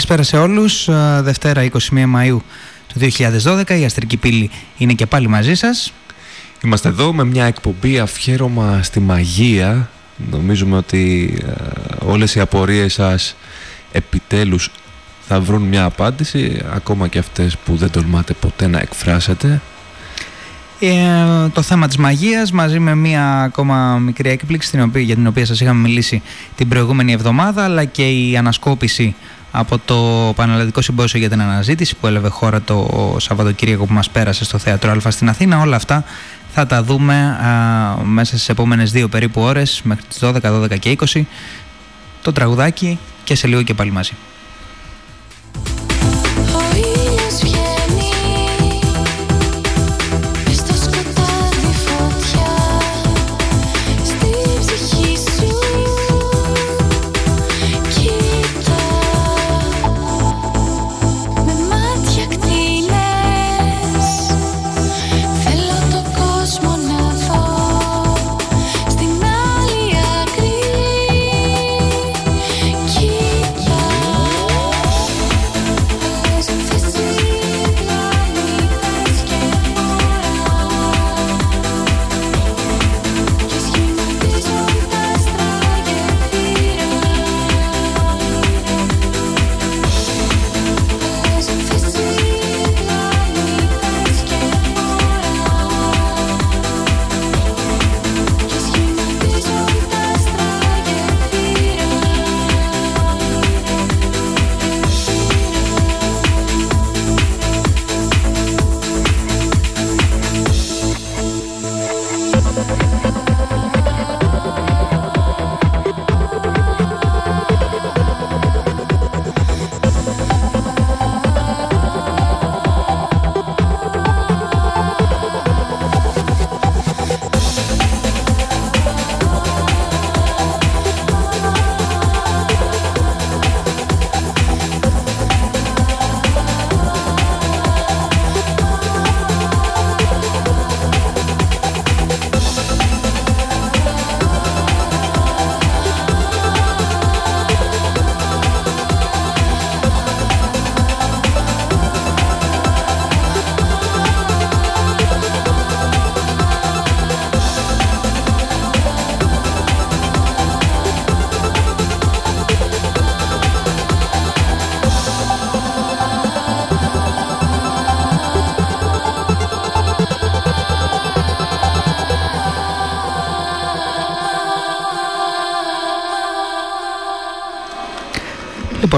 Καλησπέρα σε όλους. Ε, Δευτέρα 21 Μαΐου του 2012. Η Αστρική Πύλη είναι και πάλι μαζί σας. Είμαστε εδώ με μια εκπομπή αφιέρωμα στη μαγεία. Νομίζουμε ότι ε, όλες οι απορίες σας επιτέλους θα βρουν μια απάντηση, ακόμα και αυτές που δεν τολμάτε ποτέ να εκφράσετε. Ε, το θέμα της μαγείας μαζί με μια ακόμα μικρή έκπληξη την οποία, για την οποία σας είχαμε μιλήσει την προηγούμενη εβδομάδα αλλά και η ανασκόπηση από το Πανελλαδικό Συμπόσιο για την Αναζήτηση που έλαβε χώρα το Σαββατοκύριακο που μας πέρασε στο Θέατρο Α στην Αθήνα. Όλα αυτά θα τα δούμε α, μέσα στις επόμενες δύο περίπου ώρες μέχρι τις 12, 12 και 20 το τραγουδάκι και σε λίγο και πάλι μαζί.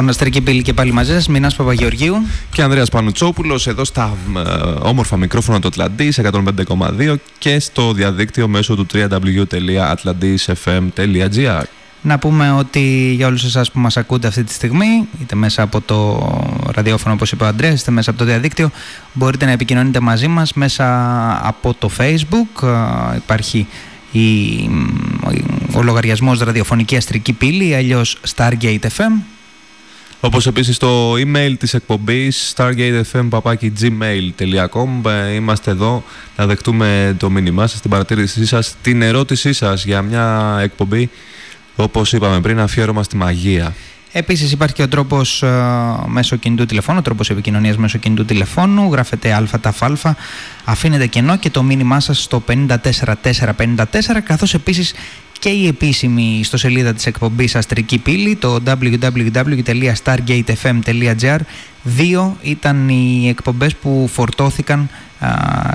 Λοιπόν, Αστρική Πύλη και πάλι μαζί σας. Μινάς Παπαγεωργίου. Και Ανδρέας Πανουτσόπουλος εδώ στα ε, όμορφα μικρόφωνα του Ατλαντής 105,2 και στο διαδίκτυο μέσω του www.atlantisfm.gr. Να πούμε ότι για όλους εσάς που μας ακούτε αυτή τη στιγμή, είτε μέσα από το ραδιόφωνο όπως είπε ο Αντρέας, είτε μέσα από το διαδίκτυο, μπορείτε να επικοινωνείτε μαζί μας μέσα από το Facebook. Ε, υπάρχει η, ο λογαριασμός ραδιοφωνική αστρική πύλη, αλλιώς Stargate FM όπως επίσης το email της εκπομπής stargatefm.gmail.com ε, Είμαστε εδώ να δεχτούμε το μήνυμά σας, την παρατήρησή σας, την ερώτησή σας για μια εκπομπή. Όπως είπαμε πριν αφιέρωμα στη μαγεία. Επίσης υπάρχει και ο τρόπος ε, μέσω κινητού τηλεφώνου, ο τρόπος επικοινωνίας μέσω κινητού τηλεφώνου, γράφετε αλφα αφήνετε κενό και το μήνυμά σας στο 54454 καθώς επίσης και η επίσημη ιστοσελίδα της εκπομπής Αστρική Πύλη, το www.stargatefm.gr. Δύο ήταν οι εκπομπές που φορτώθηκαν α,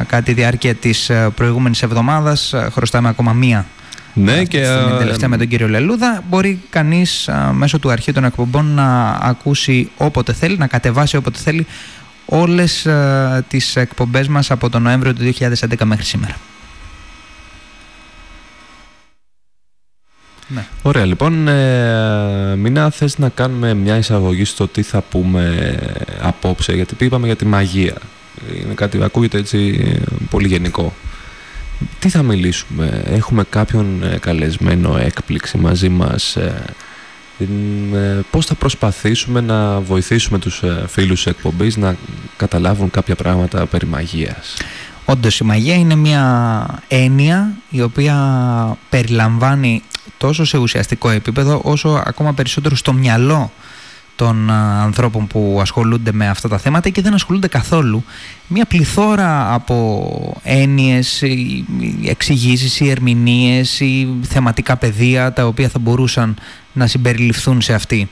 κατά τη διάρκεια της προηγούμενης εβδομάδας. Χρωστάμε ακόμα μία ναι, και στην τελευταία με τον κύριο Λελούδα. Μπορεί κανείς μέσω του αρχείου των εκπομπών να ακούσει όποτε θέλει, να κατεβάσει όποτε θέλει όλες α, τις εκπομπές μας από τον Νοέμβριο του 2011 μέχρι σήμερα. Ναι. Ωραία, λοιπόν, ε, Μίνα, θες να κάνουμε μια εισαγωγή στο τι θα πούμε απόψε, γιατί είπαμε για τη μαγεία. Είναι κάτι που ακούγεται έτσι πολύ γενικό. Τι θα μιλήσουμε, έχουμε κάποιον ε, καλεσμένο έκπληξη μαζί μας, ε, ε, πώς θα προσπαθήσουμε να βοηθήσουμε τους ε, φίλους της εκπομπής να καταλάβουν κάποια πράγματα περί μαγείας; Όντως η μαγεία είναι μια έννοια η οποία περιλαμβάνει τόσο σε ουσιαστικό επίπεδο όσο ακόμα περισσότερο στο μυαλό των ανθρώπων που ασχολούνται με αυτά τα θέματα και δεν ασχολούνται καθόλου. Μια πληθώρα από έννοιες, εξηγήσεις ή ερμηνείες ή θεματικά πεδία τα οποία θα μπορούσαν να συμπεριληφθούν σε αυτή.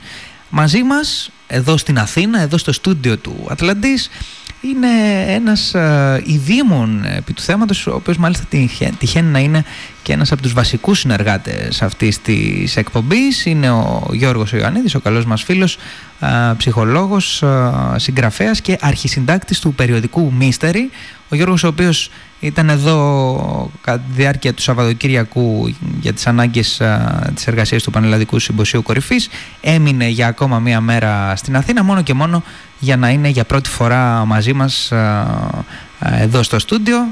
Μαζί μας, εδώ στην Αθήνα, εδώ στο στούντιο του Ατλαντής, είναι ένας ε, ειδήμων επί του θέματος, ο οποίος μάλιστα τυχαίνει να είναι και ένας από τους βασικούς συνεργάτες αυτής της εκπομπής. Είναι ο Γιώργος Ιωαννίδης, ο καλός μας φίλος, ε, ψυχολόγος, ε, συγγραφέας και αρχισυντάκτης του περιοδικού Mystery. Ο Γιώργος ο οποίος ήταν εδώ κατά τη διάρκεια του Σαββατοκύριακου για τις ανάγκες α, της εργασίας του Πανελλαδικού Συμποσίου Κορυφής. Έμεινε για ακόμα μία μέρα στην Αθήνα μόνο και μόνο για να είναι για πρώτη φορά μαζί μας εδώ στο στούντιο.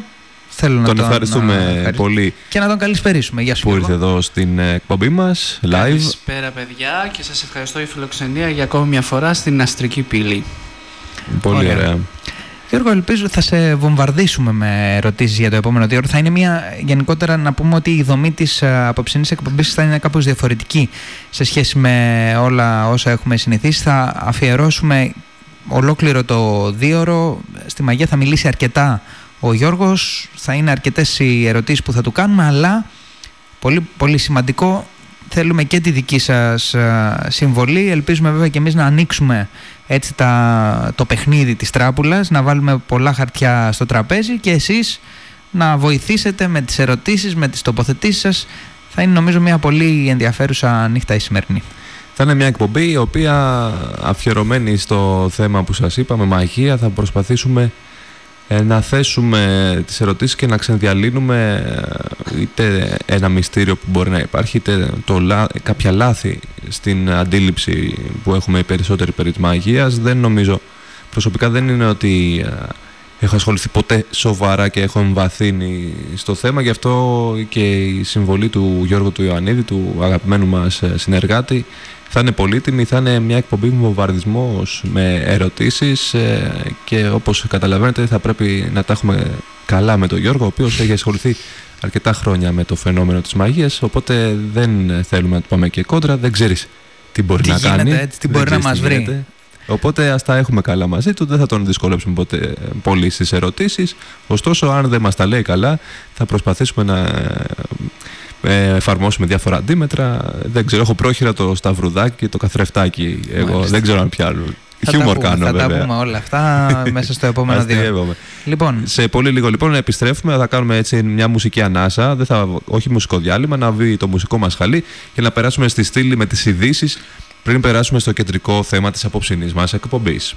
Θέλω τον, να τον ευχαριστούμε πολύ. Και να τον καλησπερίσουμε. Γεια σου. Που ήρθε εδώ στην εκπομπή μας, live. Καλησπέρα, παιδιά, και σας ευχαριστώ για φιλοξενία για ακόμη μια φορά στην Αστρική Πύλη. Πολύ ωραία. Γιώργο, ελπίζω θα σε βομβαρδίσουμε με ερωτήσεις για το επόμενο δύο Θα είναι μια, γενικότερα να πούμε ότι η δομή της ε, απόψινή εκπομπής θα είναι κάπως διαφορετική σε σχέση με όλα όσα έχουμε συνηθίσει. Θα αφιερώσουμε ολόκληρο το δίωρο. Στη μαγεία θα μιλήσει αρκετά ο Γιώργος. Θα είναι αρκετές οι ερωτήσεις που θα του κάνουμε, αλλά πολύ, πολύ σημαντικό θέλουμε και τη δική σας ε, συμβολή. Ελπίζουμε βέβαια και εμείς να ανοίξουμε έτσι τα, το παιχνίδι της τράπουλας, να βάλουμε πολλά χαρτιά στο τραπέζι και εσείς να βοηθήσετε με τις ερωτήσεις, με τις τοποθετήσεις σας. Θα είναι νομίζω μια πολύ ενδιαφέρουσα νύχτα η σημερινή. Θα είναι μια εκπομπή η οποία αφιερωμένη στο θέμα που σας είπαμε, μαγεία, θα προσπαθήσουμε ε, να θέσουμε τις ερωτήσεις και να ξαναδιαλύνουμε ε, είτε ένα μυστήριο που μπορεί να υπάρχει είτε το, κάποια λάθη στην αντίληψη που έχουμε οι περισσότεροι περί της μαγείας. Δεν νομίζω, προσωπικά δεν είναι ότι ε, έχω ασχοληθεί ποτέ σοβαρά και έχω εμβαθύνει στο θέμα γι' αυτό και η συμβολή του Γιώργου του Ιωαννίδη, του αγαπημένου μας συνεργάτη θα είναι πολύτιμη, θα είναι μια εκπομπή με βομβαρδισμός με ερωτήσεις ε, και όπως καταλαβαίνετε θα πρέπει να τα έχουμε καλά με τον Γιώργο ο οποίος έχει ασχοληθεί αρκετά χρόνια με το φαινόμενο της μαγείας οπότε δεν θέλουμε να του πάμε και κόντρα, δεν ξέρεις τι μπορεί τι να γίνεται, κάνει. Έτσι, τι μπορεί να μας βρει. Οπότε ας τα έχουμε καλά μαζί του, δεν θα τον δυσκολέψουμε ποτέ πολύ στις ερωτήσεις. Ωστόσο, αν δεν μας τα λέει καλά, θα προσπαθήσουμε να ε, εφαρμόσουμε διάφορα αντίμετρα. Δεν ξέρω, έχω πρόχειρα το σταυρουδάκι και το καθρεφτάκι. Εγώ δεν ξέρω αν πιάνω. Χιούμορ κάνω, θα βέβαια. τα πούμε όλα αυτά μέσα στο επόμενο δύο. Λοιπόν. Σε πολύ λίγο λοιπόν να επιστρέφουμε, θα κάνουμε έτσι μια μουσική ανάσα, δεν θα, όχι μουσικό διάλειμμα, να βγει το μουσικό μας χαλί και να περάσουμε στη στήλη με τις ειδήσεις πριν περάσουμε στο κεντρικό θέμα της απόψινής μας εκπομπής.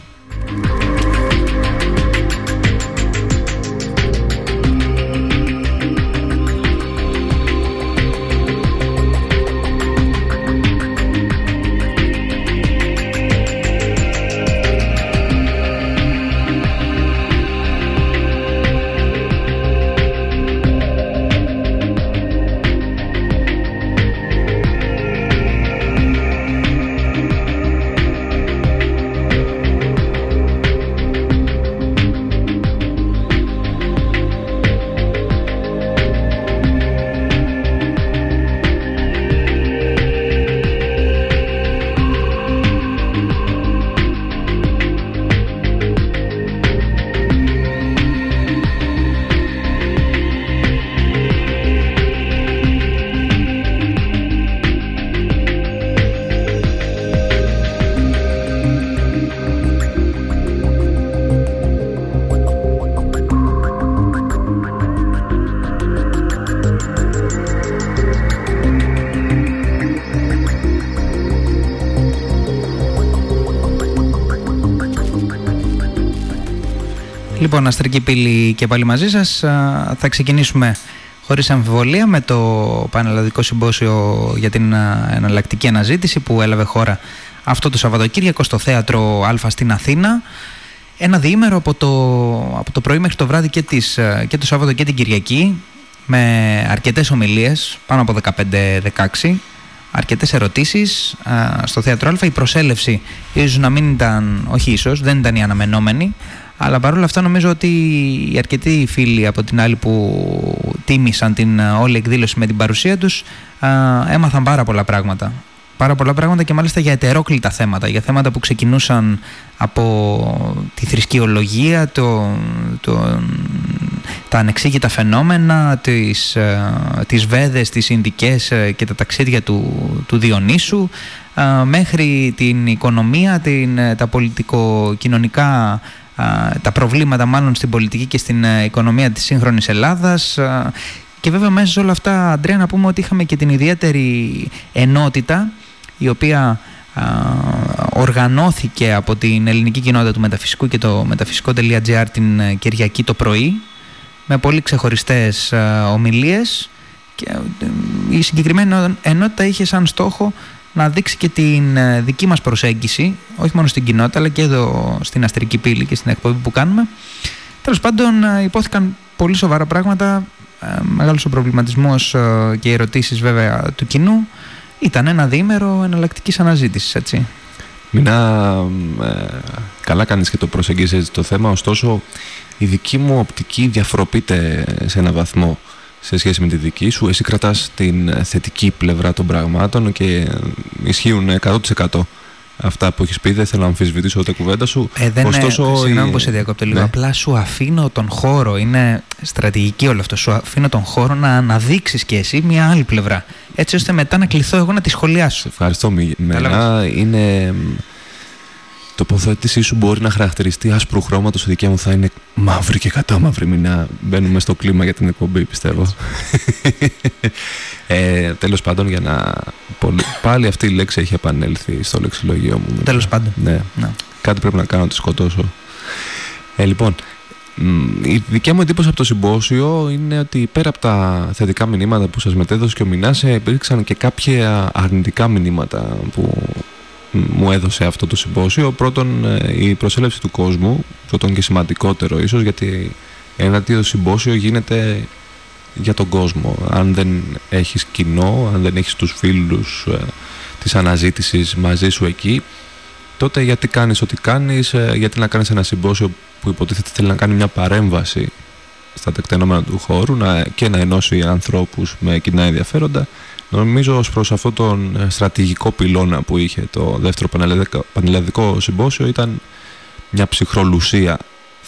Λοιπόν, Αστρική Πύλη και πάλι μαζί σας. Θα ξεκινήσουμε χωρίς αμφιβολία με το Πανελλαδικό Συμπόσιο για την εναλλακτική αναζήτηση που έλαβε χώρα αυτό το Σαββατοκύριακο στο Θέατρο Α στην Αθήνα. Ένα διήμερο από το, από το πρωί μέχρι το βράδυ και, τις, και το Σάββατο και την Κυριακή με αρκετές ομιλίες, πάνω από 15-16 αρκετές ερωτήσεις στο Θέατρο Α. Η προσέλευση ίσως να μην ήταν, όχι ίσως, δεν ήταν η αναμενόμενη, αλλά παρόλα αυτά νομίζω ότι οι αρκετοί φίλοι από την άλλη που τίμησαν την όλη εκδήλωση με την παρουσία τους έμαθαν πάρα πολλά πράγματα. πάρα πολλά πράγματα και μάλιστα για ετερόκλητα θέματα, για θέματα που ξεκινούσαν από τη θρησκειολογία, το, το, τα ανεξήγητα φαινόμενα, τις, ε, τις βέδες, τις Ινδικές ε, και τα ταξίδια του, του Διονύσου, ε, μέχρι την οικονομία, την, τα πολιτικο-κοινωνικά τα προβλήματα μάλλον στην πολιτική και στην οικονομία της σύγχρονης Ελλάδας. Και βέβαια μέσα σε όλα αυτά, Αντρέα, να πούμε ότι είχαμε και την ιδιαίτερη ενότητα η οποία οργανώθηκε από την ελληνική κοινότητα του μεταφυσικού και το μεταφυσικό.gr την ε, Κυριακή το πρωί με πολύ ξεχωριστές ομιλίες. Και ε, η συγκεκριμένη ενότητα είχε σαν στόχο να δείξει και την ε, δική μας προσέγγιση όχι μόνο στην κοινότητα αλλά και εδώ στην Αστρική Πύλη και στην εκπομπή που κάνουμε. Τέλος πάντων υπόθηκαν πολύ σοβαρά πράγματα μεγάλος ο προβληματισμός και οι ερωτήσεις βέβαια του κοινού. Ήταν ένα διήμερο εναλλακτικής αναζήτησης, έτσι. Μινά, ε, καλά κάνεις και το προσεγγίζεις το θέμα, ωστόσο η δική μου οπτική διαφοροποιείται σε ένα βαθμό σε σχέση με τη δική σου. Εσύ κρατάς την θετική πλευρά των πραγμάτων και ισχύουν 100% αυτά που έχεις πει. Δεν θέλω να αμφισβητήσω ούτε κουβέντα σου. Ε, δεν Ωστόσο, συγγνώμη που σε διακόπτω λίγο. Ναι. Απλά σου αφήνω τον χώρο. Είναι στρατηγική όλο αυτό. Σου αφήνω τον χώρο να αναδείξεις και εσύ μια άλλη πλευρά. Έτσι ώστε μετά να κληθώ εγώ να τη σχολιάσω. Ευχαριστώ. Μένα είναι τοποθέτησή σου μπορεί να χαρακτηριστεί άσπρου χρώματος, η δικιά μου θα είναι μαύρη και κατάμαυρη. Μην μπαίνουμε στο κλίμα για την εκπομπή, πιστεύω. ε, Τέλος πάντων, για να. Πάλι αυτή η λέξη έχει επανέλθει στο λεξιλογείο μου. Τέλος πάντων. Ναι. ναι. Κάτι πρέπει να κάνω να τη σκοτώσω. Ε, λοιπόν, η δικιά μου εντύπωση από το συμπόσιο είναι ότι πέρα από τα θετικά μηνύματα που σας μετέδωσε και ο Μινάς υπήρξαν και κάποια αρνητικά μηνύματα που μου έδωσε αυτό το συμπόσιο. Πρώτον, ε, η προσέλευση του κόσμου, πρώτον και σημαντικότερο ίσως, γιατί ένα τέτοιο συμπόσιο γίνεται για τον κόσμο. Αν δεν έχεις κοινό, αν δεν έχεις τους φίλους ε, της αναζήτησης μαζί σου εκεί, τότε γιατί κάνεις ό,τι κάνεις, ε, γιατί να κάνεις ένα συμπόσιο που υποτίθεται θέλει να κάνει μια παρέμβαση στα τεκτενόμενα του χώρου να, και να ενώσει ανθρώπους με κοινά ενδιαφέροντα Νομίζω ως προς αυτό τον ε, στρατηγικό πυλώνα που είχε το δεύτερο πανελλαδικό συμπόσιο ήταν μια ψυχρολουσία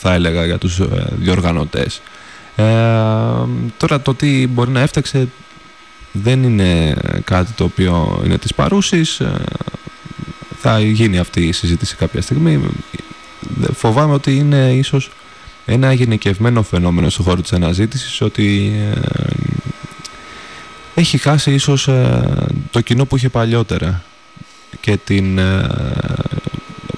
θα έλεγα για τους ε, διοργανωτές. Ε, τώρα το τι μπορεί να έφταξε δεν είναι κάτι το οποίο είναι της παρούσης. Ε, θα γίνει αυτή η συζήτηση κάποια στιγμή. Φοβάμαι ότι είναι ίσως ένα γενικευμένο φαινόμενο στον χώρο της αναζήτησης ότι έχει χάσει ίσως ε, το κοινό που είχε παλιότερα και, την, ε,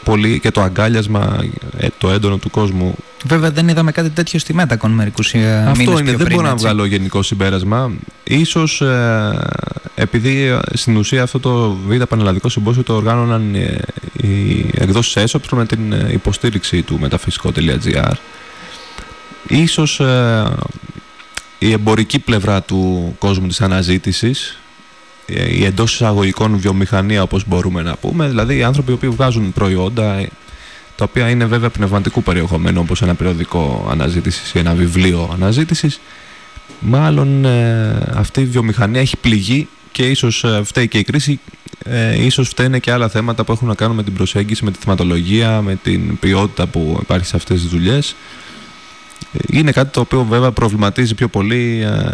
πολύ, και το αγκάλιασμα ε, το έντονο του κόσμου. Βέβαια δεν είδαμε κάτι τέτοιο στη Μέτακον μερικούς Αυτό είναι, δεν μπορώ να βγάλω γενικό συμπέρασμα. Ίσως επειδή στην ουσία αυτό το Β' Πανελλαδικό Συμπόσιο το οργάνωναν οι εκδόσεις έσωπτρο με την υποστήριξη του μεταφυσικό.gr Ίσως η εμπορική πλευρά του κόσμου της αναζήτησης η εντός εισαγωγικών βιομηχανία όπως μπορούμε να πούμε δηλαδή οι άνθρωποι που βγάζουν προϊόντα τα οποία είναι βέβαια πνευματικού περιεχομένου όπως ένα περιοδικό αναζήτησης ή ένα βιβλίο αναζήτησης μάλλον ε, αυτή η βιομηχανία έχει πληγεί και ίσως ε, φταίει και η κρίση ε, ίσως φταίνε και άλλα θέματα που έχουν να κάνουν με την προσέγγιση, με τη θεματολογία, με την ποιότητα που υπάρχει σε αυτές τις δουλειές είναι κάτι το οποίο βέβαια προβληματίζει πιο πολύ ε,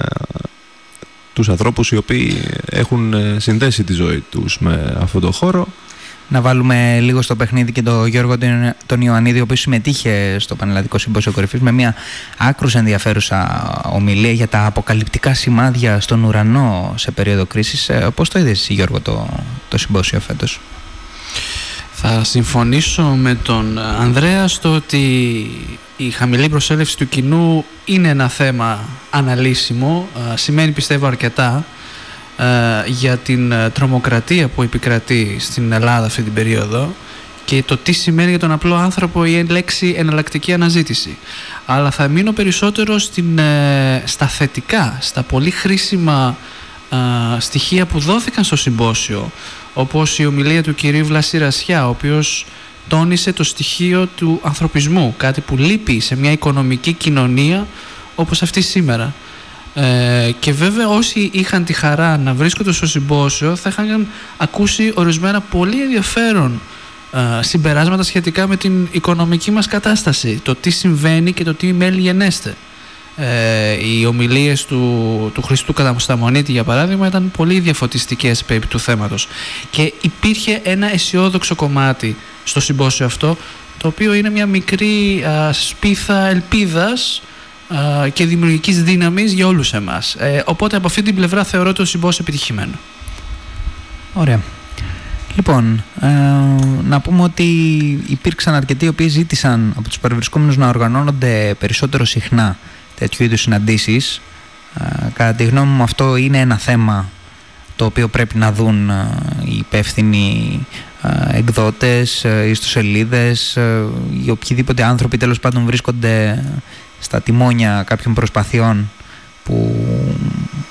τους ανθρώπους οι οποίοι έχουν ε, συνδέσει τη ζωή τους με αυτό το χώρο. Να βάλουμε λίγο στο παιχνίδι και τον Γιώργο τον Ιωαννίδη, ο οποίος συμμετείχε στο Πανελλαδικό Συμπόσιο Κορυφής με μια άκρους ενδιαφέρουσα ομιλία για τα αποκαλυπτικά σημάδια στον ουρανό σε περίοδο κρίσης. Ε, πώς το είδες Γιώργο το, το συμπόσιο φέτος; Θα συμφωνήσω με τον Ανδρέα στο ότι η χαμηλή προσέλευση του κοινού είναι ένα θέμα αναλύσιμο. Σημαίνει πιστεύω αρκετά για την τρομοκρατία που επικρατεί στην Ελλάδα αυτή την περίοδο και το τι σημαίνει για τον απλό άνθρωπο η λέξη εναλλακτική αναζήτηση. Αλλά θα μείνω περισσότερο στην, ε, στα θετικά, στα πολύ χρήσιμα στοιχεία που δόθηκαν στο συμπόσιο όπως η ομιλία του κυρίου Βλάση Ρασιά, ο οποίος τόνισε το στοιχείο του ανθρωπισμού, κάτι που λείπει σε μια οικονομική κοινωνία όπως αυτή σήμερα. Ε, και βέβαια όσοι είχαν τη χαρά να βρίσκονται στο συμπόσιο θα είχαν ακούσει ορισμένα πολύ ενδιαφέρον ε, συμπεράσματα σχετικά με την οικονομική μας κατάσταση, το τι συμβαίνει και το τι μέλη γενέστε. Ε, οι ομιλίες του, του Χριστού Καταμουσταμονίτη για παράδειγμα ήταν πολύ διαφωτιστικές περί του θέματος και υπήρχε ένα αισιόδοξο κομμάτι στο συμπόσιο αυτό το οποίο είναι μια μικρή α, σπίθα ελπίδας α, και δημιουργικής δύναμης για όλους εμάς. Ε, οπότε από αυτή την πλευρά θεωρώ το συμπόσιο επιτυχημένο. Ωραία. Λοιπόν, ε, να πούμε ότι υπήρξαν αρκετοί οι οποίοι ζήτησαν από τους παρευρισκόμενους να οργανώνονται περισσότερο συχνά τέτοιου είδους συναντήσεις. Ε, κατά τη γνώμη μου αυτό είναι ένα θέμα το οποίο πρέπει να δουν ε, οι υπεύθυνοι ε, εκδότες, ε, ιστοσελίδες, οι οποιοδήποτε άνθρωποι τέλος πάντων βρίσκονται στα τιμόνια κάποιων προσπαθειών που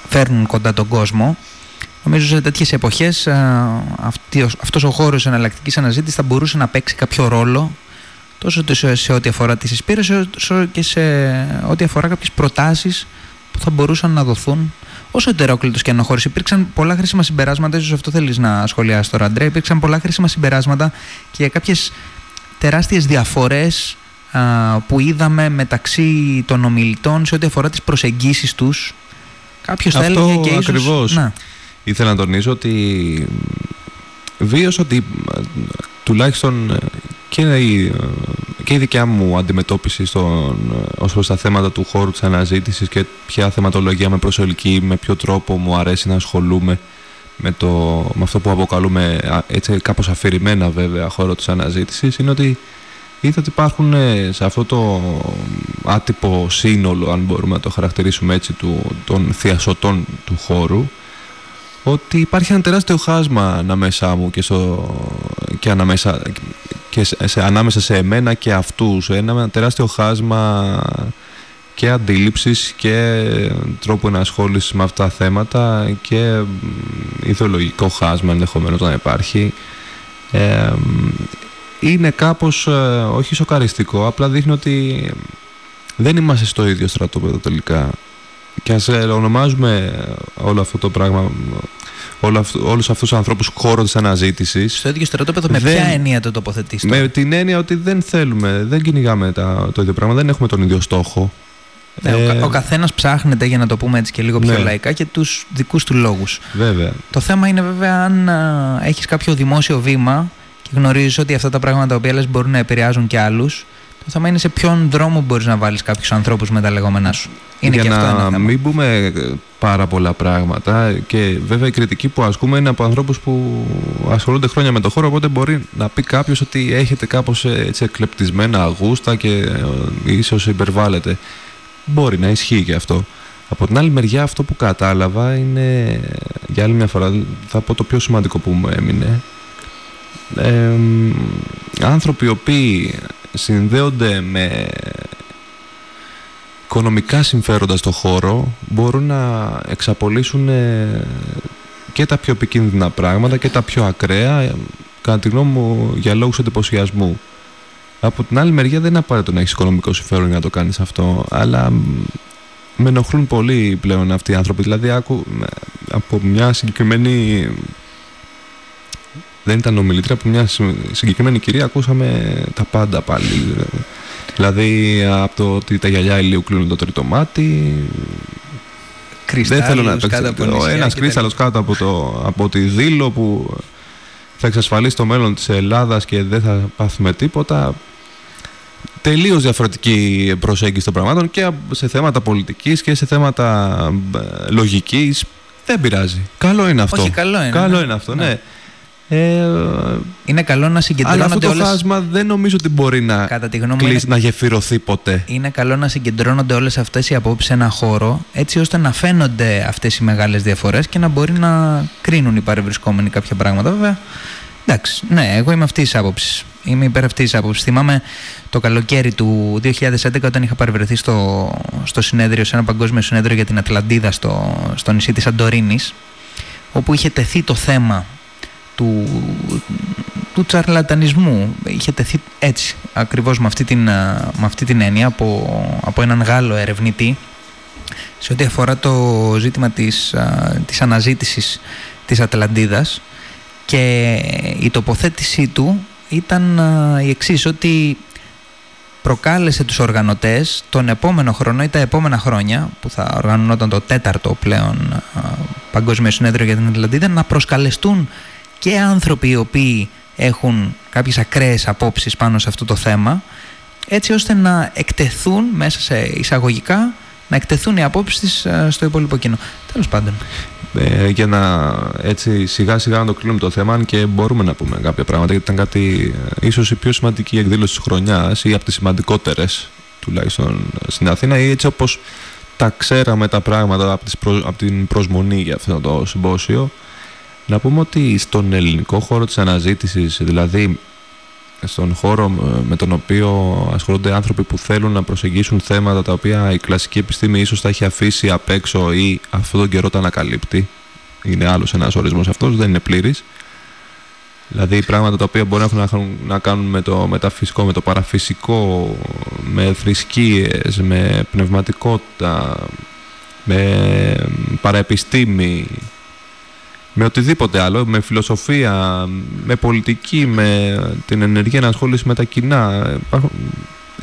φέρνουν κοντά τον κόσμο. Νομίζω σε τέτοιες εποχές αυτός ο χώρος εναλλακτικής αναζήτησης θα μπορούσε να παίξει κάποιο ρόλο τόσο σε ό,τι αφορά τις εισπύρες όσο και σε ό,τι αφορά κάποιες προτάσεις που θα μπορούσαν να δοθούν όσο ετερόκλητο και χώρο. Υπήρξαν πολλά χρήσιμα συμπεράσματα, ίσως αυτό θέλεις να σχολιάσεις τώρα, Αντρέ. Υπήρξαν πολλά χρήσιμα συμπεράσματα και για κάποιες τεράστιες διαφορές που είδαμε μεταξύ των ομιλητών σε ό,τι αφορά τις προσεγγίσεις τους. Κάποιος θα έλεγε και ίσως... ακριβώς. Ήθελα να τονίσω ότι βίωσα ότι τουλάχιστον και η, και η δικιά μου αντιμετώπιση στον, ως προς τα θέματα του χώρου της αναζήτησης και ποια θεματολογία με προσελκύει, με ποιο τρόπο μου αρέσει να ασχολούμαι με, το, με αυτό που αποκαλούμε έτσι κάπως αφηρημένα βέβαια χώρο της αναζήτησης είναι ότι είδα ότι υπάρχουν ε, σε αυτό το άτυπο σύνολο αν μπορούμε να το χαρακτηρίσουμε έτσι του, των θειασωτών του χώρου ότι υπάρχει ένα τεράστιο χάσμα ανάμεσά μου και, στο, και ανάμεσα, και σε, ανάμεσα σε εμένα και αυτούς. Ένα τεράστιο χάσμα και αντίληψης και τρόπου ενασχόλησης με αυτά τα θέματα και ιδεολογικό χάσμα ενδεχομένως να υπάρχει. Ε, είναι κάπως ε, όχι σοκαριστικό απλά δείχνει ότι δεν είμαστε στο ίδιο στρατόπεδο τελικά και ας ε, ονομάζουμε όλο αυτό το πράγμα όλους αυτούς τους ανθρώπους χώρο της αναζήτησης. Στο ίδιο στρατόπεδο με ποια έννοια το τοποθετήσετε; Με την έννοια ότι δεν θέλουμε, δεν κυνηγάμε τα, το ίδιο πράγμα, δεν έχουμε τον ίδιο στόχο. Ναι, ε, ο, ο καθένας ψάχνεται για να το πούμε έτσι και λίγο πιο ναι. λαϊκά και τους δικούς του λόγους. Βέβαια. Το θέμα είναι βέβαια αν α, έχεις κάποιο δημόσιο βήμα και γνωρίζεις ότι αυτά τα πράγματα τα οποία λες μπορούν να επηρεάζουν και άλλους το θέμα είναι σε ποιον δρόμο μπορείς να βάλεις κάποιους ανθρώπους με τα λεγόμενά σου. Είναι Για και αυτό να ένα θέμα. μην πούμε πάρα πολλά πράγματα και βέβαια η κριτική που ασκούμε είναι από ανθρώπους που ασχολούνται χρόνια με το χώρο οπότε μπορεί να πει κάποιος ότι έχετε κάπως έτσι εκλεπτισμένα αγούστα και ε, ίσως υπερβάλλετε. Μπορεί να ισχύει και αυτό. Από την άλλη μεριά αυτό που κατάλαβα είναι για άλλη μια φορά θα πω το πιο σημαντικό που μου έμεινε ε, άνθρωποι οι οποίοι συνδέονται με οικονομικά συμφέροντα στο χώρο μπορούν να εξαπολύσουν ε, και τα πιο επικίνδυνα πράγματα και τα πιο ακραία ε, κατά τη γνώμη μου για λόγους εντυπωσιασμού. Από την άλλη μεριά δεν είναι απαραίτητο να έχεις οικονομικό συμφέρον για να το κάνεις αυτό αλλά με ενοχλούν πολύ πλέον αυτοί οι άνθρωποι δηλαδή άκου, από μια συγκεκριμένη δεν ήταν ομιλήτρια, από μια συγκεκριμένη κυρία ακούσαμε τα πάντα πάλι. Δηλαδή από το ότι τα γυαλιά ηλίου κλείνουν το τρίτο μάτι. Δεν θέλω να παίξω. Ένας κρίσταλο κάτω από, το, από τη δήλο που θα εξασφαλίσει το μέλλον της Ελλάδας και δεν θα πάθουμε τίποτα. Τελείως διαφορετική προσέγγιση των πραγμάτων και σε θέματα πολιτικής και σε θέματα ε, λογικής. Δεν πειράζει. Καλό είναι αυτό. Όχι, καλό είναι. Καλό ναι. είναι αυτό, ναι. ναι. Ε, είναι καλό να συγκεντρώνονται Αλλά αυτό το όλες... χάσμα δεν νομίζω ότι μπορεί να, Κατά τη γνώμη κλείσει, είναι... να γεφυρωθεί ποτέ. Είναι καλό να συγκεντρώνονται όλες αυτές οι απόψεις σε ένα χώρο έτσι ώστε να φαίνονται αυτές οι μεγάλες διαφορές και να μπορεί να κρίνουν οι παρευρισκόμενοι κάποια πράγματα. Βέβαια, εντάξει, ναι, εγώ είμαι αυτής της άποψης. Είμαι υπέρ αυτής της άποψης. Θυμάμαι το καλοκαίρι του 2011 όταν είχα παρευρεθεί στο, στο συνέδριο, σε ένα παγκόσμιο συνέδριο για την Ατλαντίδα στο, στο νησί της Αντορίνης όπου είχε τεθεί το θέμα του, του τσαρλατανισμού. Είχε τεθεί έτσι, ακριβώς με αυτή την, με αυτή την έννοια από, από έναν Γάλλο ερευνητή σε ό,τι αφορά το ζήτημα της, της αναζήτησης της Ατλαντίδας και η τοποθέτησή του ήταν η εξής ότι προκάλεσε τους οργανωτές τον επόμενο χρόνο ή τα επόμενα χρόνια που θα οργανωνόταν το τέταρτο πλέον Παγκόσμιο Συνέδριο για την Ατλαντίδα να προσκαλεστούν και άνθρωποι οι οποίοι έχουν κάποιες ακραίες απόψεις πάνω σε αυτό το θέμα έτσι ώστε να εκτεθούν μέσα σε εισαγωγικά να εκτεθούν οι απόψεις στο υπόλοιπο κοινό. Τέλος πάντων. Ε, για να έτσι σιγά σιγά να το κλείνουμε το θέμα αν και μπορούμε να πούμε κάποια πράγματα γιατί ήταν κάτι ε, ίσως η πιο σημαντική εκδήλωση της χρονιάς ή από τις σημαντικότερες τουλάχιστον στην Αθήνα ή έτσι όπως τα ξέραμε τα πράγματα από, τις από την προσμονή για αυτό το συμπόσιο να πούμε ότι στον ελληνικό χώρο της αναζήτησης δηλαδή στον χώρο με τον οποίο ασχολούνται άνθρωποι που θέλουν να προσεγγίσουν θέματα τα οποία η κλασική επιστήμη ίσως τα έχει αφήσει απ' έξω ή αυτόν τον καιρό τα ανακαλύπτει. Είναι άλλος ένας ορισμός αυτός, δεν είναι πλήρης. Δηλαδή πράγματα τα οποία μπορεί να έχουν να κάνουν με το μεταφυσικό, με το παραφυσικό, με θρησκείες, με πνευματικότητα, με παραεπιστήμη, με οτιδήποτε άλλο, με φιλοσοφία, με πολιτική, με την ενεργή ενασχόληση με τα κοινά. Υπάρχουν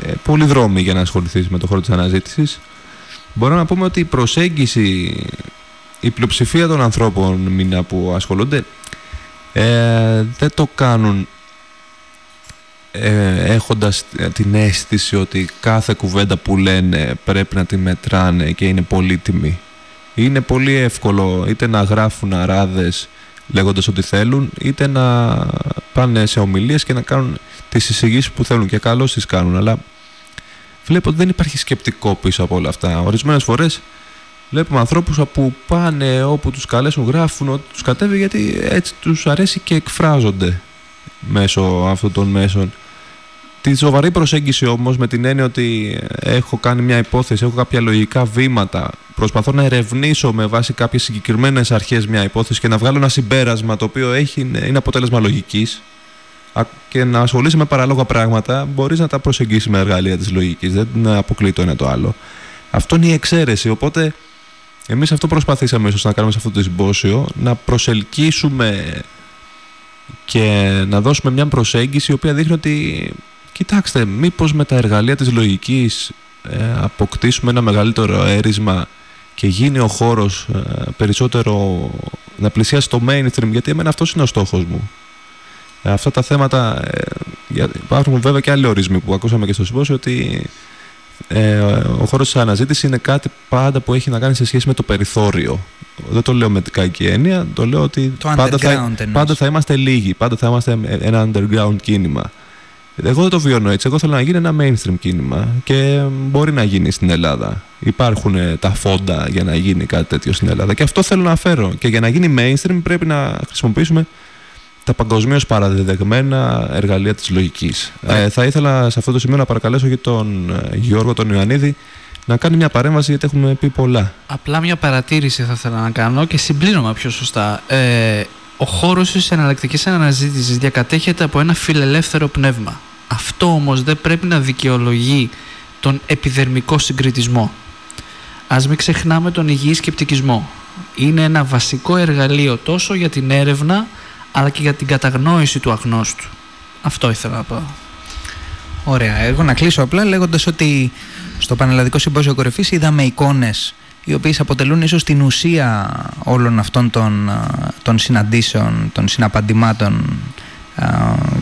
ε, πολλοί δρόμοι για να ασχοληθείς με το χώρο της αναζήτησης. Μπορώ να πούμε ότι η προσέγγιση, η πλειοψηφία των ανθρώπων μήνα που ασχολούνται ε, δεν το κάνουν ε, έχοντας την αίσθηση ότι κάθε κουβέντα που λένε πρέπει να τη μετράνε και είναι πολύτιμη είναι πολύ εύκολο είτε να γράφουν αράδες λέγοντας ότι θέλουν είτε να πάνε σε ομιλίες και να κάνουν τις εισηγήσεις που θέλουν και καλώς τις κάνουν. Αλλά βλέπω ότι δεν υπάρχει σκεπτικό πίσω από όλα αυτά. Ορισμένες φορές βλέπουμε ανθρώπους που πάνε όπου τους καλέσουν γράφουν ότι τους κατέβει γιατί έτσι τους αρέσει και εκφράζονται μέσω αυτών των μέσων Τη σοβαρή προσέγγιση όμως με την έννοια ότι έχω κάνει μια υπόθεση, έχω κάποια λογικά βήματα, προσπαθώ να ερευνήσω με βάση κάποιες συγκεκριμένες αρχές μια υπόθεση και να βγάλω ένα συμπέρασμα το οποίο έχει, είναι αποτέλεσμα λογικής και να ασχολείσαι με παράλογα πράγματα, μπορείς να τα προσεγγίσεις με εργαλεία της λογικής. Δεν αποκλεί το ένα το άλλο. Αυτό είναι η εξαίρεση. Οπότε, εμείς αυτό προσπαθήσαμε ίσως να κάνουμε σε αυτό το συμπόσιο, να προσελκύσουμε και να δώσουμε μια προσέγγιση η οποία δείχνει ότι Κοιτάξτε, μήπως με τα εργαλεία της λογικής ε, αποκτήσουμε ένα μεγαλύτερο έρισμα και γίνει ο χώρος ε, περισσότερο να πλησιάσει το mainstream, γιατί εμένα αυτός είναι ο στόχος μου. Ε, αυτά τα θέματα, υπάρχουν βέβαια και άλλοι ορισμοί που ακούσαμε και στο συμπόσιο, ότι ο χώρος της αναζήτησης είναι κάτι πάντα που έχει να κάνει σε σχέση με το περιθώριο. Δεν το λέω με την κακή έννοια, το λέω ότι πάντα, θα, πάντα θα είμαστε λίγοι, πάντα θα είμαστε ένα underground κίνημα. Εγώ δεν το βιώνω έτσι. Εγώ θέλω να γίνει ένα mainstream κίνημα και μπορεί να γίνει στην Ελλάδα. Υπάρχουν ε, τα φόντα για να γίνει κάτι τέτοιο στην Ελλάδα και αυτό θέλω να φέρω. Και για να γίνει mainstream πρέπει να χρησιμοποιήσουμε τα παγκοσμίως παραδεδεγμένα εργαλεία της λογικής. Ε, θα ήθελα σε αυτό το σημείο να παρακαλέσω και τον ε, Γιώργο τον Ιωαννίδη να κάνει μια παρέμβαση γιατί έχουμε πει πολλά. Απλά μια παρατήρηση θα ήθελα να κάνω και συμπλήρωμα πιο σωστά. Ε, ο χώρος της εναλλακτικής αναζήτησης διακατέχεται από ένα φιλελεύθερο πνεύμα. Αυτό όμως δεν πρέπει να δικαιολογεί τον επιδερμικό συγκριτισμό. Ας μην ξεχνάμε τον υγιή σκεπτικισμό. Είναι ένα βασικό εργαλείο τόσο για την έρευνα αλλά και για την καταγνώριση του αγνώστου. Αυτό ήθελα να πω. Ωραία. Εγώ να κλείσω απλά λέγοντας ότι στο Πανελλαδικό Συμπόσιο Κορυφής είδαμε εικόνες οι οποίες αποτελούν ίσως την ουσία όλων αυτών των, των συναντήσεων, των συναπαντημάτων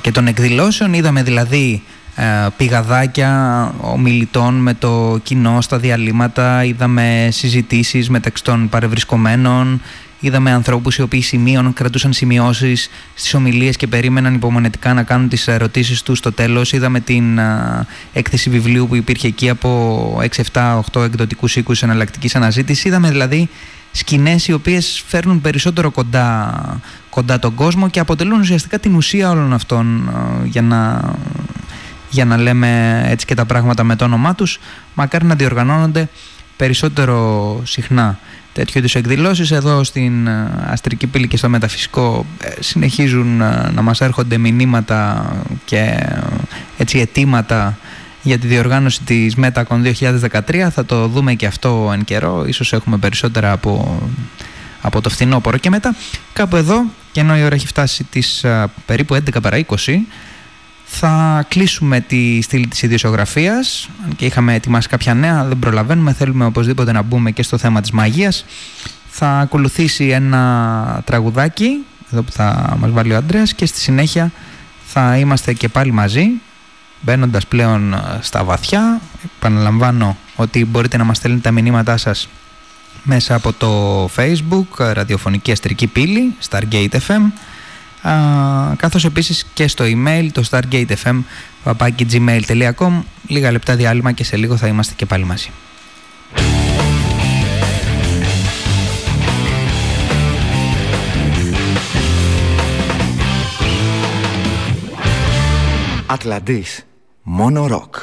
και των εκδηλώσεων. Είδαμε δηλαδή πηγαδάκια ομιλητών με το κοινό στα διαλύματα, είδαμε συζητήσεις μεταξύ των παρευρισκομένων, Είδαμε ανθρώπους οι οποίοι σημείων, κρατούσαν σημειώσεις στις ομιλίες και περίμεναν υπομονετικά να κάνουν τις ερωτήσεις τους στο τέλος. Είδαμε την έκθεση βιβλίου που υπήρχε εκεί από 6, 7, 8 εκδοτικούς οίκους εναλλακτικής αναζήτησης. Είδαμε δηλαδή σκηνές οι οποίες φέρνουν περισσότερο κοντά, κοντά τον κόσμο και αποτελούν ουσιαστικά την ουσία όλων αυτών για να, για να λέμε έτσι και τα πράγματα με το όνομά τους. Μακάρι να διοργανώνονται περισσότερο συχνά τέτοιου είδους εκδηλώσεις. Εδώ στην ε, Αστρική Πύλη και στο Μεταφυσικό ε, συνεχίζουν ε, να μας έρχονται μηνύματα και έτσι αιτήματα για τη διοργάνωση της Metacon 2013. Θα το δούμε και αυτό εν καιρό. Ίσως έχουμε περισσότερα από, από το φθινόπωρο και μετά. Κάπου εδώ, και ενώ η ώρα έχει φτάσει τις περίπου 11 παρα 20, θα κλείσουμε τη στήλη της ιδιοσιογραφίας και είχαμε ετοιμάσει κάποια νέα, δεν προλαβαίνουμε, θέλουμε οπωσδήποτε να μπούμε και στο θέμα της μαγείας. Θα ακολουθήσει ένα τραγουδάκι, εδώ που θα μας βάλει ο Αντρέας και στη συνέχεια θα είμαστε και πάλι μαζί, μπαίνοντας πλέον στα βαθιά. Επαναλαμβάνω ότι μπορείτε να μας στέλνετε τα μηνύματά σας μέσα από το facebook, ραδιοφωνική αστρική πύλη, Stargate FM, α, καθώς επίσης και στο email το stargatefm.gmail.com Λίγα λεπτά διάλειμμα και σε λίγο θα είμαστε και πάλι μαζί. Ατλαντής. Μόνο ροκ.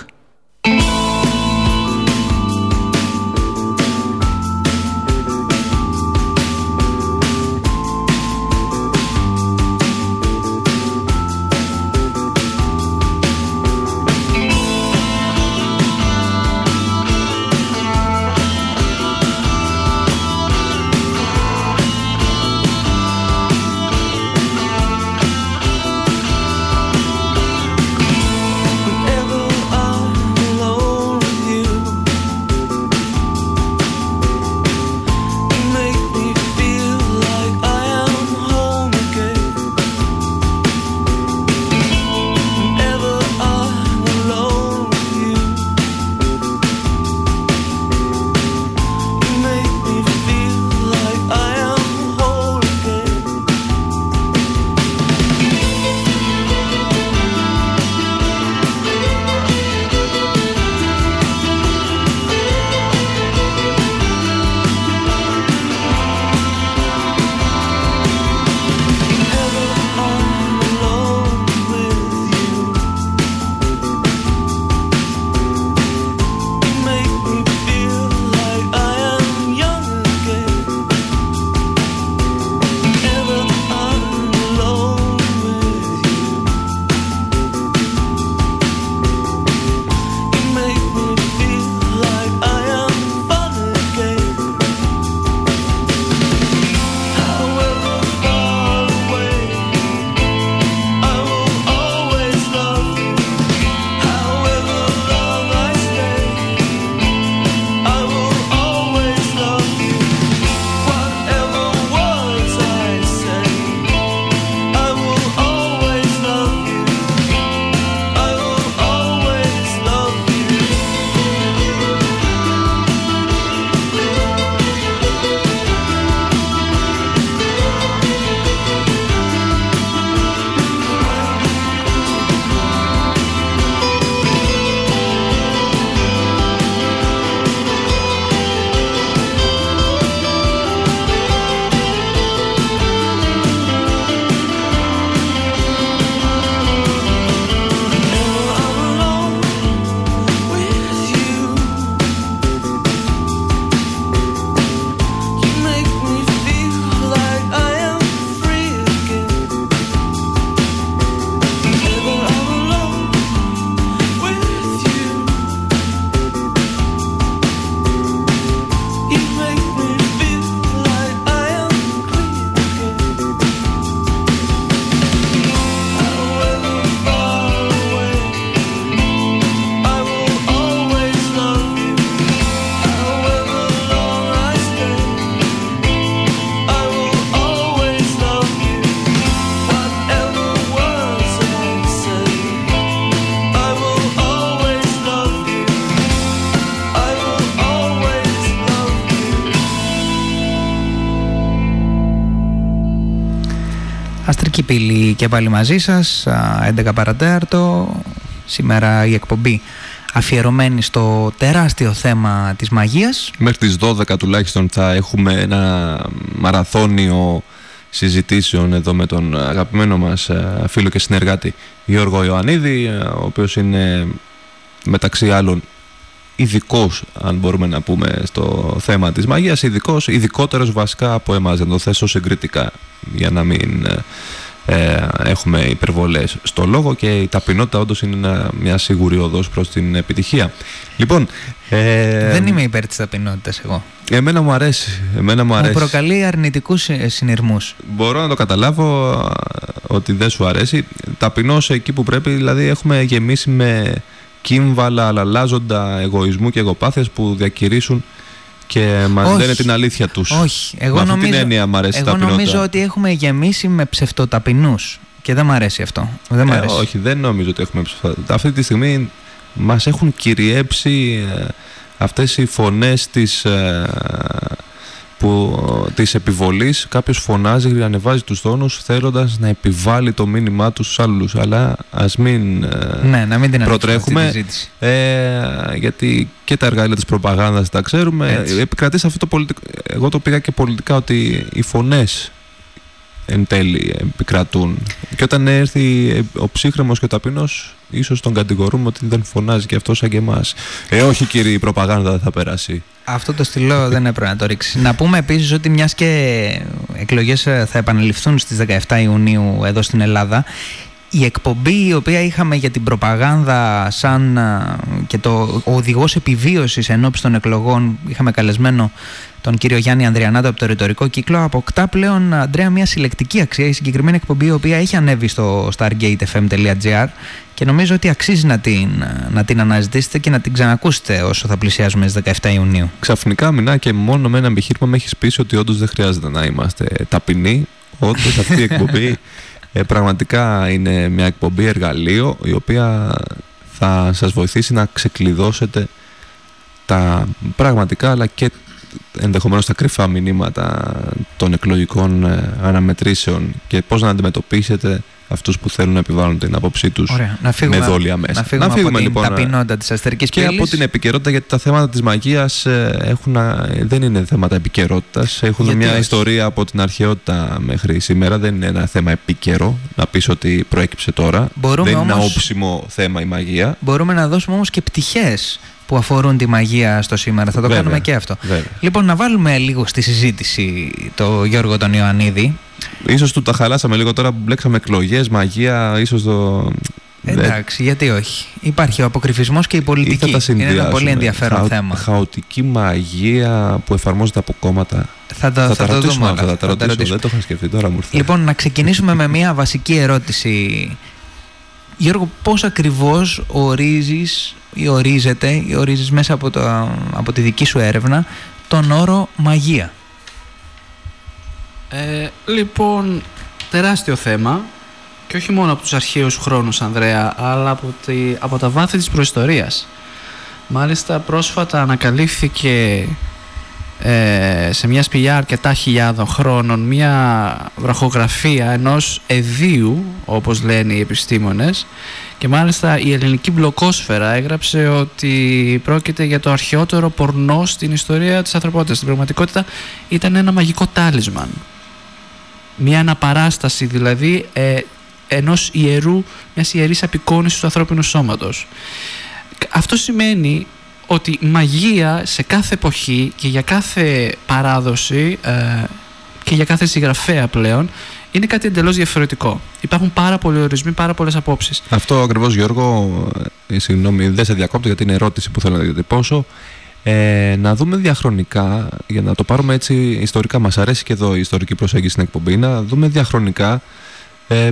Πύλη και πάλι μαζί σας 11 παρατέρτο σήμερα η εκπομπή αφιερωμένη στο τεράστιο θέμα της μαγείας. Μέχρι τις 12 τουλάχιστον θα έχουμε ένα μαραθώνιο συζητήσεων εδώ με τον αγαπημένο μας φίλο και συνεργάτη Γιώργο Ιωαννίδη ο οποίος είναι μεταξύ άλλων ειδικός, αν μπορούμε να πούμε, στο θέμα της μαγείας, ειδικός, ειδικότερος βασικά από εμάς, να το θέσω συγκριτικά, για να μην ε, έχουμε υπερβολές στο λόγο και η ταπεινότητα όντως είναι μια σίγουρη οδός προς την επιτυχία. Λοιπόν, ε, Δεν είμαι υπέρ της ταπεινότητας εγώ. Εμένα μου αρέσει. Εμένα μου, αρέσει. μου προκαλεί αρνητικούς συνειρμούς. Μπορώ να το καταλάβω ότι δεν σου αρέσει. Ταπεινώς εκεί που πρέπει, δηλαδή έχουμε γεμίσει με κύμβαλα, αλλάζοντα εγωισμούς και εγωπάθειας που διακηρύσουν και μα λένε την αλήθεια τους. Όχι. Εγώ, με νομίζω, την έννοια μου αρέσει εγώ νομίζω ότι έχουμε γεμίσει με ψευτοταπεινούς. Και δεν μου αρέσει αυτό. Δεν ε, όχι, δεν νομίζω ότι έχουμε ψευτοταπεινούς. Αυτή τη στιγμή μας έχουν κυριέψει ε, αυτές οι φωνές της ε, που της επιβολής κάποιος φωνάζει, ανεβάζει τους τόνους θέλοντας να επιβάλλει το μήνυμά τους στους άλλους. Αλλά ας μην, ε, ναι, να μην την προτρέχουμε. ε, γιατί και τα εργαλεία της προπαγάνδας τα ξέρουμε. Επικρατεί αυτό το πολιτικό εγώ το πήγα και πολιτικά ότι οι φωνές εν τέλει επικρατούν. Και όταν έρθει ο ψύχρεμος και ο ταπεινός, ίσως τον κατηγορούμε ότι δεν φωνάζει και αυτός σαν και εμάς. Ε, όχι κύριε, η προπαγάνδα δεν θα περάσει. Αυτό το στυλό δεν έπρεπε να το ρίξει. Να πούμε επίσης ότι μιας και εκλογές θα επαναληφθούν στις 17 Ιουνίου εδώ στην Ελλάδα, η εκπομπή η οποία είχαμε για την προπαγάνδα σαν και το οδηγός επιβίωσης ενώπιση των εκλογών είχαμε καλεσμένο τον κύριο Γιάννη Ανδριανάτο από το ρητορικό κύκλο αποκτά πλέον Αντρέα μια συλλεκτική αξία η συγκεκριμένη εκπομπή η οποία έχει ανέβει στο stargatefm.gr και νομίζω ότι αξίζει να την, να την αναζητήσετε και να την ξανακούσετε όσο θα πλησιάζουμε στις 17 Ιουνίου. Ξαφνικά μηνά και μόνο με ένα επιχείρημα με έχεις πείσει ότι όντως δεν χρειάζεται να είμαστε ταπεινοί. Όντως αυτή η εκπομπή ε, πραγματικά είναι μια εκπομπή εργαλείο η οποία θα σας βοηθήσει να ξεκλειδώσετε τα πραγματικά αλλά και ενδεχομένως τα κρυφά μηνύματα των εκλογικών ε, αναμετρήσεων και πώς να αντιμετωπίσετε αυτούς που θέλουν να επιβάλλουν την άποψή τους με δόλια μέσα. Να φύγουμε, να φύγουμε από λοιπόν, την ταπεινότητα της αστερικής Και από την επικαιρότητα, γιατί τα θέματα της μαγείας ε, δεν είναι θέματα επικαιρότητας. Έχουν μια ιστορία από την αρχαιότητα μέχρι σήμερα. Δεν είναι ένα θέμα επίκαιρο να πεις ότι προέκυψε τώρα. δεν είναι ένα όψιμο θέμα η μαγεία. Μπορούμε να δώσουμε όμως και πτυχές που αφορούν τη μαγεία στο σήμερα. Θα το κάνουμε και αυτό. Λοιπόν, να βάλουμε λίγο στη συζήτηση το Γιώργο τον Ιωαννίδη. Ίσως του τα χαλάσαμε λίγο τώρα που μπλέξαμε εκλογές, μαγεία, ίσως το... Εντάξει, γιατί όχι. Υπάρχει ο αποκρυφισμός και η πολιτική. Θα Είναι ένα πολύ ενδιαφέρον Χαο, θέμα. Χαοτική μαγεία που εφαρμόζεται από κόμματα. Θα, το, θα, θα, τα δούμε όλα. Θα τα ρωτήσω. Δεν το είχα σκεφτεί τώρα μου Λοιπόν, να ξεκινήσουμε με μια βασική ερώτηση. Γιώργο, πώς ακριβώς ορίζεις ή ορίζεται ή ορίζεις μέσα από, το, από τη δική σου έρευνα τον όρο μαγεία; Ε, λοιπόν, τεράστιο θέμα και όχι μόνο από τους αρχαίους χρόνους Ανδρέα αλλά από, τη, από τα βάθη της προϊστορίας. Μάλιστα πρόσφατα ανακαλύφθηκε ε, σε μια σπηλιά αρκετά χιλιάδων χρόνων μια βραχογραφία ενός εδίου όπως λένε οι επιστήμονες και μάλιστα η ελληνική μπλοκόσφαιρα έγραψε ότι πρόκειται για το αρχαιότερο πορνό στην ιστορία της ανθρωπότητας. Στην πραγματικότητα ήταν ένα μαγικό τάλισμαν. Μια αναπαράσταση δηλαδή ε, ενός ιερού, μιας ιερής απεικόνησης του ανθρώπινου σώματος. Αυτό σημαίνει ότι η μαγεία σε κάθε εποχή και για κάθε παράδοση ε, και για κάθε συγγραφέα πλέον είναι κάτι εντελώς διαφορετικό. Υπάρχουν πάρα πολλοί ορισμοί, πάρα πολλές απόψεις. Αυτό ακριβώς, Γιώργο, ε, συγγνώμη, δεν σε διακόπτω γιατί είναι ερώτηση που θέλω να διατυπώσω. Ε, να δούμε διαχρονικά, για να το πάρουμε έτσι ιστορικά, μας αρέσει και εδώ η ιστορική προσέγγιση στην εκπομπή, να δούμε διαχρονικά ε,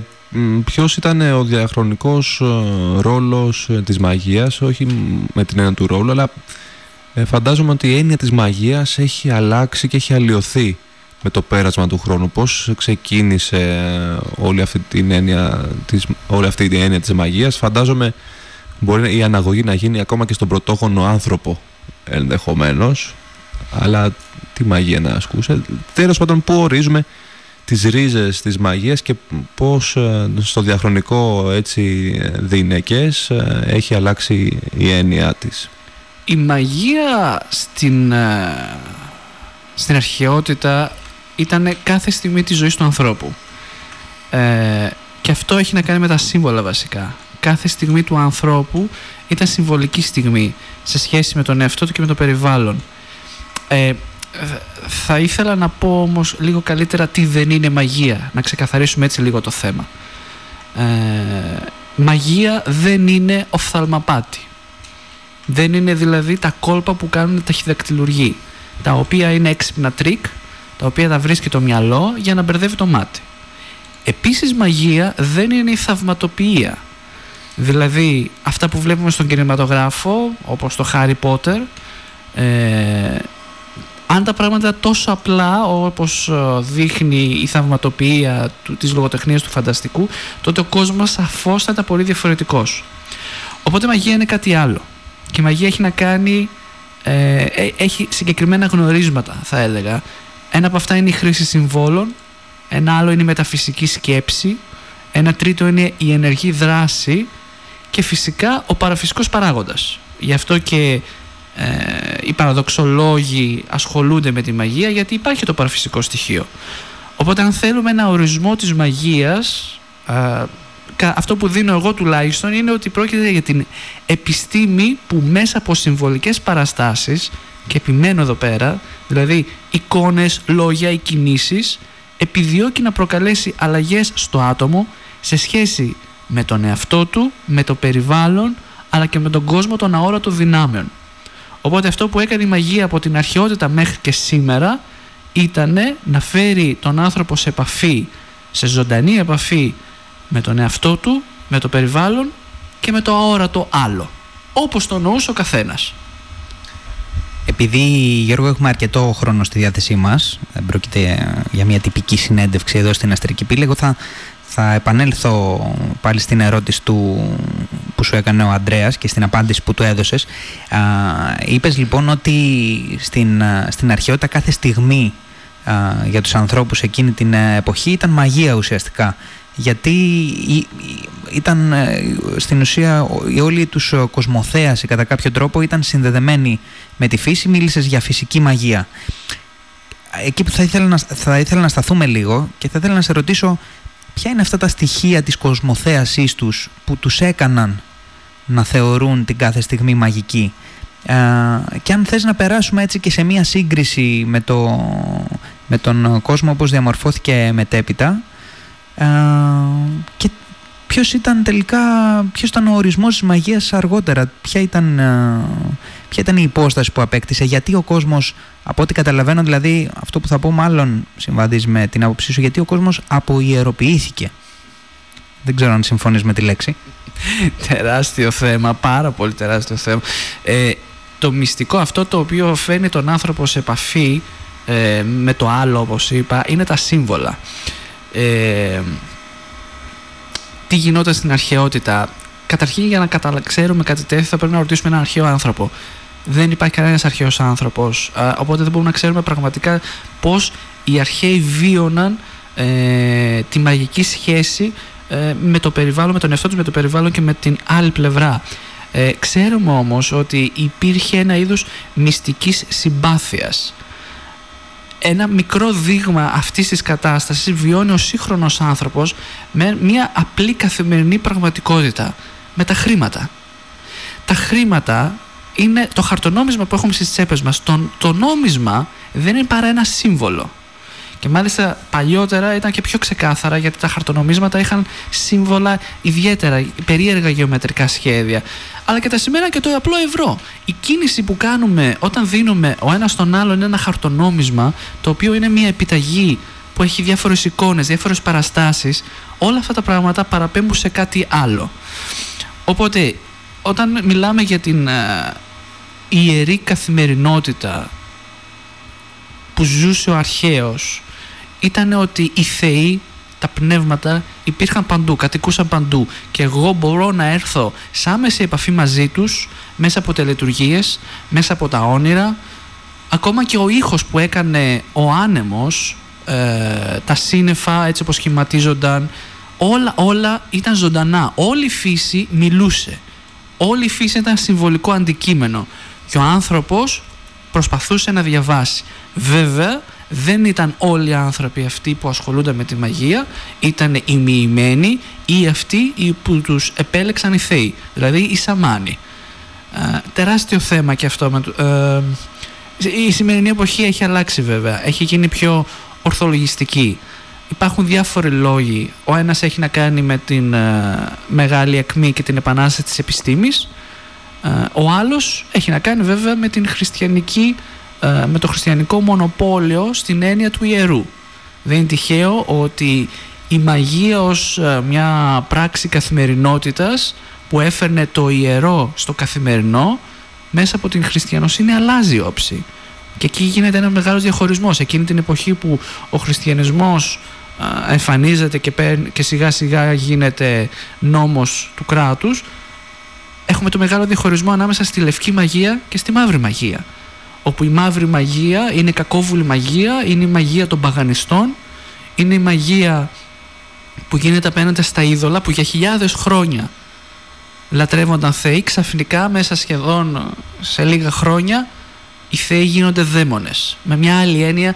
ποιος ήταν ο διαχρονικός ε, ρόλος ε, της μαγείας, όχι με την έννοια του ρόλου, αλλά ε, φαντάζομαι ότι η έννοια της μαγείας έχει αλλάξει και έχει αλλοιωθεί με το πέρασμα του χρόνου. Πώς ξεκίνησε όλη αυτή, την έννοια της, όλη αυτή η έννοια της μαγείας; Φαντάζομαι μπορεί η αναγωγή να γίνει ακόμα και στον πρωτόγονο άνθρωπο ενδεχομένως, αλλά τι μαγεία να ασκούσε. Τέλος πάντων, πού ορίζουμε τις ρίζες της μαγείας και πώς ε, στο διαχρονικό έτσι διηνεκές ε, έχει αλλάξει η έννοια της. Η μαγεία στην, ε, στην αρχαιότητα ήταν κάθε στιγμή της ζωής του ανθρώπου. Ε, και αυτό έχει να κάνει με τα σύμβολα βασικά. Κάθε στιγμή του ανθρώπου ήταν συμβολική στιγμή σε σχέση με τον εαυτό του και με το περιβάλλον. Ε, θα ήθελα να πω όμως λίγο καλύτερα τι δεν είναι μαγεία, να ξεκαθαρίσουμε έτσι λίγο το θέμα. Ε, μαγεία δεν είναι οφθαλμαπάτη. Δεν είναι δηλαδή τα κόλπα που κάνουν ταχυδακτυλουργοί, τα οποία είναι έξυπνα τρικ, τα οποία τα βρίσκει το μυαλό για να μπερδεύει το μάτι. Επίσης μαγεία δεν είναι η θαυματοποιία. Δηλαδή αυτά που βλέπουμε στον κινηματογράφο, όπως το Harry Potter, ε, αν τα πράγματα τόσο απλά όπως ε, δείχνει η θαυματοποιία του, της λογοτεχνίας του φανταστικού τότε ο κόσμος σαφώς θα ήταν πολύ διαφορετικός. Οπότε η μαγεία είναι κάτι άλλο. Και η μαγεία έχει να κάνει ε, ε, έχει συγκεκριμένα γνωρίσματα θα έλεγα. Ένα από αυτά είναι η χρήση συμβόλων ένα άλλο είναι η μεταφυσική σκέψη ένα τρίτο είναι η ενεργή δράση και φυσικά ο παραφυσικός παράγοντας. Γι' αυτό και ε, οι παραδοξολόγοι ασχολούνται με τη μαγεία γιατί υπάρχει το παραφυσικό στοιχείο. Οπότε αν θέλουμε ένα ορισμό της μαγείας αυτό που δίνω εγώ τουλάχιστον είναι ότι πρόκειται για την επιστήμη που μέσα από συμβολικές παραστάσεις και επιμένω εδώ πέρα, δηλαδή εικόνες, λόγια ή κινήσεις επιδιώκει να προκαλέσει αλλαγές στο άτομο σε σχέση με τον εαυτό του, με το περιβάλλον αλλά και με τον κόσμο των αόρατων δυνάμεων. Οπότε αυτό που έκανε η μαγεία από την αρχαιότητα μέχρι και σήμερα ήταν να φέρει τον άνθρωπο σε επαφή, σε ζωντανή επαφή με τον εαυτό του, με το περιβάλλον και με το αόρατο άλλο. Όπως το νοούσε ο καθένας. Επειδή Γιώργο έχουμε αρκετό χρόνο στη διάθεσή μας, πρόκειται για μια τυπική συνέντευξη εδώ στην Αστρική Πύλη, εγώ θα θα επανέλθω πάλι στην ερώτηση του που σου έκανε ο Αντρέας και στην απάντηση που του έδωσες. Α, είπες λοιπόν ότι στην, στην αρχαιότητα κάθε στιγμή για τους ανθρώπους εκείνη την εποχή ήταν μαγεία ουσιαστικά γιατί ήταν ε, στην ουσία η όλη τους κοσμοθέαση κατά κάποιο τρόπο ήταν συνδεδεμένη με τη φύση, μίλησες για φυσική μαγεία. Εκεί που θα ήθελα να, θα ήθελα να σταθούμε λίγο και θα ήθελα να σε ρωτήσω ποια είναι αυτά τα στοιχεία της κοσμοθέασής τους που τους έκαναν να θεωρούν την κάθε στιγμή μαγική; Ε, και αν θες να περάσουμε έτσι και σε μία σύγκριση με, το, με τον κόσμο όπως διαμορφώθηκε μετέπειτα ε, και ποιος ήταν τελικά, ποιος ήταν ο ορισμός της μαγείας αργότερα, ποια ήταν, ε, ποια ήταν η υπόσταση που απέκτησε, γιατί ο κόσμος, από ό,τι καταλαβαίνω δηλαδή αυτό που θα πω μάλλον συμβαδίζει με την άποψή σου, γιατί ο κόσμος αποϊεροποιήθηκε. Δεν ξέρω αν συμφωνείς με τη λέξη. τεράστιο θέμα, πάρα πολύ τεράστιο θέμα. Ε, το μυστικό αυτό το οποίο φέρνει τον άνθρωπο σε επαφή ε, με το άλλο όπως είπα είναι τα σύμβολα. Ε, τι γινόταν στην αρχαιότητα. Καταρχήν, για να καταλαβαίνουμε κάτι τέτοιο, θα πρέπει να ρωτήσουμε έναν αρχαίο άνθρωπο. Δεν υπάρχει κανένας αρχαίος άνθρωπος. Οπότε δεν μπορούμε να ξέρουμε πραγματικά πώς οι αρχαίοι βίωναν ε, τη μαγική σχέση ε, με το περιβάλλον, με τον εαυτό τους, με το περιβάλλον και με την άλλη πλευρά. Ε, ξέρουμε όμως ότι υπήρχε ένα είδος μυστικής συμπάθειας ένα μικρό δείγμα αυτής της κατάστασης βιώνει ο σύγχρονος άνθρωπος με μια απλή καθημερινή πραγματικότητα με τα χρήματα. Τα χρήματα είναι το χαρτονόμισμα που έχουμε στις τσέπες μας. Το, το νόμισμα δεν είναι παρά ένα σύμβολο. Και μάλιστα παλιότερα ήταν και πιο ξεκάθαρα γιατί τα χαρτονομίσματα είχαν σύμβολα ιδιαίτερα, περίεργα γεωμετρικά σχέδια. Αλλά και τα σημαία και το απλό ευρώ. Η κίνηση που κάνουμε όταν δίνουμε ο ένας στον άλλον ένα χαρτονόμισμα, το οποίο είναι μια επιταγή που έχει διάφορες εικόνες, διάφορες παραστάσεις, όλα αυτά τα πράγματα παραπέμπουν σε κάτι άλλο. Οπότε, όταν μιλάμε για την ε, ιερή καθημερινότητα που ζούσε ο αρχαίος ήταν ότι οι θεοί, τα πνεύματα υπήρχαν παντού, κατοικούσαν παντού. Και εγώ μπορώ να έρθω σε άμεση επαφή μαζί τους μέσα από τελετουργίες, μέσα από τα όνειρα. Ακόμα και ο ήχος που έκανε ο άνεμος ε, τα σύννεφα έτσι όπως σχηματίζονταν όλα, όλα ήταν ζωντανά όλη η φύση μιλούσε όλη η φύση ήταν συμβολικό αντικείμενο και ο άνθρωπος προσπαθούσε να διαβάσει βέβαια δεν ήταν όλοι οι άνθρωποι αυτοί που ασχολούνται με τη μαγεία, ήταν οι μοιημένοι ή αυτοί που τους επέλεξαν οι θεοί, δηλαδή οι σαμάνοι. Ε, τεράστιο θέμα και αυτό. Με, ε, Η σημερινή εποχή έχει αλλάξει βέβαια, έχει γίνει πιο ορθολογιστική. Υπάρχουν διάφοροι λόγοι. Ο ένας έχει να κάνει με την ε, μεγάλη ακμή και την επανάσταση της επιστήμης. Ε, ο άλλος έχει να κάνει βέβαια με, την χριστιανική, ε, με το χριστιανικό μονοπόλιο στην έννοια του ιερού. Δεν είναι τυχαίο ότι η μαγεία ως μια πράξη καθημερινότητας που έφερνε το ιερό στο καθημερινό μέσα από την χριστιανοσύνη αλλάζει όψη. Και εκεί γίνεται ένας μεγάλος διαχωρισμός. Εκείνη την εποχή που ο χριστιανισμός εμφανίζεται και, και σιγά σιγά γίνεται νόμος του κράτους έχουμε το μεγάλο διαχωρισμό ανάμεσα στη λευκή μαγεία και στη μαύρη μαγεία όπου η μαύρη μαγεία είναι η κακόβουλη μαγεία είναι η μαγεία των παγανιστών είναι η μαγεία που γίνεται απέναντι στα είδωλα που για χιλιάδες χρόνια λατρεύονταν θεοί ξαφνικά μέσα σχεδόν σε λίγα χρόνια οι θεοί γίνονται δαίμονες με μια άλλη έννοια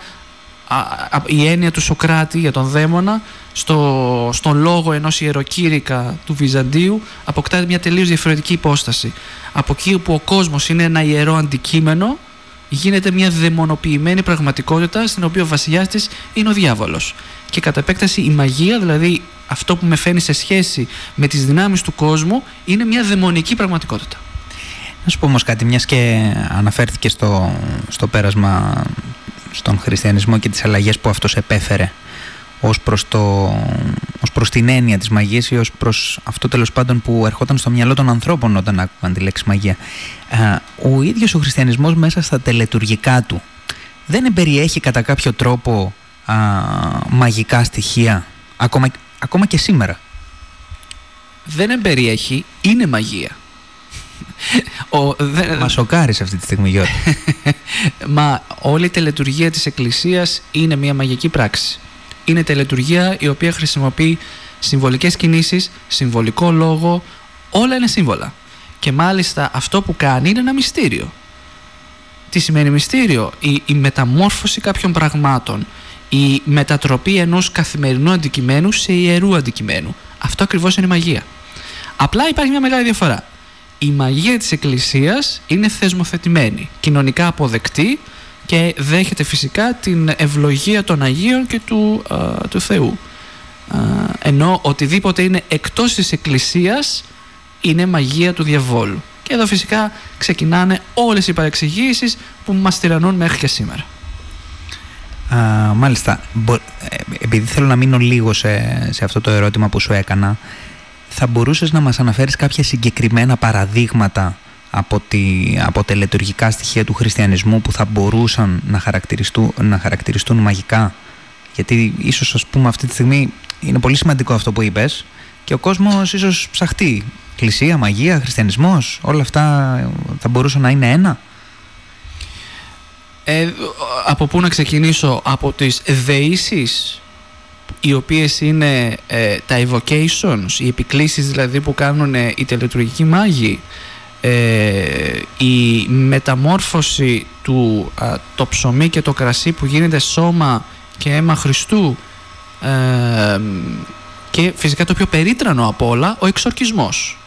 η έννοια του Σοκράτη για τον δαίμονα στο, στον λόγο ενός ιεροκήρυκα του Βυζαντίου αποκτά μια τελείως διαφορετική υπόσταση. Από εκεί όπου ο κόσμος είναι ένα ιερό αντικείμενο γίνεται μια δαιμονοποιημένη πραγματικότητα στην οποία ο βασιλιάς της είναι ο διάβολος. Και κατά επέκταση η μαγεία, δηλαδή αυτό που με φαίνει σε σχέση με τις δυνάμεις του κόσμου είναι μια δαιμονική πραγματικότητα. Να σου πω όμως κάτι, μιας και αναφέρθηκε στο, στο πέρασμα στον χριστιανισμό και τις αλλαγές που αυτός επέφερε ως προς, το, ως προς την έννοια της μαγείας ή ως προς αυτό τέλος πάντων που ερχόταν στο μυαλό των ανθρώπων όταν άκουγαν τη λέξη μαγεία. Ο ίδιος ο χριστιανισμός μέσα στα τελετουργικά του δεν εμπεριέχει κατά κάποιο τρόπο α, μαγικά στοιχεία ακόμα, ακόμα και σήμερα. Δεν εμπεριέχει, είναι μαγεία. Ο, δε... Μα σοκάρεις αυτή τη στιγμή Γιώργο. Μα όλη η τελετουργία της Εκκλησίας είναι μια μαγική πράξη. Είναι τελετουργία η οποία χρησιμοποιεί συμβολικές κινήσεις, συμβολικό λόγο, όλα είναι σύμβολα. Και μάλιστα αυτό που κάνει είναι ένα μυστήριο. Τι σημαίνει μυστήριο; Η, η μεταμόρφωση κάποιων πραγμάτων, η μετατροπή ενός καθημερινού αντικειμένου σε ιερού αντικειμένου. Αυτό ακριβώς είναι μαγεία. Απλά υπάρχει μια μεγάλη διαφορά η μαγεία της Εκκλησίας είναι θεσμοθετημένη, κοινωνικά αποδεκτή και δέχεται φυσικά την ευλογία των Αγίων και του, του Θεού. ενώ οτιδήποτε είναι εκτός της Εκκλησίας είναι μαγεία του διαβόλου. Και εδώ φυσικά ξεκινάνε όλες οι παρεξηγήσεις που μας τυραννούν μέχρι και σήμερα. Α, μάλιστα, ε, επειδή θέλω να μείνω λίγο σε, σε αυτό το ερώτημα που σου έκανα θα μπορούσες να μας αναφέρεις κάποια συγκεκριμένα παραδείγματα από, τη, από τελετουργικά στοιχεία του χριστιανισμού που θα μπορούσαν να χαρακτηριστούν, να χαρακτηριστούν μαγικά; Γιατί ίσως ας πούμε αυτή τη στιγμή είναι πολύ σημαντικό αυτό που είπες και ο κόσμος ίσως ψαχτεί. Εκκλησία, μαγεία, χριστιανισμός όλα αυτά θα μπορούσαν να είναι ένα; Ε, από πού να ξεκινήσω; Από τις δεήσεις; Οι οποίες είναι ε, τα evocations, οι επικλήσεις δηλαδή που κάνουν ε, οι τελετουργικοί μάγοι, ε, η μεταμόρφωση του το ψωμί και το κρασί που γίνεται σώμα και αίμα Χριστού και φυσικά το πιο περίτρανο από όλα ο εξορκισμός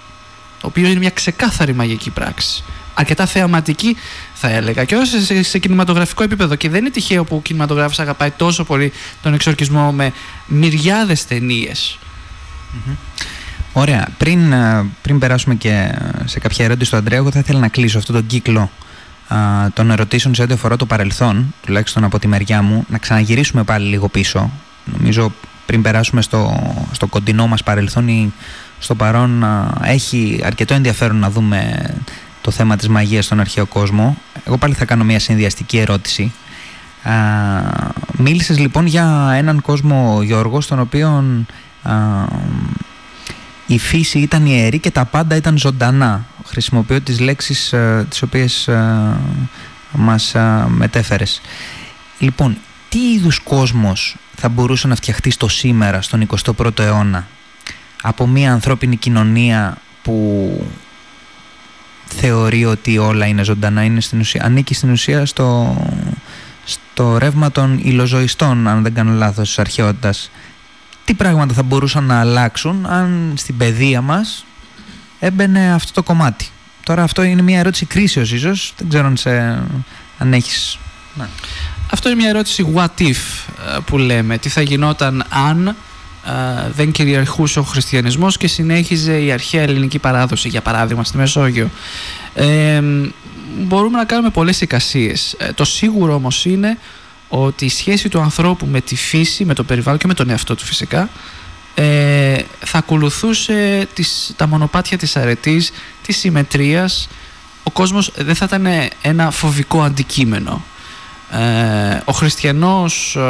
το οποίο είναι μια ξεκάθαρη μαγική πράξη. Αρκετά θεαματική θα έλεγα. Και όσο σε, σε κινηματογραφικό επίπεδο. Και δεν είναι τυχαίο που ο κινηματογράφος αγαπάει τόσο πολύ τον εξορκισμό με μυριάδες Ωραία. Πριν, ε, πριν περάσουμε και σε κάποια ερώτηση του Αντρέα, εγώ θα ήθελα να κλείσω αυτόν τον κύκλο α, των ερωτήσεων σε ό,τι αφορά το παρελθόν, τουλάχιστον από τη μεριά μου, να ξαναγυρίσουμε πάλι λίγο πίσω. Νομίζω πριν περάσουμε στο, στο κοντινό μας παρελθόν ή στο παρόν έχει αρκετό ενδιαφέρον να δούμε το θέμα της μαγείας στον αρχαίο κόσμο. Εγώ πάλι θα κάνω μια συνδυαστική ερώτηση. Α, μίλησες λοιπόν για έναν κόσμο, Γιώργο, στον οποίο α, η φύση ήταν ιερή και τα πάντα ήταν ζωντανά. Χρησιμοποιώ τις λέξεις α, τις οποίες α, μας α, μετέφερες. Λοιπόν, τι είδους κόσμος θα μπορούσε να φτιαχτεί στο σήμερα, στον 21ο αιώνα, από μια ανθρώπινη κοινωνία που θεωρεί ότι όλα είναι ζωντανά, είναι στην ουσία, ανήκει στην ουσία στο, στο ρεύμα των υλοζωιστών, αν δεν κάνω λάθος, της αρχαιότητας. Τι πράγματα θα μπορούσαν να αλλάξουν αν στην παιδεία μας έμπαινε αυτό το κομμάτι; Τώρα αυτό είναι μια ερώτηση κρίσεως ίσως, δεν ξέρω αν σε, αν έχεις... Ναι. Αυτό είναι μια ερώτηση what if ε, που λέμε. Τι θα γινόταν αν ε, δεν κυριαρχούσε ο χριστιανισμός και συνέχιζε η αρχαία ελληνική παράδοση, για παράδειγμα, στη Μεσόγειο. Ε, μπορούμε να κάνουμε πολλές εικασίες. το σίγουρο όμως είναι ότι η σχέση του ανθρώπου με τη φύση, με το περιβάλλον και με τον εαυτό του φυσικά ε, θα ακολουθούσε τις, τα μονοπάτια της αρετής, της συμμετρίας ο κόσμος δεν θα ήταν ένα φοβικό αντικείμενο ε, ο χριστιανός ε,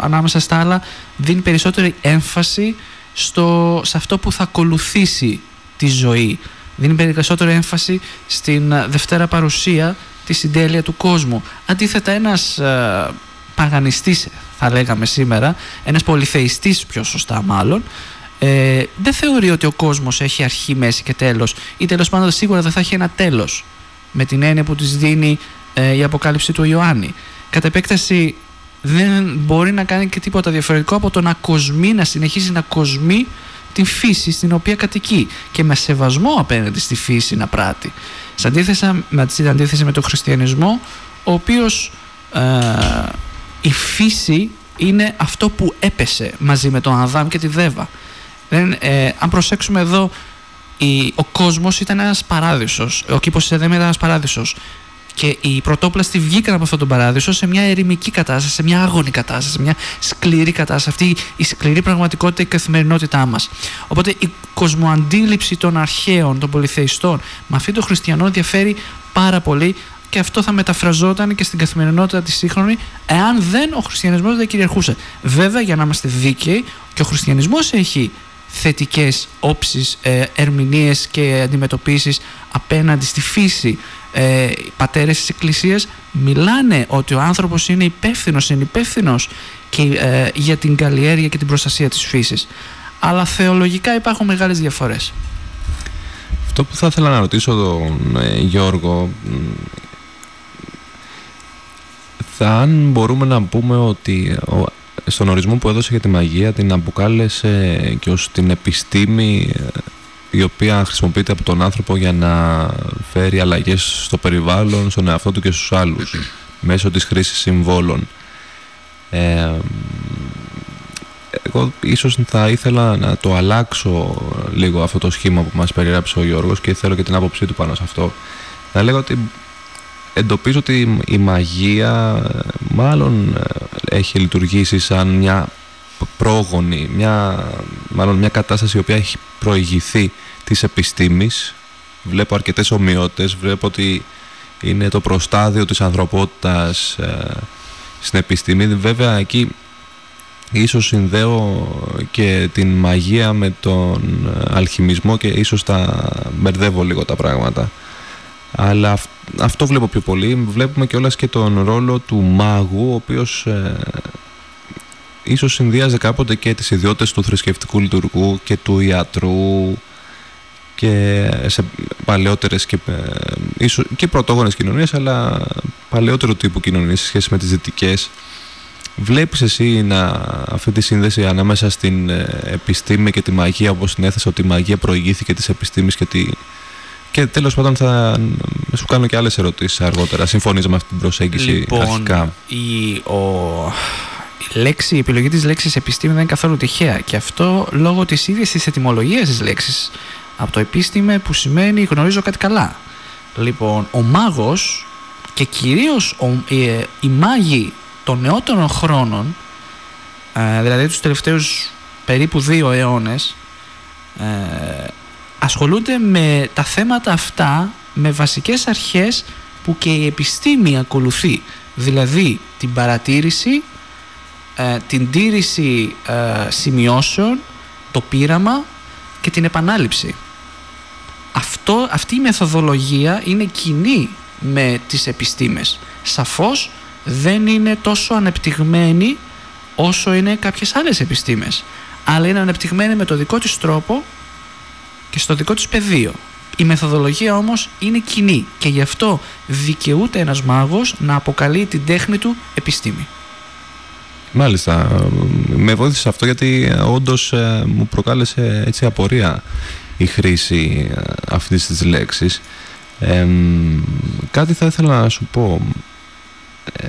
ανάμεσα στα άλλα δίνει περισσότερη έμφαση στο, σε αυτό που θα ακολουθήσει τη ζωή. Δίνει περισσότερη έμφαση στην δευτέρα παρουσία τη συντέλεια του κόσμου. Αντίθετα ένας ε, παγανιστής θα λέγαμε σήμερα, ένας πολυθεϊστής πιο σωστά μάλλον, ε, δεν θεωρεί ότι ο κόσμος έχει αρχή, μέση και τέλος ή τέλος πάντων σίγουρα δεν θα έχει ένα τέλος με την έννοια που της δίνει ε, η αποκάλυψη του Ιωάννη. Κατά επέκταση δεν μπορεί να κάνει και τίποτα διαφορετικό από το να κοσμεί, να συνεχίζει να κοσμεί την φύση στην οποία κατοικεί και με σεβασμό απέναντι στη φύση να πράττει. Σε αντίθεση με, αντίθεση με τον χριστιανισμό, ο οποίος ε, η φύση είναι αυτό που έπεσε μαζί με τον Αδάμ και τη Δέβα. Δεν, ε, αν προσέξουμε εδώ, η, ο κόσμος ήταν ένας παράδεισος, ο κήπος της Εδέμ ήταν ένας παράδεισος και οι πρωτόπλαστοι βγήκαν από αυτόν τον παράδεισο σε μια ερημική κατάσταση, σε μια άγωνη κατάσταση, σε μια σκληρή κατάσταση. Αυτή η σκληρή πραγματικότητα, η καθημερινότητά μας. Οπότε η κοσμοαντίληψη των αρχαίων, των πολυθεϊστών, με αυτή των χριστιανών διαφέρει πάρα πολύ και αυτό θα μεταφραζόταν και στην καθημερινότητα τη σύγχρονη εάν δεν ο χριστιανισμός δεν κυριαρχούσε. Βέβαια, για να είμαστε δίκαιοι, και ο χριστιανισμός έχει θετικές όψεις, ε, ερμηνείες και αντιμετωπίσεις απέναντι στη φύση. Ε, οι πατέρες της Εκκλησίας μιλάνε ότι ο άνθρωπος είναι υπεύθυνος, είναι υπεύθυνος και, ε, για την καλλιέργεια και την προστασία της φύσης. Αλλά θεολογικά υπάρχουν μεγάλες διαφορές. Αυτό που θα ήθελα να ρωτήσω τον ε, Γιώργο αν μπορούμε να πούμε ότι στον ορισμό που έδωσε για τη μαγεία την αποκάλεσε και ως την επιστήμη ε, η οποία χρησιμοποιείται από τον άνθρωπο για να φέρει αλλαγές στο περιβάλλον, στον εαυτό του και στους άλλους μέσω της χρήσης συμβόλων. Ε, εγώ ίσως θα ήθελα να το αλλάξω λίγο αυτό το σχήμα που μας περιγράψει ο Γιώργος και θέλω και την άποψή του πάνω σε αυτό. Να λέγω ότι εντοπίζω ότι η μαγεία μάλλον ε, έχει λειτουργήσει σαν μια πρόγονη, μια, μάλλον μια κατάσταση η οποία έχει προηγηθεί της επιστήμης. Βλέπω αρκετές ομοιότητες, βλέπω ότι είναι το προστάδιο της ανθρωπότητας ε, στην επιστήμη. Βέβαια εκεί ίσως συνδέω και την μαγεία με τον ε, αλχημισμό και ίσως τα μπερδεύω λίγο τα πράγματα. Αλλά αυτό βλέπω πιο πολύ. Βλέπουμε και όλας και τον ρόλο του μάγου, ο οποίος ε, ίσως συνδύαζε κάποτε και τις ιδιότητες του θρησκευτικού λειτουργού και του ιατρού και σε παλαιότερες και, ε, ίσως, και πρωτόγονες κοινωνίες αλλά παλαιότερο τύπου κοινωνίες σε σχέση με τις δυτικές Βλέπεις εσύ να, αυτή τη σύνδεση ανάμεσα στην ε, επιστήμη και τη μαγεία όπως την έθεσα ότι η μαγεία προηγήθηκε της επιστήμης και τη, και τέλος πάντων θα σου κάνω και άλλες ερωτήσεις αργότερα. Συμφωνείς με αυτή την προσέγγιση λοιπόν, αρχικά; Η, ο, η, λέξη, η επιλογή της λέξης επιστήμη δεν είναι καθόλου τυχαία. Και αυτό λόγω της ίδιας της ετοιμολογίας της λέξης. Από το επίστημε που σημαίνει γνωρίζω κάτι καλά. Λοιπόν, ο μάγος και κυρίως οι, οι μάγοι των νεότερων χρόνων, ε, δηλαδή τους τελευταίους περίπου δύο αιώνες, ε, ασχολούνται με τα θέματα αυτά με βασικές αρχές που και η επιστήμη ακολουθεί. Δηλαδή την παρατήρηση, ε, την τήρηση ε, σημειώσεων, το πείραμα και την επανάληψη. Αυτό, αυτή η μεθοδολογία είναι κοινή με τις επιστήμες. Σαφώς δεν είναι τόσο ανεπτυγμένη όσο είναι κάποιες άλλες επιστήμες. Αλλά είναι ανεπτυγμένη με το δικό της τρόπο και στο δικό της πεδίο. Η μεθοδολογία όμως είναι κοινή και γι' αυτό δικαιούται ένας μάγος να αποκαλεί την τέχνη του επιστήμη. Μάλιστα. Με βοήθησε αυτό γιατί όντως ε, μου προκάλεσε έτσι απορία η χρήση ε, αυτής της λέξης. κάτι θα ήθελα να σου πω. ε,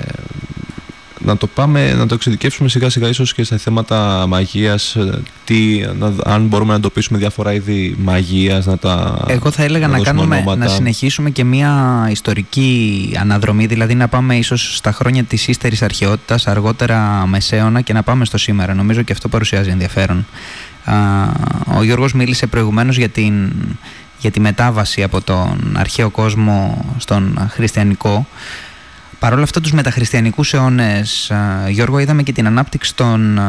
να το πάμε, να το εξειδικεύσουμε σιγά σιγά ίσως και στα θέματα μαγείας ε, τι, να, αν μπορούμε να εντοπίσουμε διάφορα είδη μαγείας να τα Εγώ θα έλεγα να, κάνουμε, να συνεχίσουμε και μια ιστορική αναδρομή δηλαδή να πάμε ίσως στα χρόνια της ύστερης αρχαιότητας αργότερα μεσαίωνα και να πάμε στο σήμερα. Νομίζω και αυτό παρουσιάζει ενδιαφέρον. Ο Γιώργος μίλησε προηγουμένως για, την, για τη μετάβαση από τον αρχαίο κόσμο στον χριστιανικό Παρ' όλα αυτά τους μεταχριστιανικούς αιώνες, Γιώργο, είδαμε και την ανάπτυξη των,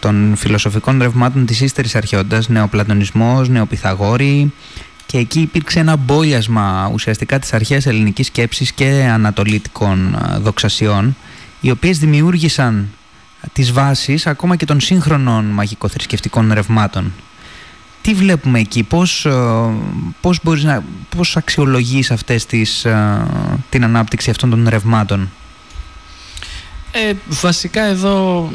των φιλοσοφικών ρευμάτων της ύστερης αρχαιότητας, νεοπλατωνισμός, νεοπιθαγόρη και εκεί υπήρξε ένα μπόλιασμα ουσιαστικά της αρχαίας ελληνικής σκέψης και ανατολίτικων δοξασιών, οι οποίες δημιούργησαν τις βάσεις ακόμα και των σύγχρονων μαγικοθρησκευτικών ρευμάτων τι βλέπουμε εκεί, πώς, ε, πώς, μπορείς να, πώς αξιολογείς αυτές τις, ε, την ανάπτυξη αυτών των ρευμάτων; Ε, βασικά εδώ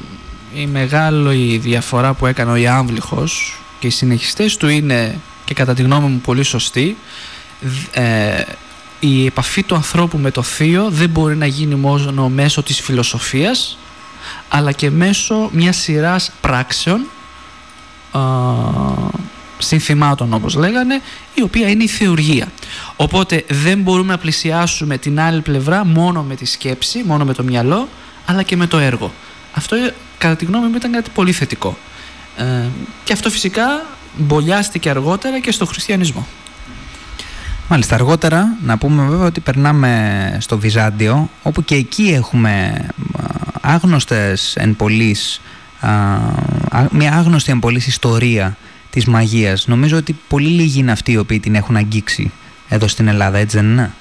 η μεγάλη διαφορά που έκανε ο Ιάμβληχος και οι συνεχιστές του είναι και κατά τη γνώμη μου πολύ σωστή ε, η επαφή του ανθρώπου με το θείο δεν μπορεί να γίνει μόνο μέσω της φιλοσοφίας αλλά και μέσω μιας σειράς πράξεων συνθημάτων όπως λέγανε, η οποία είναι η θεουργία. Οπότε δεν μπορούμε να πλησιάσουμε την άλλη πλευρά μόνο με τη σκέψη, μόνο με το μυαλό, αλλά και με το έργο. Αυτό κατά τη γνώμη μου ήταν κάτι πολύ θετικό. Ε, και αυτό φυσικά μπολιάστηκε αργότερα και στο χριστιανισμό. Μάλιστα, αργότερα να πούμε βέβαια ότι περνάμε στο Βυζάντιο, όπου και εκεί έχουμε άγνωστες εν πολλής, μια άγνωστη εν πολλής ιστορία της μαγείας. Νομίζω ότι πολύ λίγοι είναι αυτοί οι οποίοι την έχουν αγγίξει εδώ στην Ελλάδα, έτσι δεν είναι;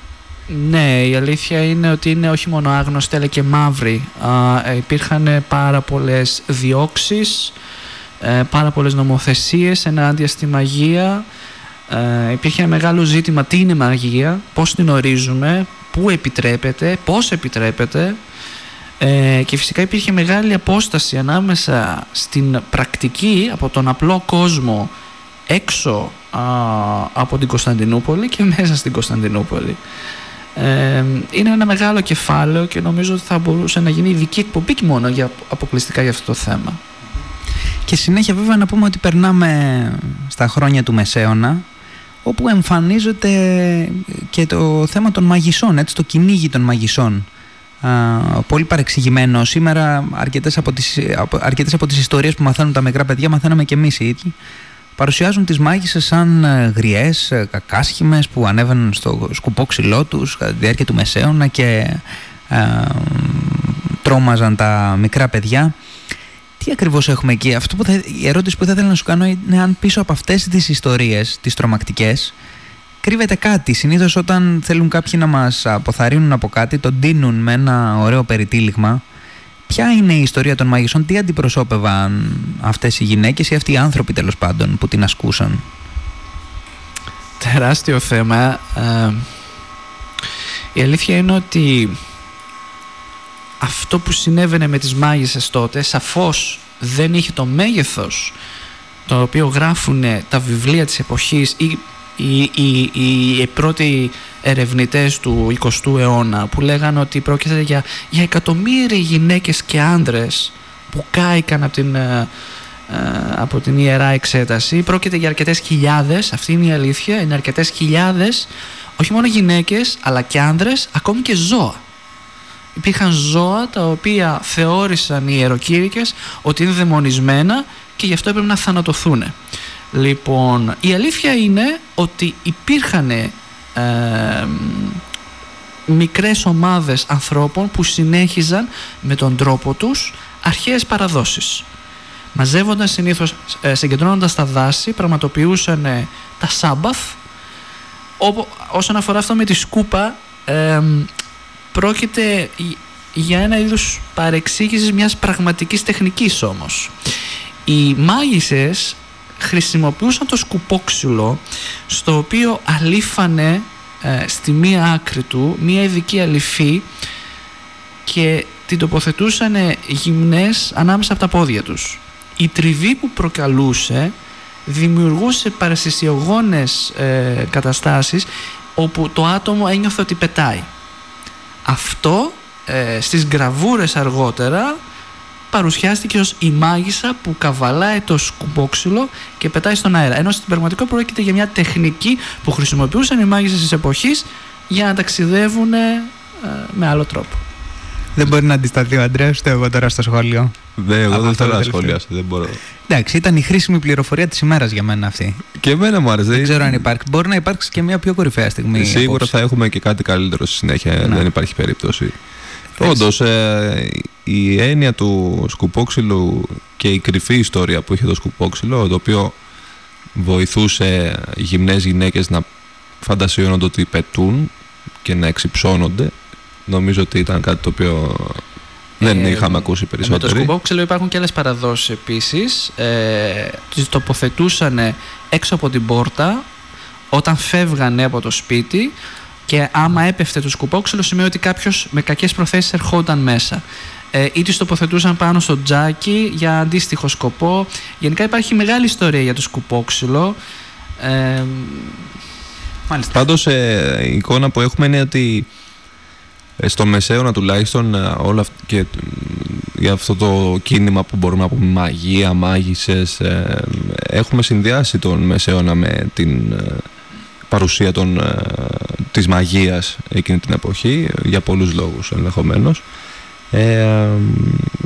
Ναι, η αλήθεια είναι ότι είναι όχι μόνο άγνωστοι αλλά και μαύροι. Α, υπήρχαν πάρα πολλές διώξεις, ε, πάρα πολλές νομοθεσίες ενάντια στη μαγεία. Ε, υπήρχε ένα μεγάλο ζήτημα τι είναι μαγεία, πώς την ορίζουμε, πού επιτρέπεται, πώς επιτρέπεται. Ε, και φυσικά υπήρχε μεγάλη απόσταση ανάμεσα στην πρακτική από τον απλό κόσμο έξω από την Κωνσταντινούπολη και μέσα στην Κωνσταντινούπολη. Ε, είναι ένα μεγάλο κεφάλαιο και νομίζω ότι θα μπορούσε να γίνει ειδική εκπομπή και μόνο για, αποκλειστικά για αυτό το θέμα. Και συνέχεια βέβαια να πούμε ότι περνάμε στα χρόνια του Μεσαίωνα όπου εμφανίζεται και το θέμα των μαγισσών, έτσι, το κυνήγι των μαγισσών πολύ παρεξηγημένο. Σήμερα αρκετές από, τις, αρκετές από τις ιστορίες που μαθαίνουν τα μικρά παιδιά μαθαίναμε και εμείς οι ίδιοι παρουσιάζουν τις μάγισσες σαν ε, γριές, ε, κακάσχημες που ανέβαιναν στο σκουπό ξυλό τους κατά τη διάρκεια του Μεσαίωνα και τρόμαζαν τα μικρά παιδιά. Τι ακριβώς έχουμε εκεί; Αυτό που θα, η ερώτηση που θα ήθελα να σου κάνω είναι αν πίσω από αυτές τις ιστορίες, τις τρομακτικές, κρύβεται κάτι. Συνήθως όταν θέλουν κάποιοι να μας αποθαρρύνουν από κάτι, τον τίνουν με ένα ωραίο περιτύλιγμα. Ποια είναι η ιστορία των μαγισσών, τι αντιπροσώπευαν αυτές οι γυναίκες ή αυτοί οι άνθρωποι τέλος πάντων που την ασκούσαν; Τεράστιο θέμα. Ε, η αλήθεια είναι ότι αυτό που συνέβαινε με τις μάγισσες τότε σαφώς δεν είχε το μέγεθος το οποίο γράφουν τα βιβλία της εποχής ή οι, οι, οι πρώτοι ερευνητές του 20ου αιώνα που λέγανε ότι πρόκειται για, για εκατομμύρια γυναίκες και άντρες που κάηκαν από την, ε, ε, από την ιερά εξέταση πρόκειται για αρκετές χιλιάδες αυτή είναι η αλήθεια, είναι αρκετές χιλιάδες όχι μόνο γυναίκες αλλά και άντρες ακόμη και ζώα. Υπήρχαν ζώα τα οποία θεώρησαν οι ιεροκήρυκες ότι είναι δαιμονισμένα και γι' αυτό έπρεπε να θανατωθούν Λοιπόν, η αλήθεια είναι ότι υπήρχαν ε, μικρές ομάδες ανθρώπων που συνέχιζαν με τον τρόπο τους αρχαίες παραδόσεις. Μαζεύοντας συνήθως, ε, συγκεντρώνοντας τα δάση, πραγματοποιούσαν ε, τα σάμπαθ. Ό, όσον αφορά αυτό με τη σκούπα, ε, πρόκειται για ένα είδους παρεξήγησης μιας πραγματικής τεχνικής όμως. Οι μάγισσες χρησιμοποιούσαν το σκουπόξυλο στο οποίο αλήφανε ε, στη μία άκρη του μία ειδική αληφή και την τοποθετούσαν γυμνές ανάμεσα από τα πόδια τους. Η τριβή που προκαλούσε δημιουργούσε παρασυσιογόνες ε, καταστάσεις όπου το άτομο ένιωθε ότι πετάει. Αυτό ε, στις γραβούρες αργότερα παρουσιάστηκε ως η μάγισσα που καβαλάει το σκουμπόξυλο και πετάει στον αέρα. Ενώ στην πραγματικότητα πρόκειται για μια τεχνική που χρησιμοποιούσαν οι μάγισσες της εποχής για να ταξιδεύουν ε, με άλλο τρόπο. Δεν μπορεί να αντισταθεί ο Αντρέας, ούτε εγώ τώρα στο σχόλιο. Δεν, εγώ Από δεν αυτό θέλω το να τελευταίο. σχολιάσω. Δεν μπορώ. Εντάξει, ήταν η χρήσιμη πληροφορία της ημέρας για μένα αυτή. Και εμένα μου άρεσε. Δεν ξέρω αν υπάρχει. Μπορεί να υπάρξει και μια πιο κορυφαία στιγμή. Σίγουρα απόψε. θα έχουμε και κάτι καλύτερο στη συνέχεια. Ναι. Δεν υπάρχει περίπτωση. Εντάξει. Όντως, η έννοια του σκουπόξυλου και η κρυφή ιστορία που είχε το σκουπόξυλο, το οποίο βοηθούσε γυμνές γυναίκες να φαντασιώνονται ότι πετούν και να εξυψώνονται, νομίζω ότι ήταν κάτι το οποίο δεν Ε, είχαμε ακούσει Με το περισσότερο. σκουμπόξυλο υπάρχουν και άλλες παραδόσεις επίσης. Ε, τις τοποθετούσαν έξω από την πόρτα όταν φεύγανε από το σπίτι και άμα έπεφτε το σκουμπόξυλο σημαίνει ότι κάποιος με κακές προθέσεις ερχόταν μέσα. Ε, ή τις τοποθετούσαν πάνω στο τζάκι για αντίστοιχο σκοπό. Γενικά υπάρχει μεγάλη ιστορία για το σκουπόξυλο. Ε, Μάλιστα. Πάντως ε, η εικόνα που έχουμε είναι ότι ε, στο μεσαίωνα τουλάχιστον ε, όλα αυ- και ε, για αυτό το κίνημα που μπορούμε να πούμε μαγεία, μάγισσες ε, έχουμε συνδυάσει τον μεσαίωνα με την ε, παρουσία των, ε, της μαγείας εκείνη την εποχή για πολλούς λόγους ενδεχομένως ε,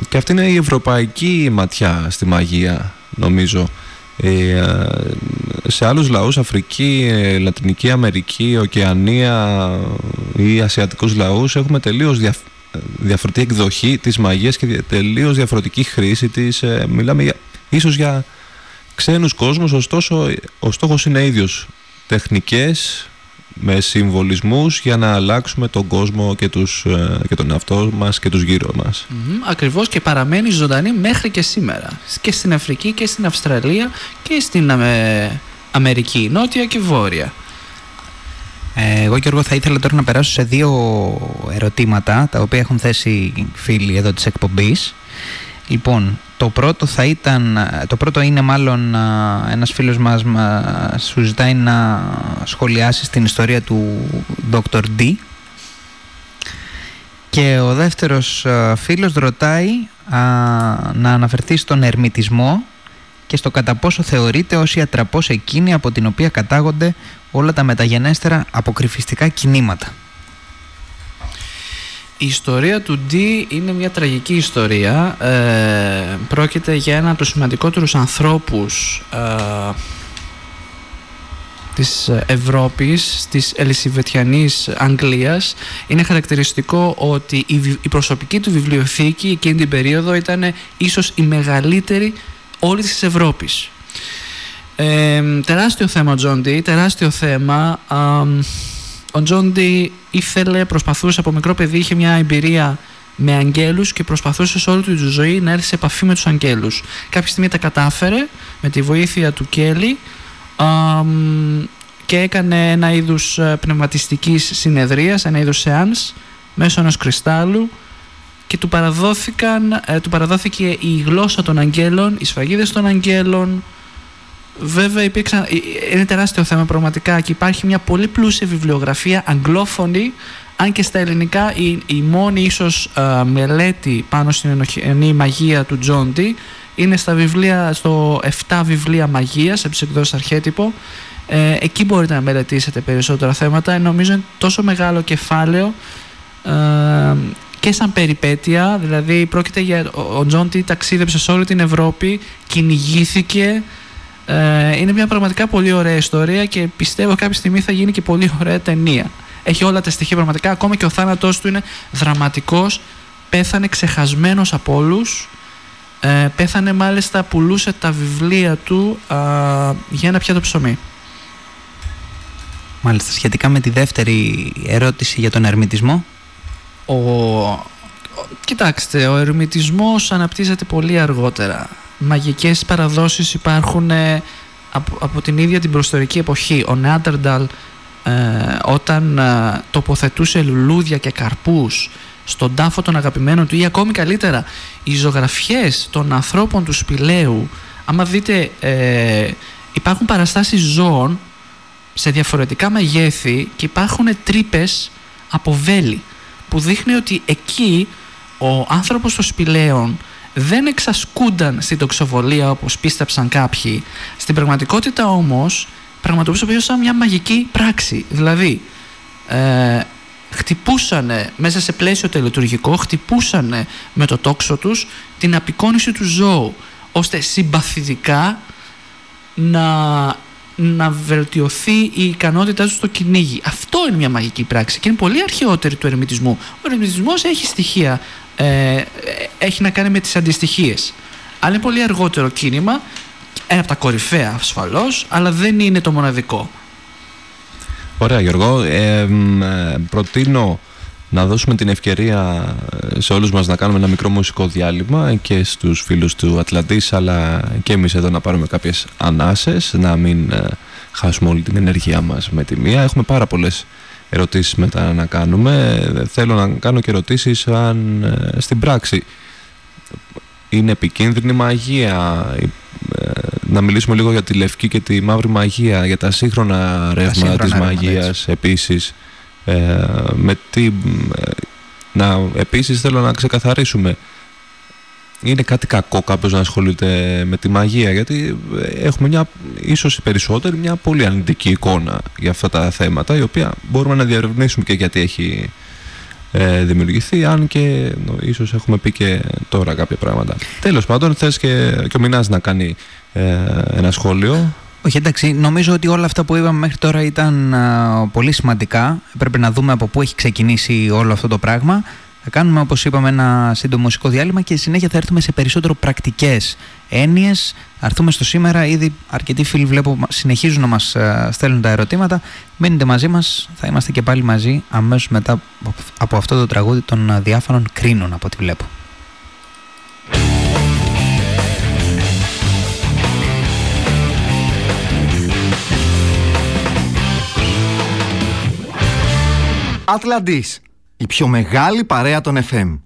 και αυτή είναι η ευρωπαϊκή ματιά στη μαγεία νομίζω ε, σε άλλους λαούς, Αφρική, ε, Λατινική Αμερική, Οκεανία ή ασιατικούς λαούς έχουμε τελείως δια, διαφορετική εκδοχή της μαγείας και δια- τελείως διαφορετική χρήση της. Ε, μιλάμε για, ίσως για ξένους κόσμους, ωστόσο ο στόχος είναι ίδιος. Τεχνικές με συμβολισμούς για να αλλάξουμε τον κόσμο και, τους, ε, και τον εαυτό μας και τους γύρω μας. Μμμ, Ακριβώς και παραμένει ζωντανή μέχρι και σήμερα. Και στην Αφρική και στην Αυστραλία και στην Αμε- Αμερική, νότια και βόρεια. Ε, εγώ Γιώργο θα ήθελα τώρα να περάσω σε δύο ερωτήματα τα οποία έχουν θέσει φίλοι εδώ της εκπομπής. Λοιπόν, το πρώτο θα ήταν, το πρώτο είναι μάλλον α, ένας φίλος μας μας σου ζητάει να σχολιάσεις την ιστορία του Dr. D και ο δεύτερος α, φίλος ρωτάει α, να αναφερθεί στον ερμητισμό και στο κατά πόσο θεωρείται ως η ατραπός εκείνη από την οποία κατάγονται όλα τα μεταγενέστερα αποκρυφιστικά κινήματα. Η ιστορία του D είναι μια τραγική ιστορία. Ε, πρόκειται για ένα από τους σημαντικότερους ανθρώπους ε, της Ευρώπης, της Ελισιβετιανής Αγγλίας. Είναι χαρακτηριστικό ότι η, βι- η προσωπική του βιβλιοθήκη εκείνη την περίοδο ήταν ίσως η μεγαλύτερη όλης της Ευρώπης. Ε, τεράστιο θέμα ο Τζον Ντί, τεράστιο θέμα. Αμ, ο Τζον Ντί ήθελε, προσπαθούσε από μικρό παιδί, είχε μια εμπειρία με αγγέλους και προσπαθούσε σε όλη του τη ζωή να έρθει σε επαφή με τους αγγέλους. Κάποια στιγμή τα κατάφερε με τη βοήθεια του Κέλλη αμ, και έκανε ένα είδους ε, πνευματιστικής συνεδρίας, ένα είδους σεάνς μέσω ενός κρυστάλλου και του, παραδόθηκαν, ε, του παραδόθηκε η γλώσσα των αγγέλων, οι σφραγίδες των αγγέλων, Βέβαια υπήρξαν, ε, ε, είναι τεράστιο θέμα πραγματικά και υπάρχει μια πολύ πλούσια βιβλιογραφία αγγλόφωνη αν και στα ελληνικά η, η μόνη ίσως α, μελέτη πάνω στην ενοχενή μαγεία του Τζόντι είναι στα βιβλία, στο 7 βιβλία μαγείας από τις εκδόσεις αρχέτυπο. Ε, εκεί μπορείτε να μελετήσετε περισσότερα θέματα. Ε, νομίζω είναι τόσο μεγάλο κεφάλαιο ε, και σαν περιπέτεια δηλαδή πρόκειται για ο, ο Τζόντι ταξίδεψε σε όλη την Ευρώπη κυνηγήθηκε ε, είναι μια πραγματικά πολύ ωραία ιστορία και πιστεύω κάποια στιγμή θα γίνει και πολύ ωραία ταινία. Έχει όλα τα στοιχεία πραγματικά, ακόμα και ο θάνατός του είναι δραματικός, πέθανε ξεχασμένος από όλους, ε, πέθανε μάλιστα, πουλούσε τα βιβλία του α, για ένα πιάτο ψωμί. Μάλιστα, σχετικά με τη δεύτερη ερώτηση για τον ερμητισμό. Ο... ο- Κοιτάξτε, ο ερμητισμός αναπτύσσεται πολύ αργότερα. Μαγικές παραδόσεις υπάρχουν ε, από, από την ίδια την προστορική εποχή. Ο Νέαντερνταλ ε, όταν ε, τοποθετούσε λουλούδια και καρπούς στον τάφο των αγαπημένων του ή ακόμη καλύτερα οι ζωγραφιές των ανθρώπων του σπηλαίου άμα δείτε ε, υπάρχουν παραστάσεις ζώων σε διαφορετικά μεγέθη και υπάρχουν τρύπες από βέλη που δείχνει ότι εκεί ο άνθρωπος των σπηλαίων δεν εξασκούνταν στην τοξοβολία όπως πίστεψαν κάποιοι. Στην πραγματικότητα όμως πραγματοποιούσαν σαν μια μαγική πράξη. Δηλαδή, ε, χτυπούσανε μέσα σε πλαίσιο τελετουργικό, χτυπούσανε με το τόξο τους την απεικόνιση του ζώου, ώστε συμπαθητικά να, να βελτιωθεί η ικανότητά τους στο κυνήγι. Αυτό είναι μια μαγική πράξη και είναι πολύ αρχαιότερη του ερμητισμού. Ο ερμητισμός έχει στοιχεία, ε, έχει να κάνει με τις αντιστοιχίες. Αλλά είναι πολύ αργότερο κίνημα, ένα από τα κορυφαία ασφαλώς, αλλά δεν είναι το μοναδικό. Ωραία Γιώργο, ε, προτείνω να δώσουμε την ευκαιρία σε όλους μας να κάνουμε ένα μικρό μουσικό διάλειμμα και στους φίλους του Ατλαντής αλλά και εμείς εδώ να πάρουμε κάποιες ανάσες, να μην ε, χάσουμε όλη την ενέργειά μας με τη μία. Έχουμε πάρα πολλές ερωτήσεις μετά να κάνουμε. Θέλω να κάνω και ερωτήσεις αν ε, στην πράξη είναι επικίνδυνη μαγεία, να μιλήσουμε λίγο για τη λευκή και τη μαύρη μαγεία, για τα σύγχρονα ρεύματα της μαγείας επίσης. Ε, με τι, ε, να, επίσης θέλω να ξεκαθαρίσουμε είναι κάτι κακό κάποιος να ασχολείται με τη μαγεία γιατί έχουμε μια, ίσως περισσότερη μια πολύ αρνητική εικόνα για αυτά τα θέματα η οποία μπορούμε να διαρευνήσουμε και γιατί έχει ε, δημιουργηθεί αν και ίσως έχουμε πει και τώρα κάποια πράγματα. Τέλος πάντων θες και, και ο Μινάς να κάνει ε, ένα σχόλιο; Όχι, εντάξει, νομίζω ότι όλα αυτά που είπαμε μέχρι τώρα ήταν πολύ σημαντικά. Πρέπει να δούμε από πού έχει ξεκινήσει όλο αυτό το πράγμα. Θα κάνουμε, όπως είπαμε, ένα σύντομο μουσικό διάλειμμα και συνέχεια θα έρθουμε σε περισσότερο πρακτικές έννοιες. Θα έρθουμε στο σήμερα. Ήδη αρκετοί φίλοι βλέπω συνεχίζουν να μας στέλνουν τα ερωτήματα. Μείνετε μαζί μας. Θα είμαστε και πάλι μαζί αμέσως μετά από αυτό το τραγούδι των διάφορων κρίνων από ό,τι βλέπω. Ατλαντής, η πιο μεγάλη παρέα των FM.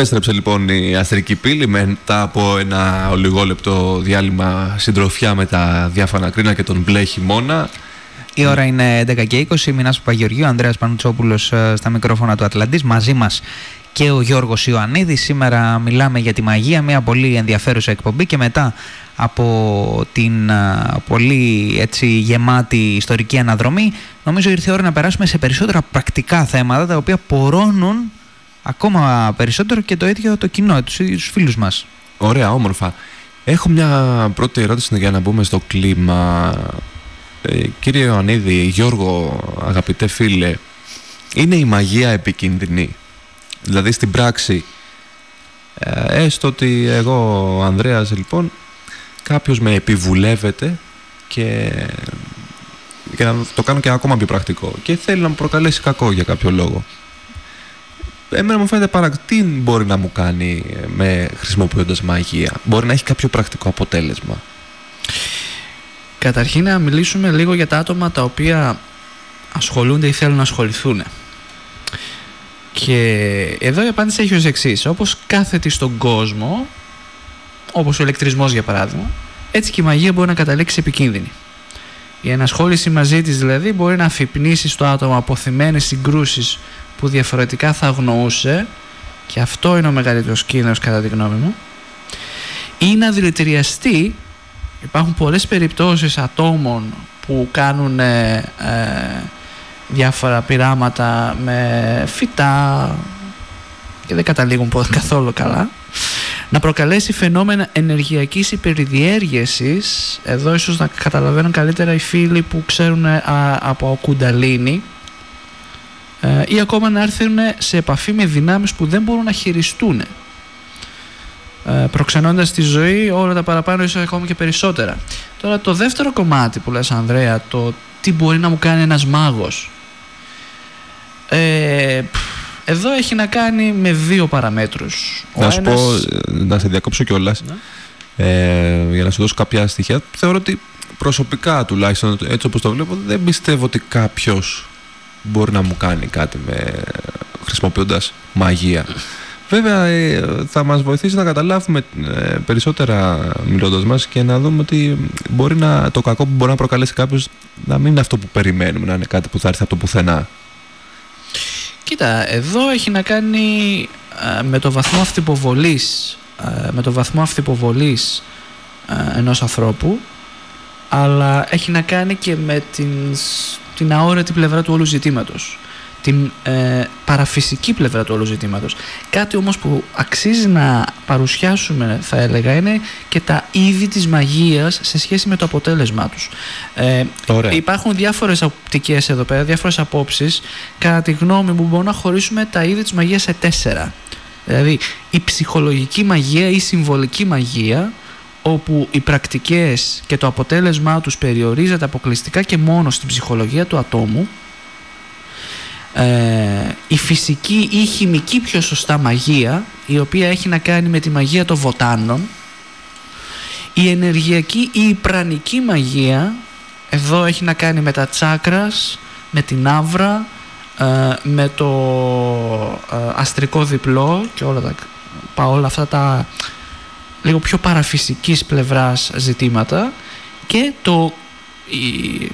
Επέστρεψε λοιπόν η αστρική πύλη μετά από ένα ολιγόλεπτο διάλειμμα συντροφιά με τα διάφανα κρίνα και τον μπλε χειμώνα. Η ώρα είναι 11 και 20. Μινάς Παπαγεωργίου, Ανδρέας Πανουτσόπουλος ε, στα μικρόφωνα του Ατλαντής. Μαζί μας και ο Γιώργος Ιωαννίδης. Σήμερα μιλάμε για τη μαγεία, μια πολύ ενδιαφέρουσα εκπομπή και μετά από την α, πολύ έτσι, γεμάτη ιστορική αναδρομή νομίζω ήρθε η ώρα να περάσουμε σε περισσότερα πρακτικά θέματα τα οποία πορώνουν ακόμα περισσότερο και το ίδιο το κοινό, τους, τους φίλους μας. Ωραία, όμορφα. Έχω μια πρώτη ερώτηση για να μπούμε στο κλίμα. Ε, κύριε Ιωαννίδη, Γιώργο, αγαπητέ φίλε, είναι η μαγεία επικίνδυνη; Δηλαδή στην πράξη Ε, έστω ότι εγώ, ο Ανδρέας λοιπόν, κάποιος με επιβουλεύεται και, και να το κάνω και ακόμα πιο πρακτικό και θέλει να μου προκαλέσει κακό για κάποιο λόγο. Εμένα μου φαίνεται παρά τι μπορεί να μου κάνει με χρησιμοποιώντας μαγεία; Μπορεί να έχει κάποιο πρακτικό αποτέλεσμα. Καταρχήν να μιλήσουμε λίγο για τα άτομα τα οποία ασχολούνται ή θέλουν να ασχοληθούν. Και εδώ η απάντηση έχει ως εξής. Όπως κάθεται στον κόσμο, όπως ο ηλεκτρισμός για παράδειγμα, έτσι και η μαγεία μπορεί να καταλήξει επικίνδυνη. Η ενασχόληση μαζί της δηλαδή μπορεί να αφυπνίσει στο άτομο αποθυμένες συγκρούσεις που διαφορετικά θα αγνοούσε και αυτό είναι ο μεγαλύτερος κίνδυνος κατά τη γνώμη μου ή να δηλητηριαστεί. Υπάρχουν πολλές περιπτώσεις ατόμων που κάνουν ε, ε, διάφορα πειράματα με φυτά και δεν καταλήγουν καθόλου καλά. Να προκαλέσει φαινόμενα ενεργειακής υπερδιέργεσης. Εδώ ίσως να καταλαβαίνουν καλύτερα οι φίλοι που ξέρουν ε, από κουνταλίνη. ε, ή ακόμα να έρθουν σε επαφή με δυνάμεις που δεν μπορούν να χειριστούν ε, προξενώντας τη ζωή όλα τα παραπάνω ίσως ακόμα και περισσότερα τώρα το δεύτερο κομμάτι που λες Ανδρέα το τι μπορεί να μου κάνει ένας μάγος ε, εδώ έχει να κάνει με δύο παραμέτρους να σου πω, να σε διακόψω κιόλας. Ναι. Ε, για να σου δώσω κάποια στοιχεία θεωρώ ότι προσωπικά τουλάχιστον έτσι όπως το βλέπω δεν πιστεύω ότι κάποιος μπορεί να μου κάνει κάτι με, χρησιμοποιώντας μαγεία. Βέβαια ε, θα μας βοηθήσει να καταλάβουμε ε, περισσότερα μιλώντας μας και να δούμε ότι μπορεί να, το κακό που μπορεί να προκαλέσει κάποιος να μην είναι αυτό που περιμένουμε, να είναι κάτι που θα έρθει από το πουθενά. Κοίτα, εδώ έχει να κάνει με το βαθμό αυτυποβολής, με το βαθμό αυτυποβολής ενός ανθρώπου αλλά έχει να κάνει και με την την αόρατη πλευρά του όλου ζητήματος. Την ε, παραφυσική πλευρά του όλου ζητήματος. Κάτι όμως που αξίζει να παρουσιάσουμε θα έλεγα είναι και τα είδη της μαγείας σε σχέση με το αποτέλεσμά τους. Ε, υπάρχουν διάφορες οπτικές εδώ πέρα διάφορες απόψεις. Κατά τη γνώμη μου μπορούμε να χωρίσουμε τα είδη της μαγείας σε τέσσερα. Δηλαδή η ψυχολογική μαγεία ή η συμβολική μαγεία όπου οι πρακτικές και το αποτέλεσμά τους περιορίζεται αποκλειστικά και μόνο στην ψυχολογία του ατόμου ε, η φυσική ή η χημική πιο σωστά μαγεία η οποία έχει να κάνει με τη μαγεία των βοτάνων η ενεργειακή ή η πρανική μαγεία εδώ έχει να κάνει με τα τσάκρας με την άβρα ε, με το ε, αστρικό διπλό και όλα, τα, όλα αυτά τα λίγο πιο παραφυσικής πλευράς ζητήματα και το,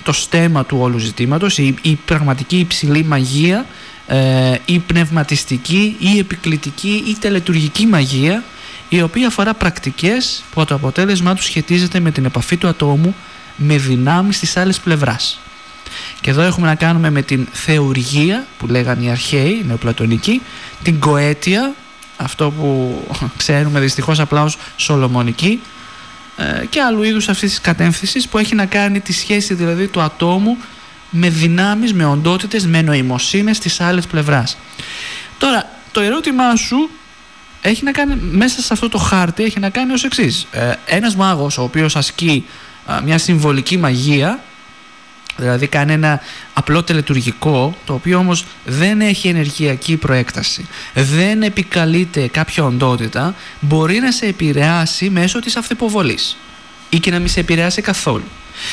το στέμα του όλου ζητήματος, η, η πραγματική υψηλή μαγεία, ε, η πνευματιστική, η επικλητική ή τελετουργική μαγεία η οποία αφορά πρακτικές που το αποτέλεσμά τους σχετίζεται με την επαφή του ατόμου με δυνάμεις της άλλης πλευράς. Και εδώ έχουμε να κάνουμε με την θεουργία που λέγανε οι αρχαίοι, οι νεοπλατωνικοί, την κοέτια αυτό που ξέρουμε δυστυχώς απλά ως σολομονική ε, και άλλου είδους αυτής της κατεύθυνσης που έχει να κάνει τη σχέση δηλαδή του ατόμου με δυνάμεις, με οντότητες, με νοημοσύνες της άλλης πλευράς. Τώρα, το ερώτημά σου έχει να κάνει, μέσα σε αυτό το χάρτη έχει να κάνει ως εξής. Ε, ένας μάγος ο οποίος ασκεί μια συμβολική μαγεία Δηλαδή κάνει ένα απλό τελετουργικό, το οποίο όμως δεν έχει ενεργειακή προέκταση, δεν επικαλείται κάποια οντότητα, μπορεί να σε επηρεάσει μέσω της αυθυποβολής ή και να μην σε επηρεάσει καθόλου.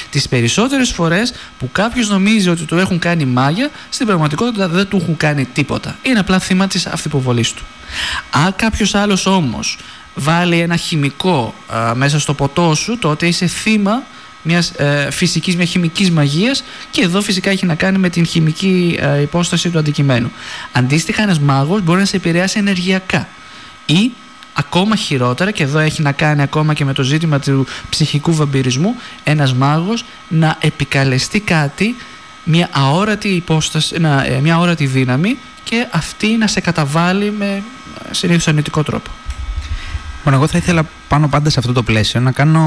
Τις περισσότερες φορές που κάποιος νομίζει ότι του έχουν κάνει μάγια, στην πραγματικότητα δεν του έχουν κάνει τίποτα. Είναι απλά θύμα της αυθυποβολής του. Αν κάποιος άλλος όμως βάλει ένα χημικό μέσα στο ποτό σου, τότε είσαι θύμα μιας ε, φυσικής, μιας χημικής μαγείας και εδώ φυσικά έχει να κάνει με την χημική ε, υπόσταση του αντικειμένου. Αντίστοιχα ένας μάγος μπορεί να σε επηρεάσει ενεργειακά ή ακόμα χειρότερα και εδώ έχει να κάνει ακόμα και με το ζήτημα του ψυχικού βαμπυρισμού ένας μάγος να επικαλεστεί κάτι μια αόρατη υπόσταση, ε, μια αόρατη δύναμη και αυτή να σε καταβάλει με ε, συνήθως αρνητικό τρόπο. Λοιπόν, εγώ θα ήθελα πάνω πάντα σε αυτό το πλαίσιο να κάνω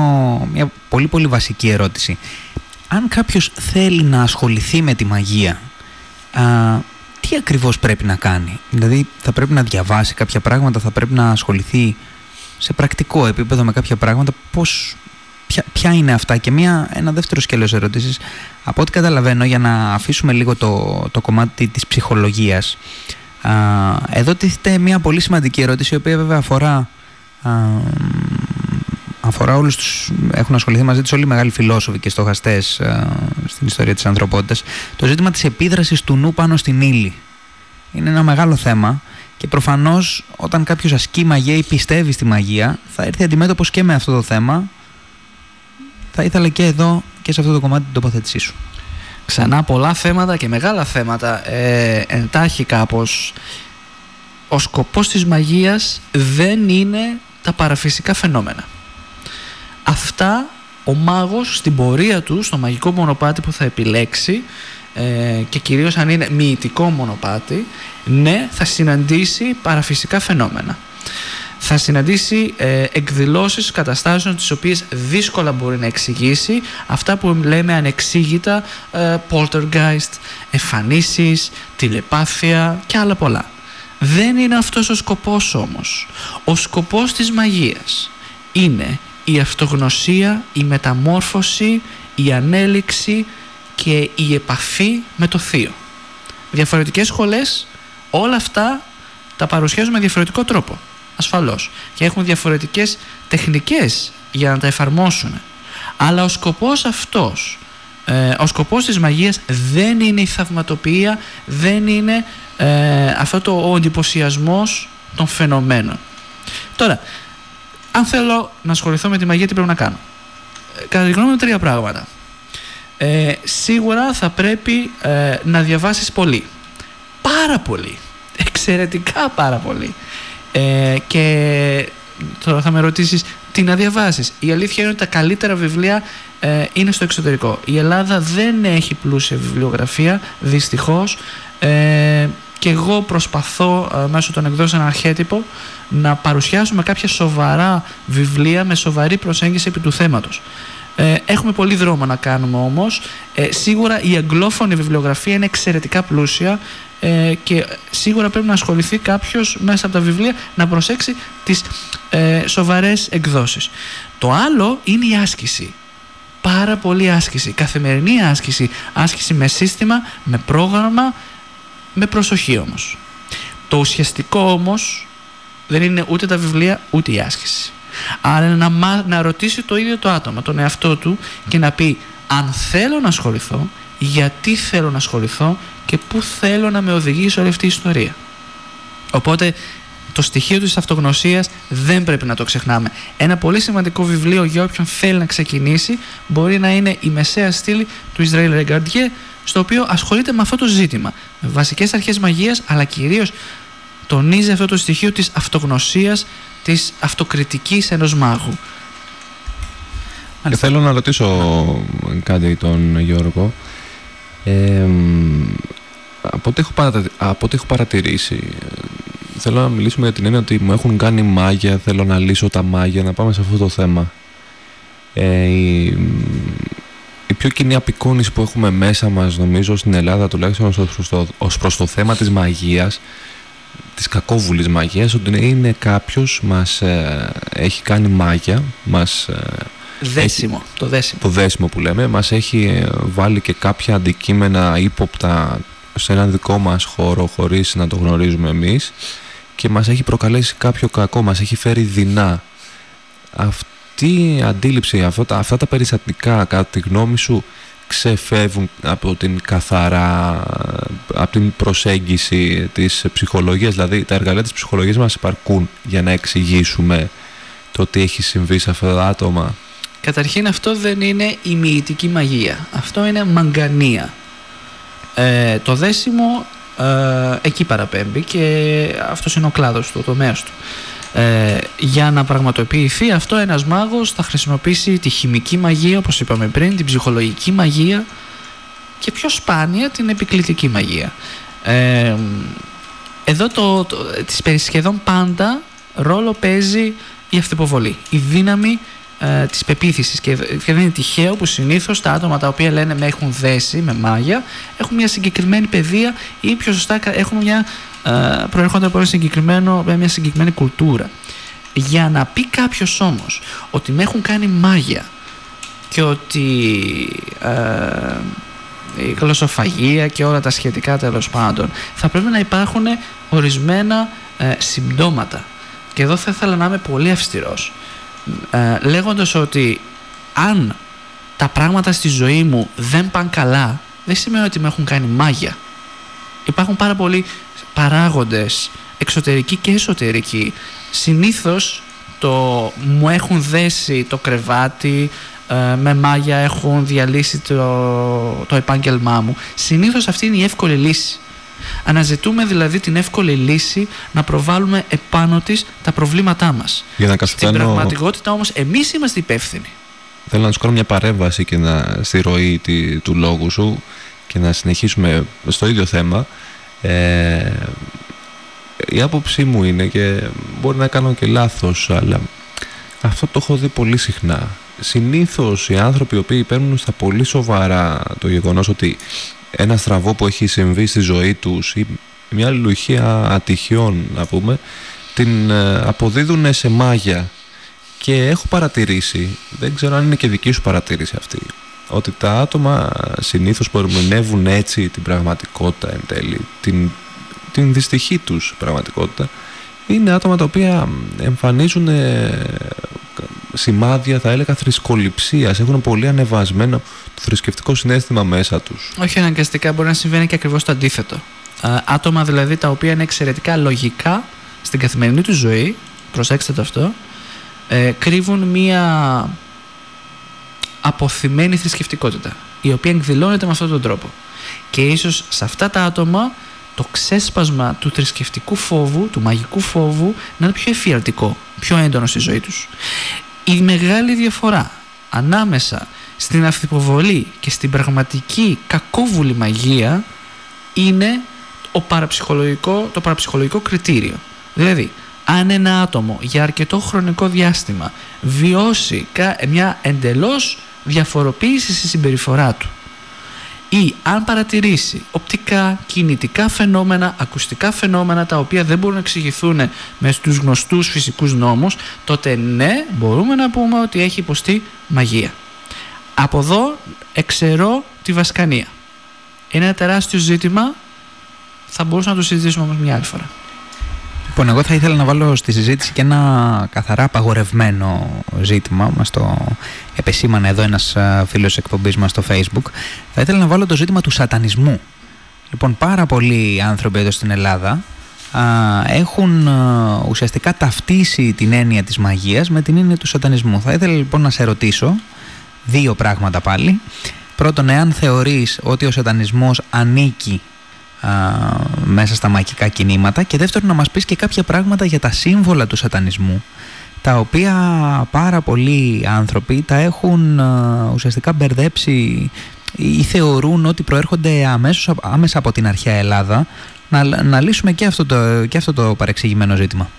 μια πολύ πολύ βασική ερώτηση. Αν κάποιος θέλει να ασχοληθεί με τη μαγεία, α, τι ακριβώς πρέπει να κάνει; Δηλαδή θα πρέπει να διαβάσει κάποια πράγματα, θα πρέπει να ασχοληθεί σε πρακτικό επίπεδο με κάποια πράγματα, πώς, ποια, ποια είναι αυτά; Και μια, ένα δεύτερο σκέλος ερώτησης, από ό,τι καταλαβαίνω για να αφήσουμε λίγο το, το κομμάτι της ψυχολογίας, α, εδώ τίθεται μια πολύ σημαντική ερώτηση, η οποία βέβαια αφορά α, αφορά όλους τους, έχουν ασχοληθεί μαζί τους όλοι οι μεγάλοι φιλόσοφοι και στοχαστές ε, στην ιστορία της ανθρωπότητας, το ζήτημα της επίδρασης του νου πάνω στην ύλη. Είναι ένα μεγάλο θέμα και προφανώς όταν κάποιος ασκεί μαγεία ή πιστεύει στη μαγεία θα έρθει αντιμέτωπος και με αυτό το θέμα. Θα ήθελα και εδώ και σε αυτό το κομμάτι την τοποθέτησή σου. Ξανά πολλά θέματα και μεγάλα θέματα. Ε, εντάχει κάπως. Ο σκοπός της μαγείας δεν είναι τα παραφυσικά φαινόμενα. Αυτά ο μάγος στην πορεία του, στο μαγικό μονοπάτι που θα επιλέξει ε, και κυρίως αν είναι μυητικό μονοπάτι, ναι, θα συναντήσει παραφυσικά φαινόμενα. Θα συναντήσει ε, εκδηλώσεις καταστάσεων τις οποίες δύσκολα μπορεί να εξηγήσει αυτά που λέμε ανεξήγητα ε, poltergeist, εμφανίσεις, τηλεπάθεια και άλλα πολλά. Δεν είναι αυτός ο σκοπός όμως. Ο σκοπός της μαγείας είναι η αυτογνωσία, η μεταμόρφωση, η ανέλυξη και η επαφή με το θείο. Διαφορετικές σχολές όλα αυτά τα παρουσιάζουν με διαφορετικό τρόπο, ασφαλώς. Και έχουν διαφορετικές τεχνικές για να τα εφαρμόσουν. Αλλά ο σκοπός αυτός, ε, ο σκοπός της μαγείας δεν είναι η θαυματοποιία, δεν είναι ε, αυτό το ο εντυπωσιασμός των φαινομένων. Τώρα, αν θέλω να ασχοληθώ με τη μαγεία, τι πρέπει να κάνω; Ε, κατά τη γνώμη μου, τρία πράγματα. Ε, σίγουρα θα πρέπει ε, να διαβάσεις πολύ. Πάρα πολύ. Εξαιρετικά πάρα πολύ. Ε, και τώρα θα με ρωτήσεις τι να διαβάσεις; Η αλήθεια είναι ότι τα καλύτερα βιβλία ε, είναι στο εξωτερικό. Η Ελλάδα δεν έχει πλούσια βιβλιογραφία, δυστυχώς. Ε, και εγώ προσπαθώ ε, μέσω των εκδόσεων αρχέτυπο να παρουσιάσουμε κάποια σοβαρά βιβλία με σοβαρή προσέγγιση επί του θέματος. Ε, έχουμε πολύ δρόμο να κάνουμε όμως. Ε, σίγουρα η αγγλόφωνη βιβλιογραφία είναι εξαιρετικά πλούσια ε, και σίγουρα πρέπει να ασχοληθεί κάποιος μέσα από τα βιβλία να προσέξει τις ε, σοβαρές εκδόσεις. Το άλλο είναι η άσκηση. Πάρα πολύ άσκηση. Καθημερινή άσκηση. Άσκηση με σύστημα, με πρόγραμμα, με προσοχή όμως. Το ουσιαστικό όμως δεν είναι ούτε τα βιβλία ούτε η άσκηση. Άρα να, να ρωτήσει το ίδιο το άτομο, τον εαυτό του και να πει αν θέλω να ασχοληθώ, γιατί θέλω να ασχοληθώ και πού θέλω να με οδηγήσει όλη αυτή η ιστορία. Οπότε το στοιχείο της αυτογνωσίας δεν πρέπει να το ξεχνάμε. Ένα πολύ σημαντικό βιβλίο για όποιον θέλει να ξεκινήσει μπορεί να είναι η μεσαία στήλη του Ισραήλ Ρεγκαρντιέ στο οποίο ασχολείται με αυτό το ζήτημα. Με βασικές αρχές μαγείας αλλά κυρίως τονίζει αυτό το στοιχείο της αυτογνωσίας, της αυτοκριτικής ενός μάγου. Και θέλω να ρωτήσω κάτι τον Γιώργο. Ε, από, ό,τι έχω από ό,τι έχω παρατηρήσει, θέλω να μιλήσουμε για την έννοια ότι μου έχουν κάνει μάγια, θέλω να λύσω τα μάγια, να πάμε σε αυτό το θέμα. Ε, η, η πιο κοινή απεικόνηση που έχουμε μέσα μας, νομίζω, στην Ελλάδα, τουλάχιστον ως προς το, ως προς το θέμα της μαγείας, της κακόβουλης μαγείας ότι είναι κάποιος μας ε, έχει κάνει μάγια μας ε, δέσιμο, το δέσιμο. το δέσιμο που λέμε μας έχει ε, βάλει και κάποια αντικείμενα ύποπτα σε έναν δικό μας χώρο χωρίς να το γνωρίζουμε εμείς και μας έχει προκαλέσει κάποιο κακό μας έχει φέρει δεινά. Αυτή η αντίληψη αυτά, αυτά τα περιστατικά κατά τη γνώμη σου ξεφεύγουν από την καθαρά, από την προσέγγιση της ψυχολογίας, δηλαδή τα εργαλεία της ψυχολογίας μας υπαρκούν για να εξηγήσουμε το τι έχει συμβεί σε αυτά τα άτομα; Καταρχήν αυτό δεν είναι η μυητική μαγεία, αυτό είναι μαγκανία. Ε, το δέσιμο ε, εκεί παραπέμπει και αυτός είναι ο κλάδος του, ο τομέας του. Ε, για να πραγματοποιηθεί αυτό ένας μάγος θα χρησιμοποιήσει τη χημική μαγεία όπως είπαμε πριν, την ψυχολογική μαγεία και πιο σπάνια την επικλητική μαγεία. Ε, εδώ το, το, σχεδόν πάντα ρόλο παίζει η αυτοποβολή, η δύναμη ε, της πεποίθησης και, και δεν είναι τυχαίο που συνήθως τα άτομα τα οποία λένε με έχουν δέσει με μάγια έχουν μια συγκεκριμένη παιδεία ή πιο σωστά έχουν μια, ε, προέρχονται από ένα συγκεκριμένο, μια συγκεκριμένη κουλτούρα. Για να πει κάποιος όμως ότι με έχουν κάνει μάγια και ότι ε, η γλωσσοφαγία και όλα τα σχετικά τέλος πάντων θα πρέπει να υπάρχουν ορισμένα ε, συμπτώματα και εδώ θα ήθελα να είμαι πολύ αυστηρός ε, λέγοντας ότι αν τα πράγματα στη ζωή μου δεν πάνε καλά δεν σημαίνει ότι με έχουν κάνει μάγια υπάρχουν πάρα πολλοί παράγοντες εξωτερικοί και εσωτερικοί συνήθως το μου έχουν δέσει το κρεβάτι ε, με μάγια έχουν διαλύσει το, το επάγγελμά μου. Συνήθως αυτή είναι η εύκολη λύση. Αναζητούμε δηλαδή την εύκολη λύση να προβάλλουμε επάνω της τα προβλήματά μας. Για να Στην πραγματικότητα όμως εμείς είμαστε υπεύθυνοι. Θέλω να σου κάνω μια παρέμβαση και να, στη ροή τη, του λόγου σου και να συνεχίσουμε στο ίδιο θέμα. Ε, η άποψή μου είναι και μπορεί να κάνω και λάθος αλλά αυτό το έχω δει πολύ συχνά. Συνήθως οι άνθρωποι οι οποίοι παίρνουν στα πολύ σοβαρά το γεγονός ότι ένα στραβό που έχει συμβεί στη ζωή τους ή μια αλληλουχία ατυχιών να πούμε την ε, αποδίδουν σε μάγια. Και έχω παρατηρήσει δεν ξέρω αν είναι και δική σου παρατήρηση αυτή ότι τα άτομα συνήθως που ερμηνεύουν έτσι την πραγματικότητα εν τέλει την, την δυστυχή τους πραγματικότητα είναι άτομα τα οποία εμφανίζουν σημάδια θα έλεγα θρησκοληψίας. Έχουν πολύ ανεβασμένο το θρησκευτικό συνέστημα μέσα τους. Όχι αναγκαστικά μπορεί να συμβαίνει και ακριβώς το αντίθετο. Άτομα δηλαδή τα οποία είναι εξαιρετικά λογικά στην καθημερινή τους ζωή προσέξτε το αυτό ε, κρύβουν μία αποθυμένη θρησκευτικότητα η οποία εκδηλώνεται με αυτόν τον τρόπο και ίσως σε αυτά τα άτομα το ξέσπασμα του θρησκευτικού φόβου, του μαγικού φόβου να είναι πιο εφιαλτικό, πιο έντονο στη ζωή τους. Η μεγάλη διαφορά ανάμεσα στην αυθυποβολή και στην πραγματική κακόβουλη μαγεία είναι ο παραψυχολογικό, το παραψυχολογικό κριτήριο. Δηλαδή, αν ένα άτομο για αρκετό χρονικό διάστημα βιώσει μια εντελώς διαφοροποίηση στη συμπεριφορά του ή αν παρατηρήσει οπτικά, κινητικά φαινόμενα, ακουστικά φαινόμενα τα οποία δεν μπορούν να εξηγηθούν με στους γνωστούς φυσικούς νόμους τότε ναι μπορούμε να πούμε ότι έχει υποστεί μαγεία. Από εδώ εξαιρώ τη βασκανία. Είναι ένα τεράστιο ζήτημα, θα μπορούσαμε να το συζητήσουμε όμως μια άλλη φορά. Λοιπόν, εγώ θα ήθελα να βάλω στη συζήτηση και ένα καθαρά απαγορευμένο ζήτημα. Μας το επεσήμανε εδώ ένας φίλος εκπομπής μας στο Facebook. Θα ήθελα να βάλω το ζήτημα του σατανισμού. Λοιπόν, πάρα πολλοί άνθρωποι εδώ στην Ελλάδα α, έχουν ουσιαστικά ταυτίσει την έννοια της μαγείας με την έννοια του σατανισμού. Θα ήθελα λοιπόν να σε ρωτήσω δύο πράγματα πάλι. Πρώτον, εάν θεωρείς ότι ο σατανισμός ανήκει μέσα στα μαγικά κινήματα και δεύτερον να μας πεις και κάποια πράγματα για τα σύμβολα του σατανισμού τα οποία πάρα πολλοί άνθρωποι τα έχουν ουσιαστικά μπερδέψει ή θεωρούν ότι προέρχονται αμέσως, άμεσα από την αρχαία Ελλάδα να, να λύσουμε και αυτό, το, και αυτό το παρεξηγημένο ζήτημα.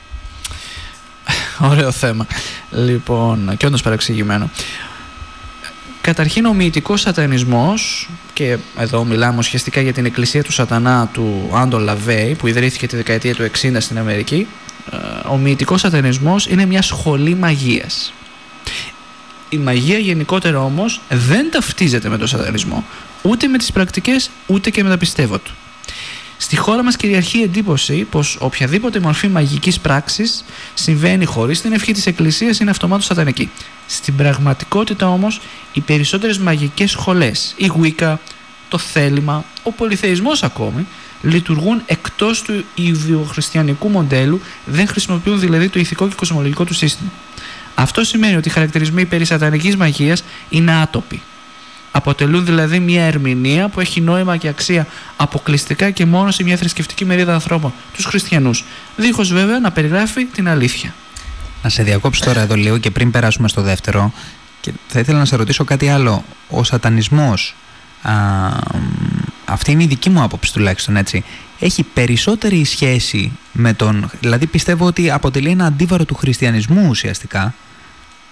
Ωραίο θέμα. Λοιπόν, και όντως παρεξηγημένο. Καταρχήν ο μυητικός σατανισμός και εδώ μιλάμε ουσιαστικά για την εκκλησία του σατανά του Άντων Λαβέη που ιδρύθηκε τη δεκαετία του 60 στην Αμερική ε, ο μυητικός σατανισμός είναι μια σχολή μαγείας η μαγεία γενικότερα όμως δεν ταυτίζεται με τον σατανισμό ούτε με τις πρακτικές ούτε και με τα πιστεύω του Στη χώρα μας κυριαρχεί η εντύπωση πως οποιαδήποτε μορφή μαγικής πράξης συμβαίνει χωρίς την ευχή της Εκκλησίας είναι αυτομάτως σατανική. Στην πραγματικότητα όμως οι περισσότερες μαγικές σχολές, η Wicca, το θέλημα, ο πολυθεϊσμός ακόμη, λειτουργούν εκτός του ιδιοχριστιανικού μοντέλου, δεν χρησιμοποιούν δηλαδή το ηθικό και κοσμολογικό του σύστημα. Αυτό σημαίνει ότι οι χαρακτηρισμοί περί σατανικής μαγείας είναι άτοποι. Αποτελούν δηλαδή μια ερμηνεία που έχει νόημα και αξία αποκλειστικά και μόνο σε μια θρησκευτική μερίδα ανθρώπων, τους χριστιανούς. Δίχως βέβαια να περιγράφει την αλήθεια. Να σε διακόψω τώρα εδώ λίγο και πριν περάσουμε στο δεύτερο. Και θα ήθελα να σε ρωτήσω κάτι άλλο. Ο σατανισμός, α, αυτή είναι η δική μου άποψη τουλάχιστον έτσι, έχει περισσότερη σχέση με τον... Δηλαδή πιστεύω ότι αποτελεί ένα αντίβαρο του χριστιανισμού ουσιαστικά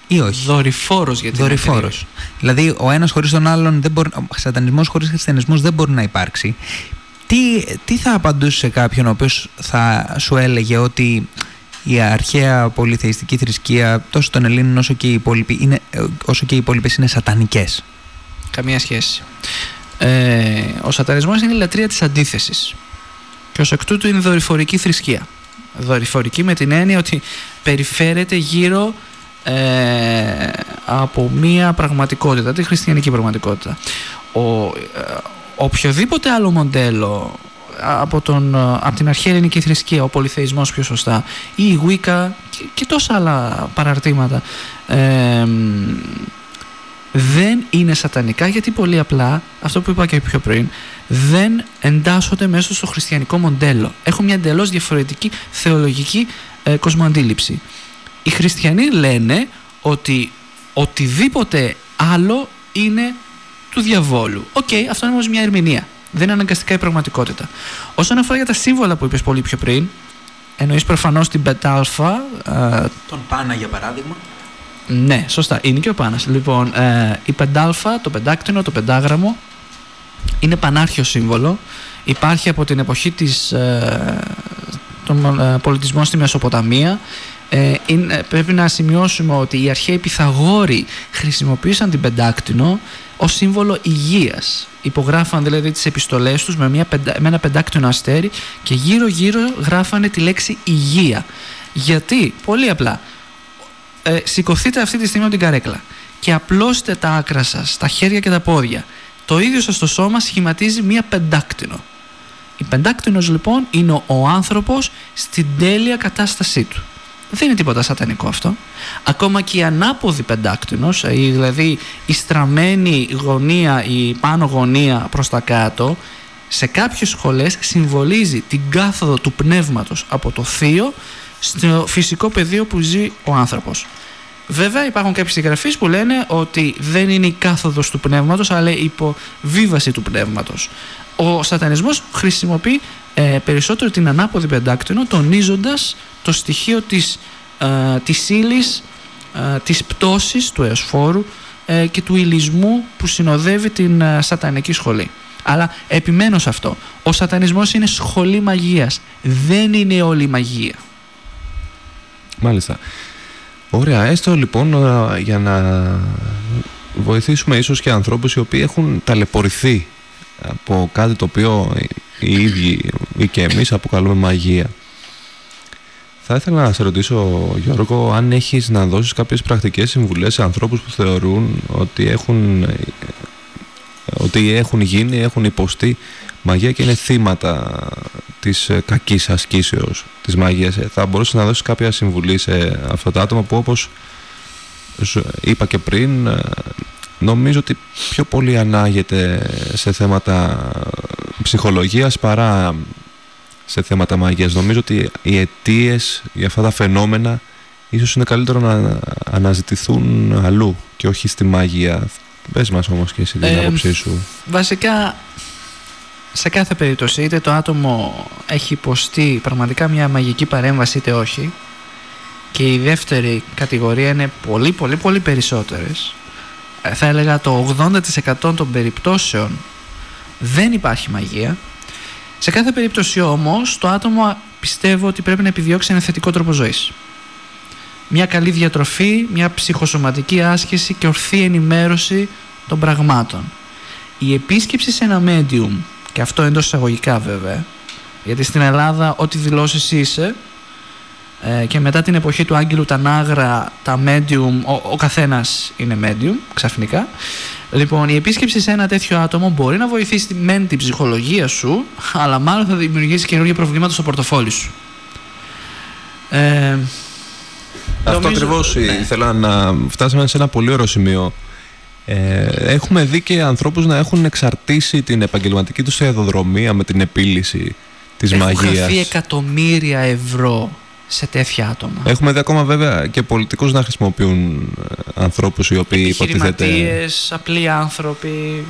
Ή όχι; Δορυφόρος για την Δορυφόρος. ακρίβεια. Δηλαδή, ο ένας χωρίς τον άλλον, δεν μπορεί, ο σατανισμός χωρίς χριστιανισμός δεν μπορεί να υπάρξει. Τι, τι θα απαντούσε σε κάποιον ο οποίος θα σου έλεγε ότι η αρχαία πολυθεϊστική θρησκεία τόσο των Ελλήνων όσο και οι υπόλοιποι είναι, ε, όσο και οι υπόλοιπες είναι σατανικές. Καμία σχέση. Ε, ο σατανισμός είναι η λατρεία της αντίθεσης. Και ως εκ τούτου είναι δορυφορική θρησκεία. Δορυφορική με την έννοια ότι περιφέρεται γύρω ε, από μία πραγματικότητα, τη χριστιανική πραγματικότητα. Ο, ε, οποιοδήποτε άλλο μοντέλο από, τον, από την αρχαία ελληνική θρησκεία, ο πολυθεϊσμός πιο σωστά, ή η Wicca και, και τόσα άλλα παραρτήματα, ε, δεν είναι σατανικά γιατί πολύ απλά, αυτό που είπα και πιο πριν, δεν εντάσσονται μέσα στο χριστιανικό μοντέλο. Έχουν μια εντελώς διαφορετική θεολογική ε, κοσμοαντίληψη. Οι χριστιανοί λένε ότι οτιδήποτε άλλο είναι του διαβόλου. Οκ, αυτό είναι όμως μια ερμηνεία. Δεν είναι αναγκαστικά η πραγματικότητα. Όσον αφορά για τα σύμβολα που είπες πολύ πιο πριν, εννοείς προφανώς την πεντάλφα, ε, Τον Πάνα για παράδειγμα. ναι, σωστά. Είναι και ο Πάνας. Λοιπόν, ε, η πεντάλφα, το πεντάκτινο, το πεντάγραμμο είναι πανάρχαιο σύμβολο. Υπάρχει από την εποχή της, ε, των ε, πολιτισμών στη Μεσοποταμία. Ε, είναι, πρέπει να σημειώσουμε ότι οι αρχαίοι Πυθαγόροι χρησιμοποίησαν την πεντάκτηνο ως σύμβολο υγείας. Υπογράφαν δηλαδή τις επιστολές τους με, μια, πεντα- με ένα πεντάκτηνο αστέρι και γύρω γύρω γράφανε τη λέξη υγεία. Γιατί, πολύ απλά, ε, σηκωθείτε αυτή τη στιγμή από την καρέκλα και απλώστε τα άκρα σας, τα χέρια και τα πόδια. Το ίδιο σας το σώμα σχηματίζει μία πεντάκτηνο. Η πεντάκτηνος λοιπόν είναι ο- ο άνθρωπος στην τέλεια κατάστασή του. Δεν είναι τίποτα σατανικό αυτό. Ακόμα και η ανάποδη πεντάκτηνος, ε, η- δηλαδή η στραμμένη γωνία, η πάνω γωνία προς τα κάτω, σε κάποιες σχολές συμβολίζει την κάθοδο του πνεύματος από το θείο στο φυσικό πεδίο που ζει ο άνθρωπος. Βέβαια υπάρχουν κάποιες συγγραφείς που λένε ότι δεν είναι η κάθοδος του πνεύματος αλλά η υποβίβαση του πνεύματος. Ο σατανισμός χρησιμοποιεί ε, περισσότερο την ανάποδη πεντάκτηνο τονίζοντας το στοιχείο της, ε, της ύλης, ε, της πτώσης του εωσφόρου ε, και του υλισμού που συνοδεύει την ε, σατανική σχολή. Αλλά επιμένω σε αυτό. Ο σατανισμός είναι σχολή μαγείας. Δεν είναι όλη η μαγεία. Μάλιστα. Ωραία, έστω λοιπόν ε, για να βοηθήσουμε ίσως και ανθρώπους οι οποίοι έχουν ταλαιπωρηθεί από κάτι το οποίο οι ίδιοι ή και εμείς αποκαλούμε μαγεία. Θα ήθελα να σε ρωτήσω Γιώργο αν έχεις να δώσεις κάποιες πρακτικές συμβουλές σε ανθρώπους που θεωρούν ότι έχουν, ότι έχουν γίνει, έχουν υποστεί μαγεία και είναι θύματα της ε, κακής ασκήσεως της μαγείας. Ε, Θα μπορούσες να δώσεις κάποια συμβουλή σε αυτά τα άτομα που όπως σου είπα και πριν ε, νομίζω ότι πιο πολύ ανάγεται σε θέματα ψυχολογίας παρά σε θέματα μαγείας. Νομίζω ότι οι αιτίες για αυτά τα φαινόμενα ίσως είναι καλύτερο να αναζητηθούν αλλού και όχι στη μαγεία. Πες μας όμως και εσύ την Ε, άποψή σου. Βασικά, σε κάθε περίπτωση, είτε το άτομο έχει υποστεί πραγματικά μια μαγική παρέμβαση, είτε όχι, και η δεύτερη κατηγορία είναι πολύ, πολύ, πολύ περισσότερες. Ε, Θα έλεγα το 80% των περιπτώσεων δεν υπάρχει μαγεία. Σε κάθε περίπτωση όμως, το άτομο πιστεύω ότι πρέπει να επιδιώξει ένα θετικό τρόπο ζωής. Μια καλή διατροφή, μια ψυχοσωματική άσκηση και ορθή ενημέρωση των πραγμάτων. Η επίσκεψη σε ένα medium, και αυτό εντός εισαγωγικά βέβαια, γιατί στην Ελλάδα ό,τι δηλώσεις είσαι ε, και μετά την εποχή του Άγγελου Τανάγρα τα medium, ο, ο καθένας είναι medium ξαφνικά. Λοιπόν, η επίσκεψη σε ένα τέτοιο άτομο μπορεί να βοηθήσει μεν την ψυχολογία σου, αλλά μάλλον θα δημιουργήσει καινούργια προβλήματα στο πορτοφόλι σου. Ε, Αυτό νομίζω- ακριβώς ναι. ήθελα να φτάσουμε σε ένα πολύ ωραίο σημείο. Ε, έχουμε δει και ανθρώπους να έχουν εξαρτήσει την επαγγελματική τους αιδοδρομία με την επίλυση της Έχουν μαγείας. χαθεί εκατομμύρια ευρώ σε τέτοια άτομα. Έχουμε δει ακόμα βέβαια και πολιτικούς να χρησιμοποιούν ε, ανθρώπους οι οποίοι υποτίθεται... Επιχειρηματίες, απλοί άνθρωποι.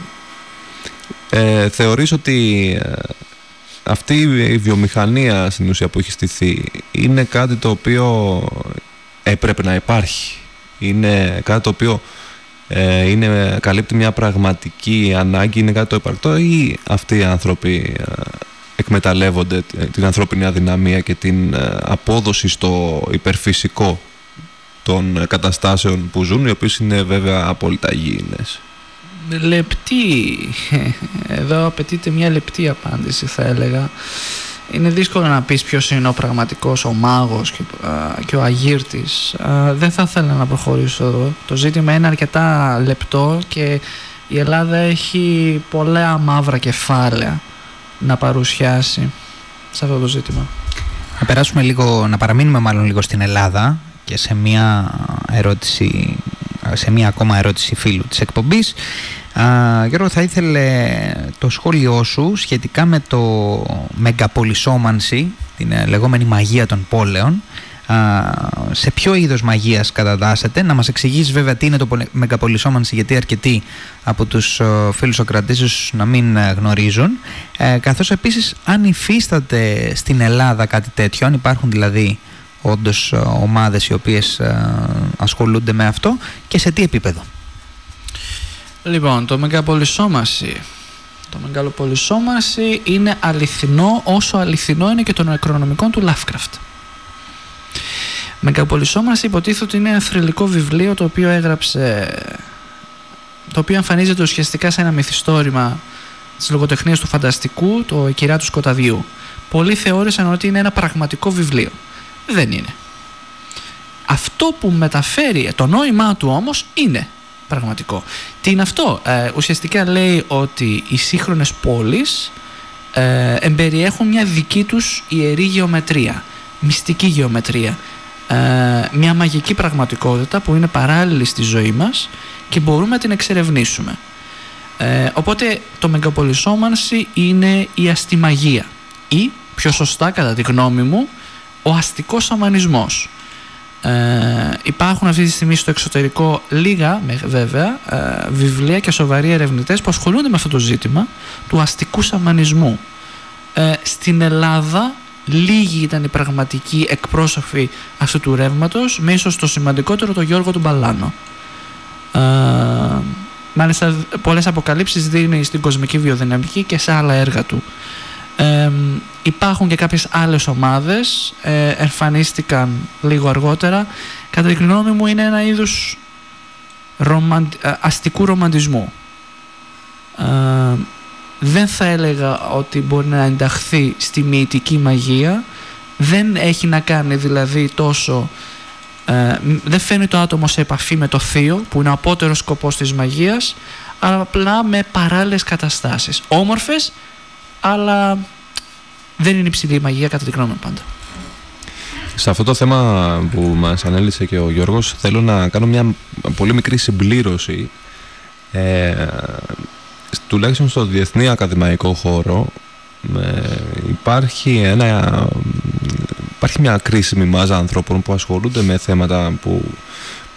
Ε, θεωρείς ότι ε, αυτή η βιομηχανία στην ουσία που έχει στηθεί είναι κάτι το οποίο έπρεπε να υπάρχει; Είναι κάτι το οποίο ε, είναι, καλύπτει μια πραγματική ανάγκη, είναι κάτι το επαρκτό ή αυτοί οι άνθρωποι ε, εκμεταλλεύονται την ανθρώπινη αδυναμία και την ε, απόδοση στο υπερφυσικό των καταστάσεων που ζουν, οι οποίες είναι βέβαια απόλυτα υγιεινές. Λεπτή. Εδώ απαιτείται μια λεπτή απάντηση θα έλεγα. Είναι δύσκολο να πεις ποιος είναι ο πραγματικός ο μάγος και, και ο αγύρτης. δεν θα ήθελα να προχωρήσω εδώ. Το ζήτημα είναι αρκετά λεπτό και η Ελλάδα έχει πολλά μαύρα κεφάλαια να παρουσιάσει σε αυτό το ζήτημα. Να περάσουμε λίγο, να παραμείνουμε μάλλον λίγο στην Ελλάδα και σε μια ερώτηση, σε μια ακόμα ερώτηση φίλου της εκπομπής. Α, Γιώργο, θα ήθελε το σχόλιο σου σχετικά με το μεγαπολισόμανση, την ε, λεγόμενη μαγεία των πόλεων. Α, σε ποιο είδος μαγείας κατατάσσεται, να μας εξηγήσεις βέβαια τι είναι το μεγαπολισόμανση γιατί αρκετοί από τους ο, φίλους Σοκρατήσους να μην ε, γνωρίζουν ε, καθώς επίσης αν υφίσταται στην Ελλάδα κάτι τέτοιο, αν υπάρχουν δηλαδή όντως ε, ομάδες οι οποίες ασχολούνται με αυτό και σε τι επίπεδο. Λοιπόν, το μεγαπολισόμαση. Το μεγαλοπολισόμαση είναι αληθινό όσο αληθινό είναι και το νεκρονομικό του Lovecraft. Μεγαπολισόμαση υποτίθεται ότι είναι ένα θρηλυκό βιβλίο το οποίο έγραψε το οποίο εμφανίζεται ουσιαστικά σε ένα μυθιστόρημα της λογοτεχνίας του φανταστικού, το «Η του σκοταδιού». Πολλοί θεώρησαν ότι είναι ένα πραγματικό βιβλίο. Δεν είναι. Αυτό που μεταφέρει το νόημά του όμως είναι πραγματικό. Τι είναι αυτό; Ε, ουσιαστικά λέει ότι οι σύγχρονες πόλεις ε, εμπεριέχουν μια δική τους ιερή γεωμετρία, μυστική γεωμετρία. Ε, μια μαγική πραγματικότητα που είναι παράλληλη στη ζωή μας και μπορούμε να την εξερευνήσουμε. Ε, οπότε το μεγαπολισόμανση είναι η αστιμαγία ή πιο σωστά κατά τη γνώμη μου ο αστικός αμανισμός. Ε, υπάρχουν αυτή τη στιγμή στο εξωτερικό λίγα βέβαια ε, βιβλία και σοβαροί ερευνητές που ασχολούνται με αυτό το ζήτημα του αστικού σαμανισμού. Ε, στην Ελλάδα λίγοι ήταν οι πραγματικοί εκπρόσωποι αυτού του ρεύματος, με ίσως το σημαντικότερο το Γιώργο του Μπαλάνο. Ε, μάλιστα πολλές αποκαλύψεις δίνει στην κοσμική βιοδυναμική και σε άλλα έργα του. Ε, υπάρχουν και κάποιες άλλες ομάδες ε, εμφανίστηκαν λίγο αργότερα κατά την γνώμη μου είναι ένα είδους ρομαν, ε, αστικού ρομαντισμού ε, δεν θα έλεγα ότι μπορεί να ενταχθεί στη μυητική μαγεία. Δεν έχει να κάνει δηλαδή τόσο ε, δεν φαίνει το άτομο σε επαφή με το θείο που είναι ο απότερος σκοπός της μαγείας αλλά απλά με παράλληλες καταστάσεις. Όμορφες αλλά δεν είναι υψηλή η μαγεία κατά την γνώμη μου πάντα. Σε αυτό το θέμα που μας ανέλησε και ο Γιώργος θέλω να κάνω μια πολύ μικρή συμπλήρωση. Ε, τουλάχιστον στο διεθνή ακαδημαϊκό χώρο ε, υπάρχει, ένα, υπάρχει μια κρίσιμη μάζα ανθρώπων που ασχολούνται με θέματα που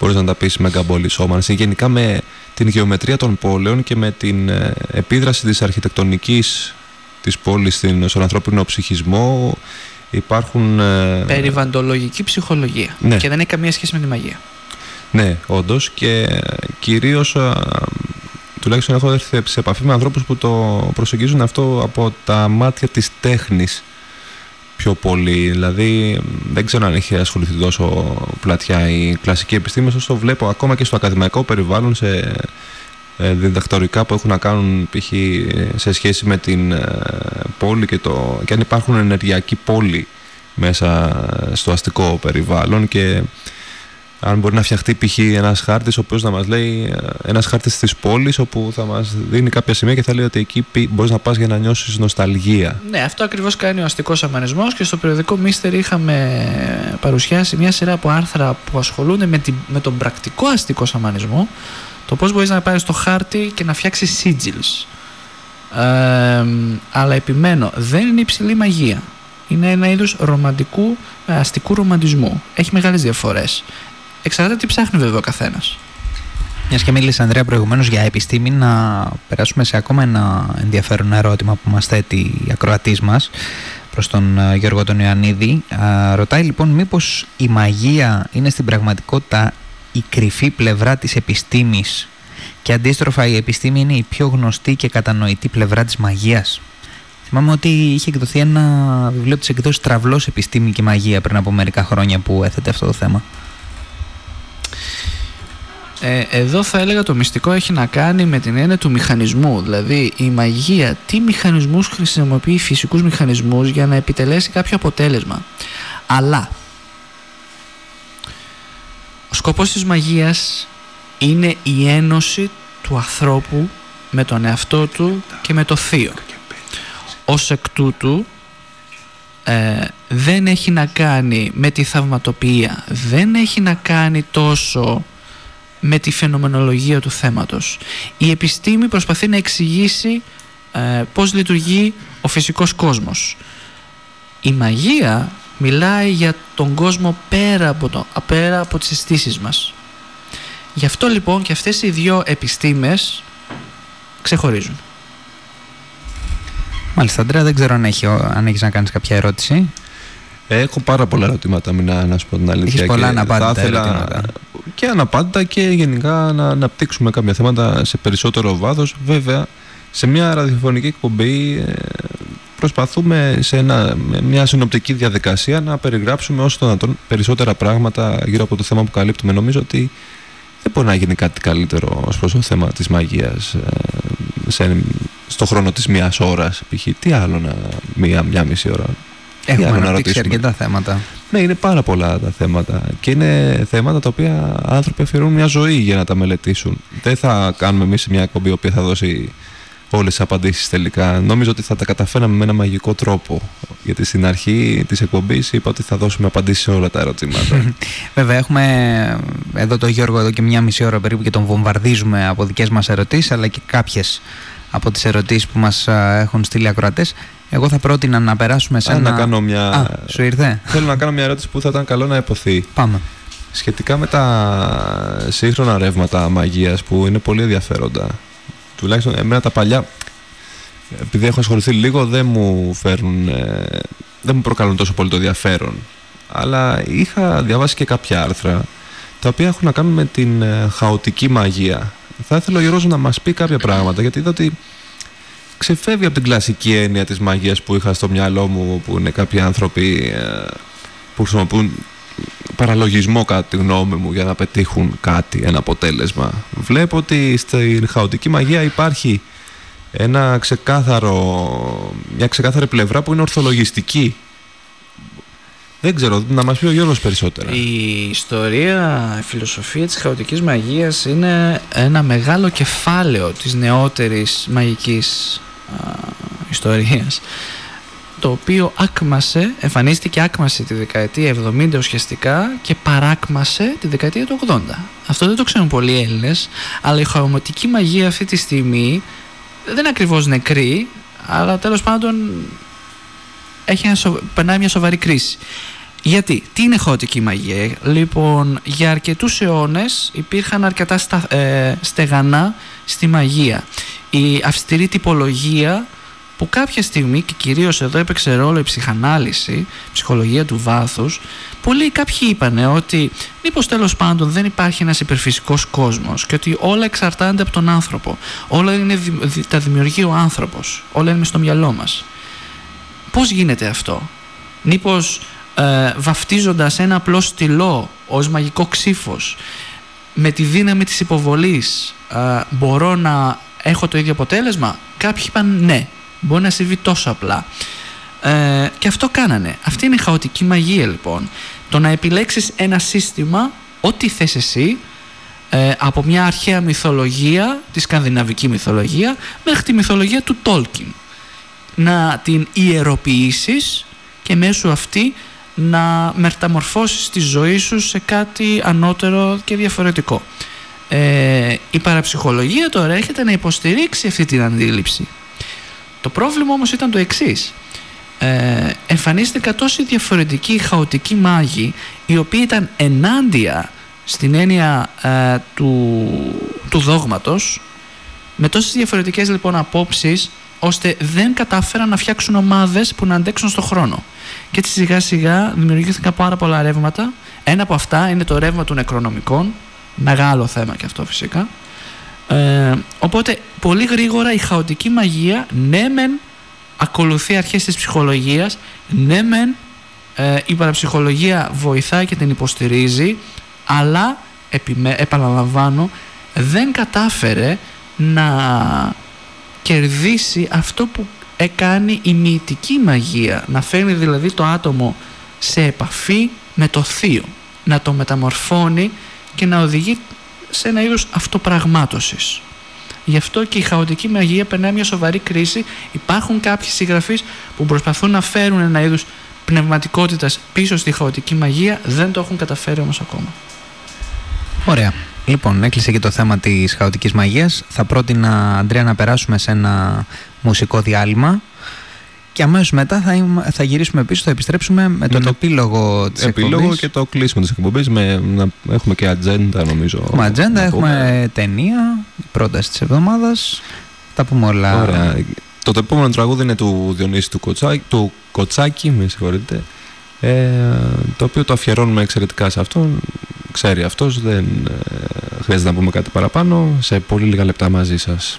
μπορείς να τα πεις με γκαμπολισόμανση γενικά με την γεωμετρία των πόλεων και με την ε, επίδραση της αρχιτεκτονικής της πόλης στον ανθρώπινο ψυχισμό υπάρχουν... Ε, Περιβαντολογική ψυχολογία ναι. και δεν έχει καμία σχέση με τη μαγεία. Ναι, όντως και κυρίως ε, τουλάχιστον έχω έρθει σε επαφή με ανθρώπους που το προσεγγίζουν αυτό από τα μάτια της τέχνης πιο πολύ. Δηλαδή δεν ξέρω αν έχει ασχοληθεί τόσο πλατιά η κλασική επιστήμη, όσο το βλέπω ακόμα και στο ακαδημαϊκό περιβάλλον σε ε, διδακτορικά που έχουν να κάνουν π.χ. σε σχέση με την ε, πόλη και, το, και αν υπάρχουν ενεργειακοί πόλοι μέσα στο αστικό περιβάλλον και αν μπορεί να φτιαχτεί π.χ. ένας χάρτης ο οποίος να μας λέει ε, ένας χάρτης της πόλης όπου θα μας δίνει κάποια σημεία και θα λέει ότι εκεί μπορείς να πας για να νιώσεις νοσταλγία. Ναι, αυτό ακριβώς κάνει ο αστικός αμανισμός και στο περιοδικό Μίστερ είχαμε παρουσιάσει μια σειρά από άρθρα που ασχολούνται με, την, με τον πρακτικό αστικό σαμανισμό το πώς μπορείς να πάρεις το χάρτη και να φτιάξεις sigils. Ε, αλλά επιμένω, δεν είναι υψηλή μαγεία. Είναι ένα είδος ρομαντικού, ε, αστικού ρομαντισμού. Έχει μεγάλες διαφορές. Εξαρτάται τι ψάχνει βέβαια ο καθένας. Μιας και μίλησε Ανδρέα προηγουμένως για επιστήμη, να περάσουμε σε ακόμα ένα ενδιαφέρον ερώτημα που μας θέτει η ακροατής μας προς τον ε, Γιώργο τον Ιωαννίδη. Ρωτάει λοιπόν, μήπως η μαγεία είναι στην πραγματικότητα η κρυφή πλευρά της επιστήμης και αντίστροφα η επιστήμη είναι η πιο γνωστή και κατανοητή πλευρά της μαγείας. Θυμάμαι ότι είχε εκδοθεί ένα βιβλίο της εκδόσης Τραυλός Επιστήμη και Μαγεία πριν από μερικά χρόνια που έθετε αυτό το θέμα. Ε, εδώ θα έλεγα το μυστικό έχει να κάνει με την έννοια του μηχανισμού. Δηλαδή η μαγεία τι μηχανισμούς χρησιμοποιεί, φυσικούς μηχανισμούς για να επιτελέσει κάποιο αποτέλεσμα; Αλλά ο σκοπός της μαγείας είναι η ένωση του ανθρώπου με τον εαυτό του και με το θείο. Ως εκ τούτου ε, δεν έχει να κάνει με τη θαυματοποιία, δεν έχει να κάνει τόσο με τη φαινομενολογία του θέματος. Η επιστήμη προσπαθεί να εξηγήσει ε, πώς λειτουργεί ο φυσικός κόσμος. Η μαγεία μιλάει για τον κόσμο πέρα από, το, πέρα από τις αισθήσεις μας. Γι' αυτό λοιπόν και αυτές οι δύο επιστήμες ξεχωρίζουν. Μάλιστα, Αντρέα, δεν ξέρω αν, έχει, αν έχεις να κάνεις κάποια ερώτηση. Έχω πάρα πολλά ερωτήματα, να, να σου πω την αλήθεια. Έχεις πολλά και αναπάντητα θα ήθελα ερωτήματα. Και αναπάντητα και γενικά να αναπτύξουμε κάποια θέματα σε περισσότερο βάθος. Βέβαια, σε μια ραδιοφωνική εκπομπή ε, προσπαθούμε σε ένα, με μια συνοπτική διαδικασία να περιγράψουμε όσο το δυνατόν περισσότερα πράγματα γύρω από το θέμα που καλύπτουμε. Νομίζω ότι δεν μπορεί να γίνει κάτι καλύτερο ως προς το θέμα της μαγείας ε, σε, στο χρόνο της μιας ώρας π.χ. Τι άλλο να μία, μια μισή ώρα. Έχουμε άλλο να αναπτύξει ρωτήσουμε. αρκετά θέματα. Ναι, είναι πάρα πολλά τα θέματα και είναι θέματα τα οποία άνθρωποι αφιερώνουν μια ζωή για να τα μελετήσουν. Δεν θα κάνουμε εμείς μια εκπομπή η οποία θα δώσει όλες τις απαντήσεις τελικά. Νόμιζα ότι θα τα καταφέραμε με ένα μαγικό τρόπο. Γιατί στην αρχή της εκπομπής είπα ότι θα δώσουμε απαντήσεις σε όλα τα ερωτήματα. Βέβαια, έχουμε εδώ τον Γιώργο εδώ και μια μισή ώρα περίπου και τον βομβαρδίζουμε από δικές μας ερωτήσεις, αλλά και κάποιες από τις ερωτήσεις που μας α, έχουν στείλει ακροατές. Εγώ θα πρότεινα να περάσουμε σε Αν ένα... να κάνω μια... Α, σου ήρθε; Θέλω να κάνω μια ερώτηση που θα ήταν καλό να υποθεί. Πάμε. Σχετικά με τα σύγχρονα ρεύματα μαγείας που είναι πολύ ενδιαφέροντα. Τουλάχιστον εμένα τα παλιά, επειδή έχω ασχοληθεί λίγο, δεν μου φέρνουν, ε, δεν μου προκαλούν τόσο πολύ το ενδιαφέρον. Αλλά είχα διαβάσει και κάποια άρθρα τα οποία έχουν να κάνουν με την ε, χαοτική μαγεία. Θα ήθελα ο Γιώργος να μας πει κάποια πράγματα, γιατί είδα ότι ξεφεύγει από την κλασική έννοια της μαγείας που είχα στο μυαλό μου, που είναι κάποιοι άνθρωποι ε, που χρησιμοποιούν παραλογισμό κατά τη γνώμη μου για να πετύχουν κάτι, ένα αποτέλεσμα. Βλέπω ότι στην χαοτική μαγεία υπάρχει ένα ξεκάθαρο, μια ξεκάθαρη πλευρά που είναι ορθολογιστική. Δεν ξέρω, να μας πει ο Γιώργος περισσότερα. Η ιστορία, η φιλοσοφία της χαοτικής μαγείας είναι ένα μεγάλο κεφάλαιο της νεότερης μαγικής α, ιστορίας το οποίο άκμασε, εμφανίστηκε άκμασε τη δεκαετία 70 ουσιαστικά και παράκμασε τη δεκαετία του 80. Αυτό δεν το ξέρουν πολλοί Έλληνες, αλλά η χαοτική μαγεία αυτή τη στιγμή δεν είναι ακριβώς νεκρή, αλλά τέλος πάντων έχει ένα σο- περνάει μια σοβαρή κρίση. Γιατί, τι είναι χαοτική μαγεία; Λοιπόν, για αρκετούς αιώνες υπήρχαν αρκετά στα, ε, στεγανά στη μαγεία. Η αυστηρή τυπολογία που κάποια στιγμή και κυρίως εδώ έπαιξε ρόλο η ψυχανάλυση, η ψυχολογία του βάθους, πολλοί κάποιοι είπαν ότι μήπως τέλος πάντων δεν υπάρχει ένας υπερφυσικός κόσμος και ότι όλα εξαρτάται από τον άνθρωπο. Όλα είναι, δη- δη- τα δημιουργεί ο άνθρωπος. Όλα είναι μες στο μυαλό μας. Πώς γίνεται αυτό; Μήπως ε, βαφτίζοντας ένα απλό στυλό ως μαγικό ξύφος με τη δύναμη της υποβολής ε, μπορώ να έχω το ίδιο αποτέλεσμα; Κάποιοι είπαν ναι, μπορεί να συμβεί τόσο απλά. Ε, και αυτό κάνανε. Αυτή είναι η χαοτική μαγεία λοιπόν. Το να επιλέξεις ένα σύστημα, ό,τι θες εσύ, ε, από μια αρχαία μυθολογία, τη σκανδιναβική μυθολογία, μέχρι τη μυθολογία του Τόλκιν. Να την ιεροποιήσεις και μέσω αυτή να μεταμορφώσεις τη ζωή σου σε κάτι ανώτερο και διαφορετικό. Ε, η παραψυχολογία τώρα έρχεται να υποστηρίξει αυτή την αντίληψη. Το πρόβλημα όμως ήταν το εξής. Ε, εμφανίστηκαν τόσοι διαφορετικοί χαοτικοί μάγοι οι οποίοι ήταν ενάντια στην έννοια ε, του, του δόγματος με τόσες διαφορετικές λοιπόν απόψεις ώστε δεν κατάφεραν να φτιάξουν ομάδες που να αντέξουν στο χρόνο. Και έτσι σιγά σιγά δημιουργήθηκαν πάρα πολλά ρεύματα. Ένα από αυτά είναι το ρεύμα των νεκρονομικών, Μεγάλο θέμα και αυτό φυσικά. Ε, οπότε πολύ γρήγορα η χαοτική μαγεία ναι μεν ακολουθεί αρχές της ψυχολογίας, ναι μεν ε, η παραψυχολογία βοηθάει και την υποστηρίζει, αλλά επιμέ, επαναλαμβάνω δεν κατάφερε να κερδίσει αυτό που έκανε η μυητική μαγεία, να φέρνει δηλαδή το άτομο σε επαφή με το θείο, να το μεταμορφώνει και να οδηγεί σε ένα είδος αυτοπραγμάτωσης. Γι' αυτό και η χαοτική μαγεία περνάει μια σοβαρή κρίση. Υπάρχουν κάποιοι συγγραφείς που προσπαθούν να φέρουν ένα είδος πνευματικότητας πίσω στη χαοτική μαγεία, δεν το έχουν καταφέρει όμως ακόμα. Ωραία. Λοιπόν, έκλεισε και το θέμα της χαοτικής μαγείας. Θα πρότεινα, Αντρέα, να περάσουμε σε ένα μουσικό διάλειμμα και αμέσως μετά θα, θα γυρίσουμε πίσω, θα επιστρέψουμε με τον επίλογο της Επίλογο εκπομπής. και το κλείσιμο της εκπομπής. Με, να, έχουμε και ατζέντα νομίζω. Έχουμε ατζέντα, να έχουμε πούμε. ταινία, πρόταση της εβδομάδας. Τα πούμε όλα. Ωραία. Το επόμενο τραγούδι είναι του Διονύση του, Κοτσάκη, του Κοτσάκη, με συγχωρείτε, ε, το οποίο το αφιερώνουμε εξαιρετικά σε αυτόν. Ξέρει αυτός, δεν ε, χρειάζεται να πούμε κάτι παραπάνω. Σε πολύ λίγα λεπτά μαζί σας.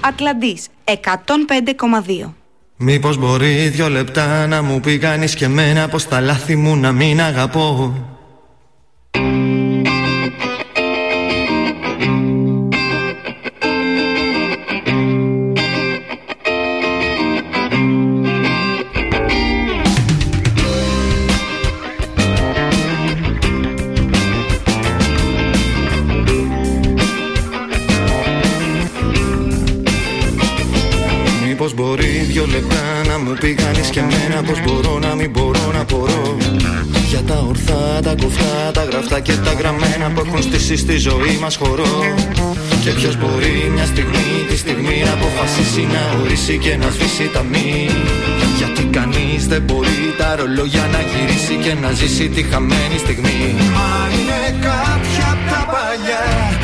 Ατλαντής 105,2 Μήπως μπορεί δυο λεπτά να μου πει κανείς και εμένα πως τα λάθη μου να μην αγαπώ; Να μου πει κανείς και εμένα Πως μπορώ να μην μπορώ να μπορώ. Για τα ορθά, τα κοφτά, τα γραφτά και τα γραμμένα Που έχουν στήσει στη ζωή μας χορό. Και ποιος μπορεί μια στιγμή, τη στιγμή να αποφασίσει Να ορίσει και να σβήσει τα μη. Γιατί κανείς δεν μπορεί τα ρολόγια να γυρίσει Και να ζήσει τη χαμένη στιγμή. Μα είναι κάποια απ' τα παλιά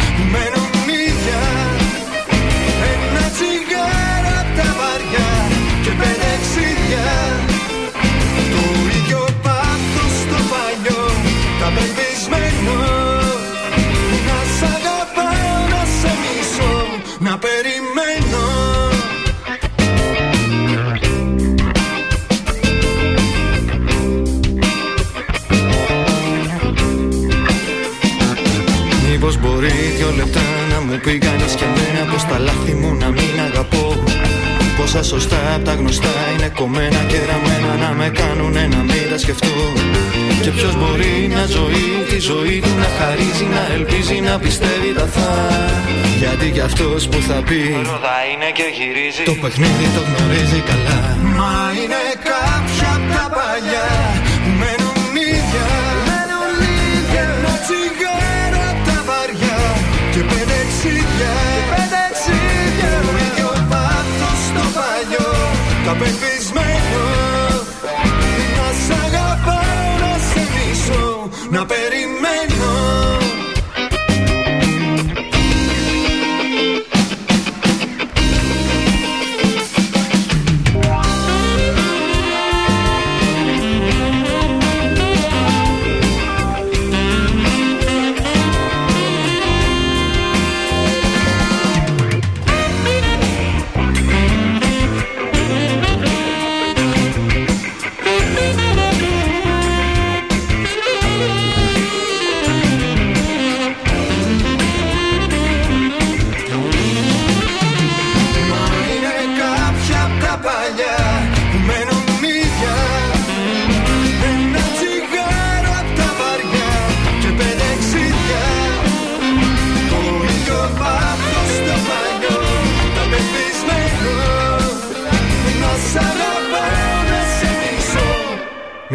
λεπτά να μου πει κανείς και εμένα Πως τα λάθη μου να μην αγαπώ. Πόσα σωστά απ' τα γνωστά είναι κομμένα και ραμμένα Να με κάνουνε να μην τα σκεφτώ. Και ποιος μπορεί μια ζωή, τη ζωή του να χαρίζει Να ελπίζει, να πιστεύει τα θα. Γιατί κι αυτός που θα πει θα είναι και γυρίζει. Το παιχνίδι το γνωρίζει καλά. Μα είναι κάποια απ' τα παλιά τα πεπισμένο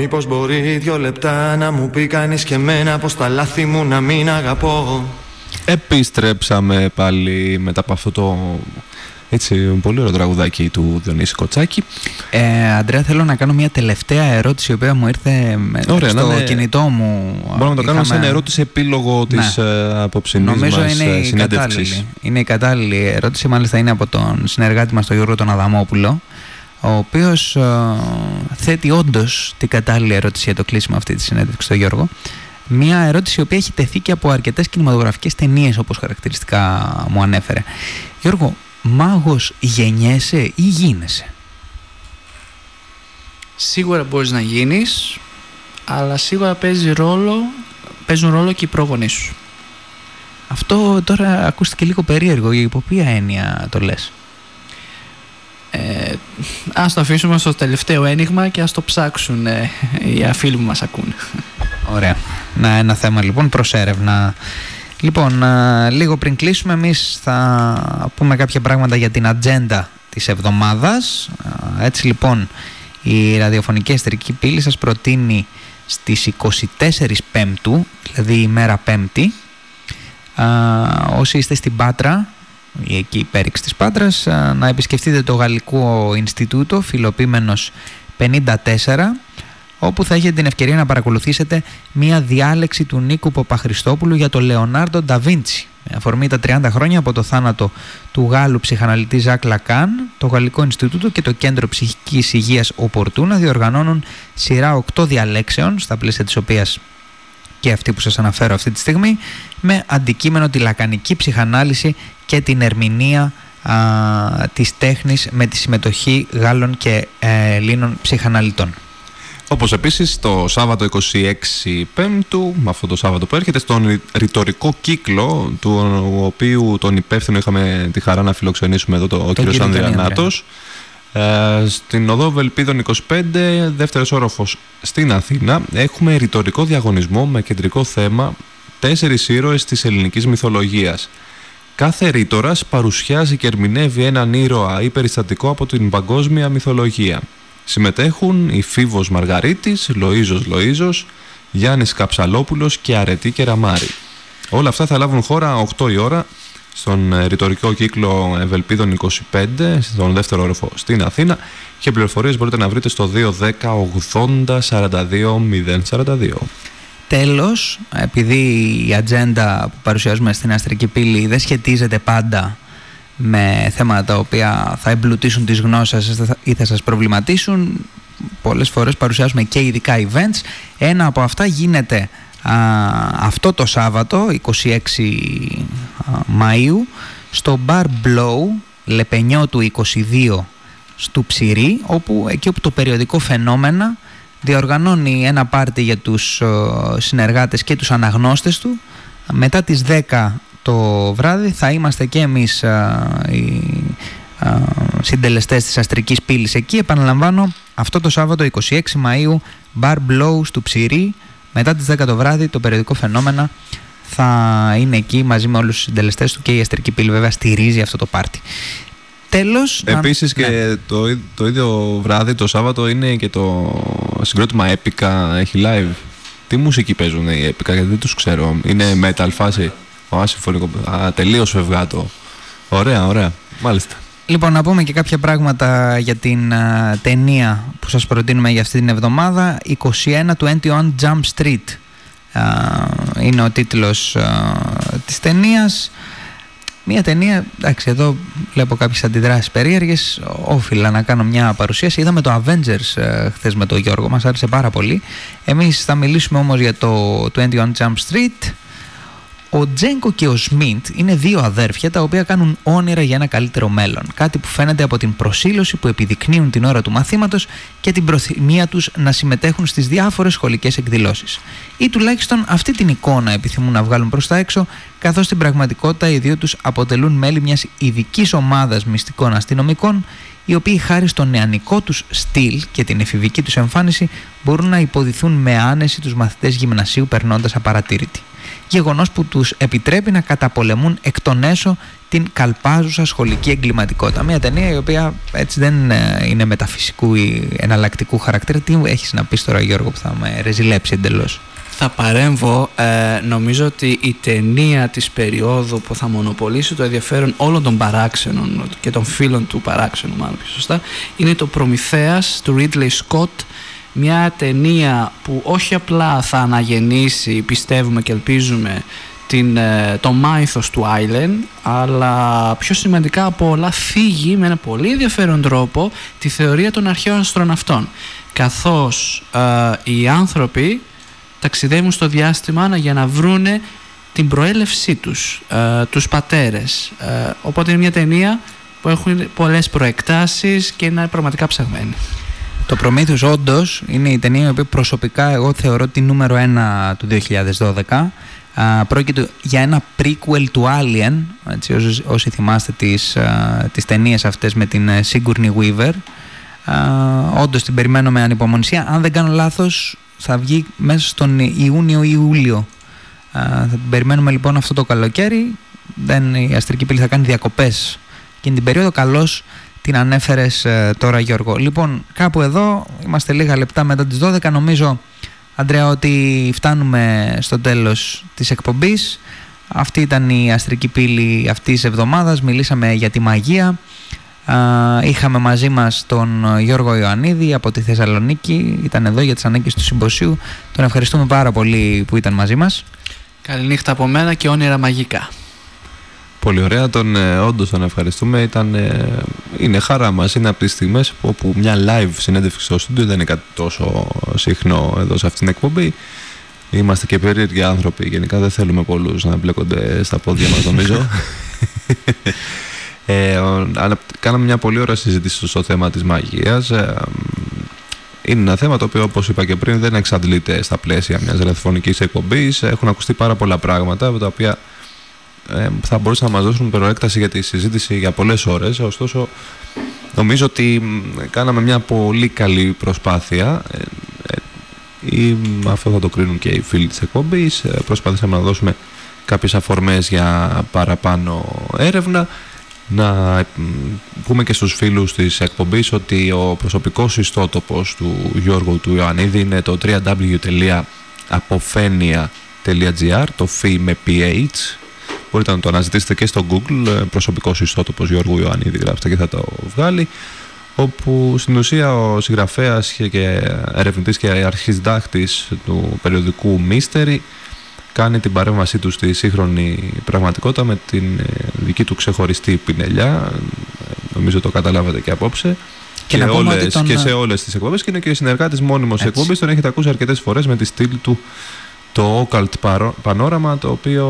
Μήπως μπορεί δυο λεπτά να μου πει κανείς και εμένα Πως τα λάθη μου να μην αγαπώ; Επιστρέψαμε πάλι μετά από αυτό το Έτσι, πολύ ωραίο τραγουδάκι του Διονύση Κοτσάκη. Ε, Αντρέα, θέλω να κάνω μια τελευταία ερώτηση, η οποία μου ήρθε με- Ωραία, στο να είναι- κινητό μου. Μπορούμε να το κάνουμε σαν ερώτηση επίλογο Ναι. της ε, απόψινής Νομίζω μας είναι ε, η, συνέντευξης. κατάλληλη. είναι η κατάλληλη ερώτηση, μάλιστα είναι από τον συνεργάτη μας τον Γιώργο τον Αδαμόπουλο, ο οποίος ε, θέτει όντως την κατάλληλη ερώτηση για το κλείσιμο αυτή τη συνέντευξη στον Γιώργο. Μια ερώτηση η οποία έχει τεθεί και από αρκετές κινηματογραφικές ταινίες όπως χαρακτηριστικά μου ανέφερε. Γιώργο, μάγος γεννιέσαι ή γίνεσαι; Σίγουρα μπορείς να γίνεις, αλλά σίγουρα παίζει ρόλο, παίζουν ρόλο και οι πρόγονείς σου. Αυτό τώρα ακούστηκε λίγο περίεργο, υπό ποια έννοια το λες. Ε, ας το αφήσουμε στο τελευταίο ένιγμα και ας το ψάξουν ε, οι φίλοι που μας ακούν. Ωραία. Να, ένα θέμα λοιπόν προς έρευνα. Λοιπόν, α, λίγο πριν κλείσουμε εμείς θα πούμε κάποια πράγματα για την ατζέντα της εβδομάδας. Α, Έτσι λοιπόν η ραδιοφωνική εσωτερική πύλη σας προτείνει στις 24 Πέμπτου, δηλαδή η μέρα Πέμπτη, α, όσοι είστε στην Πάτρα ή εκεί η πέριξη της Πάτρας, α, να επισκεφτείτε το Γαλλικό Ινστιτούτο, φιλοπίμενος 54, όπου θα έχετε την ευκαιρία να παρακολουθήσετε μία διάλεξη του Νίκου Παπαχριστόπουλου για το Λεωνάρντο Νταβίντσι. Με αφορμή τα 30 χρόνια από το θάνατο του Γάλλου ψυχαναλυτή Ζακ Λακάν, το Γαλλικό Ινστιτούτο και το Κέντρο Ψυχικής Υγείας Οπορτούνα διοργανώνουν σειρά 8 διαλέξεων, στα πλαίσια της οποίας και αυτή που σας αναφέρω αυτή τη στιγμή, με αντικείμενο τη λακανική ψυχανάλυση και την ερμηνεία α, της τέχνης με τη συμμετοχή Γάλλων και ε, Ελλήνων ψυχαναλυτών. Όπως επίσης το Σάββατο 26 Πέμπτου, με αυτό το Σάββατο που έρχεται, στον ρητορικό κύκλο, του οποίου τον υπεύθυνο είχαμε τη χαρά να φιλοξενήσουμε εδώ το, ο κύριος κύριο Γιάννη Ανδριανάτος, ε, στην οδό Βελπίδων 25, δεύτερος όροφος στην Αθήνα, έχουμε ρητορικό διαγωνισμό με κεντρικό θέμα τέσσερις ήρωες της ελληνικής μυθολογίας. Κάθε ρήτορας παρουσιάζει και ερμηνεύει έναν ήρωα ή περιστατικό από την παγκόσμια μυθολογία. Συμμετέχουν η Φίβος Μαργαρίτης, Λοΐζος Λοΐζος, Γιάννης Καψαλόπουλος και Αρετή Κεραμάρη. Όλα αυτά θα λάβουν χώρα 8 η ώρα στον ε, ρητορικό κύκλο Ευελπίδων 25, στον δεύτερο όροφο στην Αθήνα και πληροφορίες μπορείτε να βρείτε στο 210 80 42 042. Τέλος, επειδή η ατζέντα που παρουσιάζουμε στην Αστρική Πύλη δεν σχετίζεται πάντα με θέματα τα οποία θα εμπλουτίσουν τις γνώσεις σας ή θα σας προβληματίσουν, πολλές φορές παρουσιάζουμε και ειδικά events. Ένα από αυτά γίνεται α, αυτό το Σάββατο, 26 α, Μαΐου, στο Bar Blow, Λεπενιό του 22 στου Ψηρή, όπου εκεί όπου το περιοδικό φαινόμενα διοργανώνει ένα πάρτι για τους ε, συνεργάτες και τους αναγνώστες του. Μετά τις 10 το βράδυ θα είμαστε και εμείς ε, οι ε, συντελεστές της Αστρικής Πύλης εκεί. Επαναλαμβάνω, αυτό το Σάββατο 26 Μαΐου, Bar Blow του Ψηρή. Μετά τις 10 το βράδυ το περιοδικό φαινόμενα θα είναι εκεί μαζί με όλους τους συντελεστές του και η Αστρική Πύλη βέβαια στηρίζει αυτό το πάρτι. Τέλος... να- Επίσης και ναι. το, ί- το ίδιο βράδυ, το Σάββατο, είναι και το συγκρότημα Epica, έχει live. Τι μουσική παίζουν οι Epica, γιατί δεν τους ξέρω. Είναι metal φάση. Α, συμφωνικό. Α, τελείως φευγάτο. Ωραία, ωραία. Μάλιστα. Λοιπόν, να πούμε και κάποια πράγματα για την α, ταινία που σας προτείνουμε για αυτή την εβδομάδα. 21 21 Jump Street α, είναι ο τίτλος α, της ταινίας. Μια ταινία, εντάξει, εδώ βλέπω κάποιες αντιδράσεις περίεργες. Όφιλα να κάνω μια παρουσίαση. Είδαμε το Avengers ε, χθες με τον Γιώργο, μας άρεσε πάρα πολύ. Εμείς θα μιλήσουμε όμως για το 21 Jump Street. Ο Τζέγκο και ο Σμιντ είναι δύο αδέρφια τα οποία κάνουν όνειρα για ένα καλύτερο μέλλον. Κάτι που φαίνεται από την προσήλωση που επιδεικνύουν την ώρα του μαθήματος και την προθυμία τους να συμμετέχουν στις διάφορες σχολικές εκδηλώσεις. Ή τουλάχιστον αυτή την εικόνα επιθυμούν να βγάλουν προς τα έξω, καθώς στην πραγματικότητα οι δύο τους αποτελούν μέλη μιας ειδικής ομάδας μυστικών αστυνομικών, οι οποίοι χάρη στο νεανικό τους στυλ και την εφηβική τους εμφάνιση μπορούν να υποδηθούν με άνεση τους μαθητές γυμνασίου περνώντας απαρατήρητοι γεγονός που τους επιτρέπει να καταπολεμούν εκ των έσω την καλπάζουσα σχολική εγκληματικότητα. Μια ταινία η οποία έτσι δεν ε, είναι μεταφυσικού ή εναλλακτικού χαρακτήρα. Τι έχεις να πεις τώρα Γιώργο που θα με ρεζιλέψει εντελώς; Θα παρέμβω. Ε, νομίζω ότι η ταινία της περίοδου που θα μονοπολίσει το ενδιαφέρον όλων των παράξενων και των φίλων του παράξενου μάλλον πιο σωστά είναι το Προμηθέας του Ridley Scott μια ταινία που όχι απλά θα αναγεννήσει πιστεύουμε και ελπίζουμε την, ε, το μάιθος του Άιλεν αλλά πιο σημαντικά από όλα φύγει με ένα πολύ ενδιαφέρον τρόπο τη θεωρία των αρχαίων αστροναυτών καθώς ε, οι άνθρωποι ταξιδεύουν στο διάστημα για να βρούνε την προέλευσή τους, ε, τους πατέρες. Ε, οπότε είναι μια ταινία που έχουν πολλές προεκτάσεις και είναι πραγματικά ψαγμένη. Το Προμήθους όντως είναι η ταινία που προσωπικά εγώ θεωρώ τη νούμερο ένα του 2012. πρόκειται για ένα prequel του Alien, έτσι, όσοι, όσοι θυμάστε τις, α, τις ταινίες αυτές με την ε, Sigourney Weaver. Α, όντως την περιμένω με ανυπομονησία. Αν δεν κάνω λάθος θα βγει μέσα στον Ιούνιο-Ιούλιο. Θα την περιμένουμε λοιπόν αυτό το καλοκαίρι. Δεν, η Αστρική Πύλη θα κάνει διακοπές και την περίοδο καλώς την ανέφερες ε, τώρα Γιώργο. Λοιπόν, κάπου εδώ είμαστε λίγα λεπτά μετά τις 12. Νομίζω, Αντρέα, ότι φτάνουμε στο τέλος της εκπομπής. Αυτή ήταν η αστρική πύλη αυτής της εβδομάδας. Μιλήσαμε για τη μαγεία. Είχαμε μαζί μας τον Γιώργο Ιωαννίδη από τη Θεσσαλονίκη. Ήταν εδώ για τις ανάγκες του συμποσίου. Τον ευχαριστούμε πάρα πολύ που ήταν μαζί μας. Καληνύχτα από μένα και όνειρα μαγικά. Πολύ ωραία, τον, ε, όντως τον ευχαριστούμε. Ήταν, ε, είναι χαρά μας, είναι από τις στιγμές όπου μια live συνέντευξη στο στούντιο δεν είναι κάτι τόσο συχνό εδώ σε αυτήν την εκπομπή. Είμαστε και περίεργοι άνθρωποι, γενικά δεν θέλουμε πολλούς να μπλέκονται στα πόδια μας νομίζω. ε, κάναμε μια πολύ ωραία συζήτηση στο θέμα της μαγείας. Ε, είναι ένα θέμα το οποίο όπως είπα και πριν δεν εξαντλείται στα πλαίσια μιας ραδιοφωνικής εκπομπής. Έχουν ακουστεί πάρα πολλά πράγματα τα οποία ε, θα μπορούσαν να μας δώσουν προέκταση για τη συζήτηση για πολλές ώρες. Ωστόσο, νομίζω ότι κάναμε μια πολύ καλή προσπάθεια ε, ε, ή αυτό θα το κρίνουν και οι φίλοι της εκπομπής. Προσπαθήσαμε να δώσουμε κάποιες αφορμές για παραπάνω έρευνα. Να πούμε και στους φίλους της εκπομπής ότι ο προσωπικός ιστότοπος του Γιώργου του Ιωαννίδη είναι το www.apofenia.gr το φι με ph Μπορείτε να το αναζητήσετε και στο Google, ε, προσωπικός ιστότοπος Γιώργου Ιωαννίδη, γράψτε και θα το βγάλει. Όπου στην ουσία ο συγγραφέας και ερευνητής και αρχισδάχτη του περιοδικού Mystery κάνει την παρέμβασή του στη σύγχρονη πραγματικότητα με την ε, δική του ξεχωριστή πινελιά. Νομίζω το καταλάβατε και απόψε. Και, και, όλες, τον... και σε όλες τις εκπομπές και είναι και συνεργάτης μόνιμος εκπομπής τον έχετε ακούσει αρκετές φορές με τη στήλη του το Occult Panorama το οποίο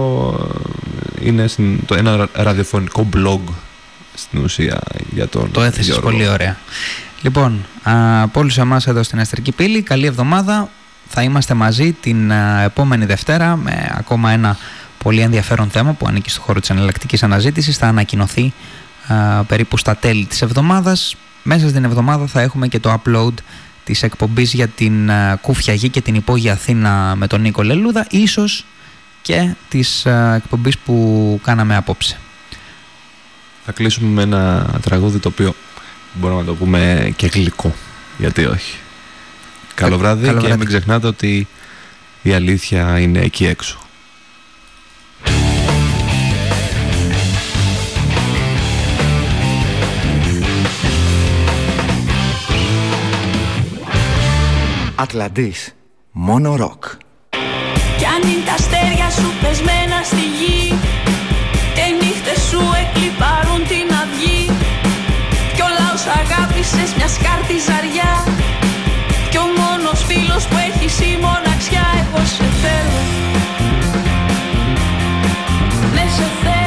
ε, είναι το, ένα ραδιοφωνικό blog στην ουσία για τον Το έθεσες πολύ ωραία. Λοιπόν, από όλους εμάς εδώ στην Αστρική Πύλη, καλή εβδομάδα. Θα είμαστε μαζί την επόμενη Δευτέρα με ακόμα ένα πολύ ενδιαφέρον θέμα που ανήκει στο χώρο της εναλλακτικής αναζήτησης. Θα ανακοινωθεί περίπου στα τέλη της εβδομάδας. Μέσα στην εβδομάδα θα έχουμε και το upload της εκπομπής για την uh, Κούφια Γη και την υπόγεια Αθήνα με τον Νίκο Λελούδα ίσως και της uh, εκπομπής που κάναμε απόψε. Θα κλείσουμε με ένα τραγούδι το οποίο μπορούμε να το πούμε και γλυκό γιατί όχι. Καλό βράδυ Καλό και μην ξεχνάτε ότι η αλήθεια είναι εκεί έξω. Ατλαντής. Μόνο ροκ. Κι αν είναι τα αστέρια σου πεσμένα στη γη Και νύχτες σου εκλυπάρουν την αυγή Κι ο λαός αγάπησες μια σκάρτη ζαριά που έχει η μοναξιά εγώ σε θέλω. Δεν σε θέλω.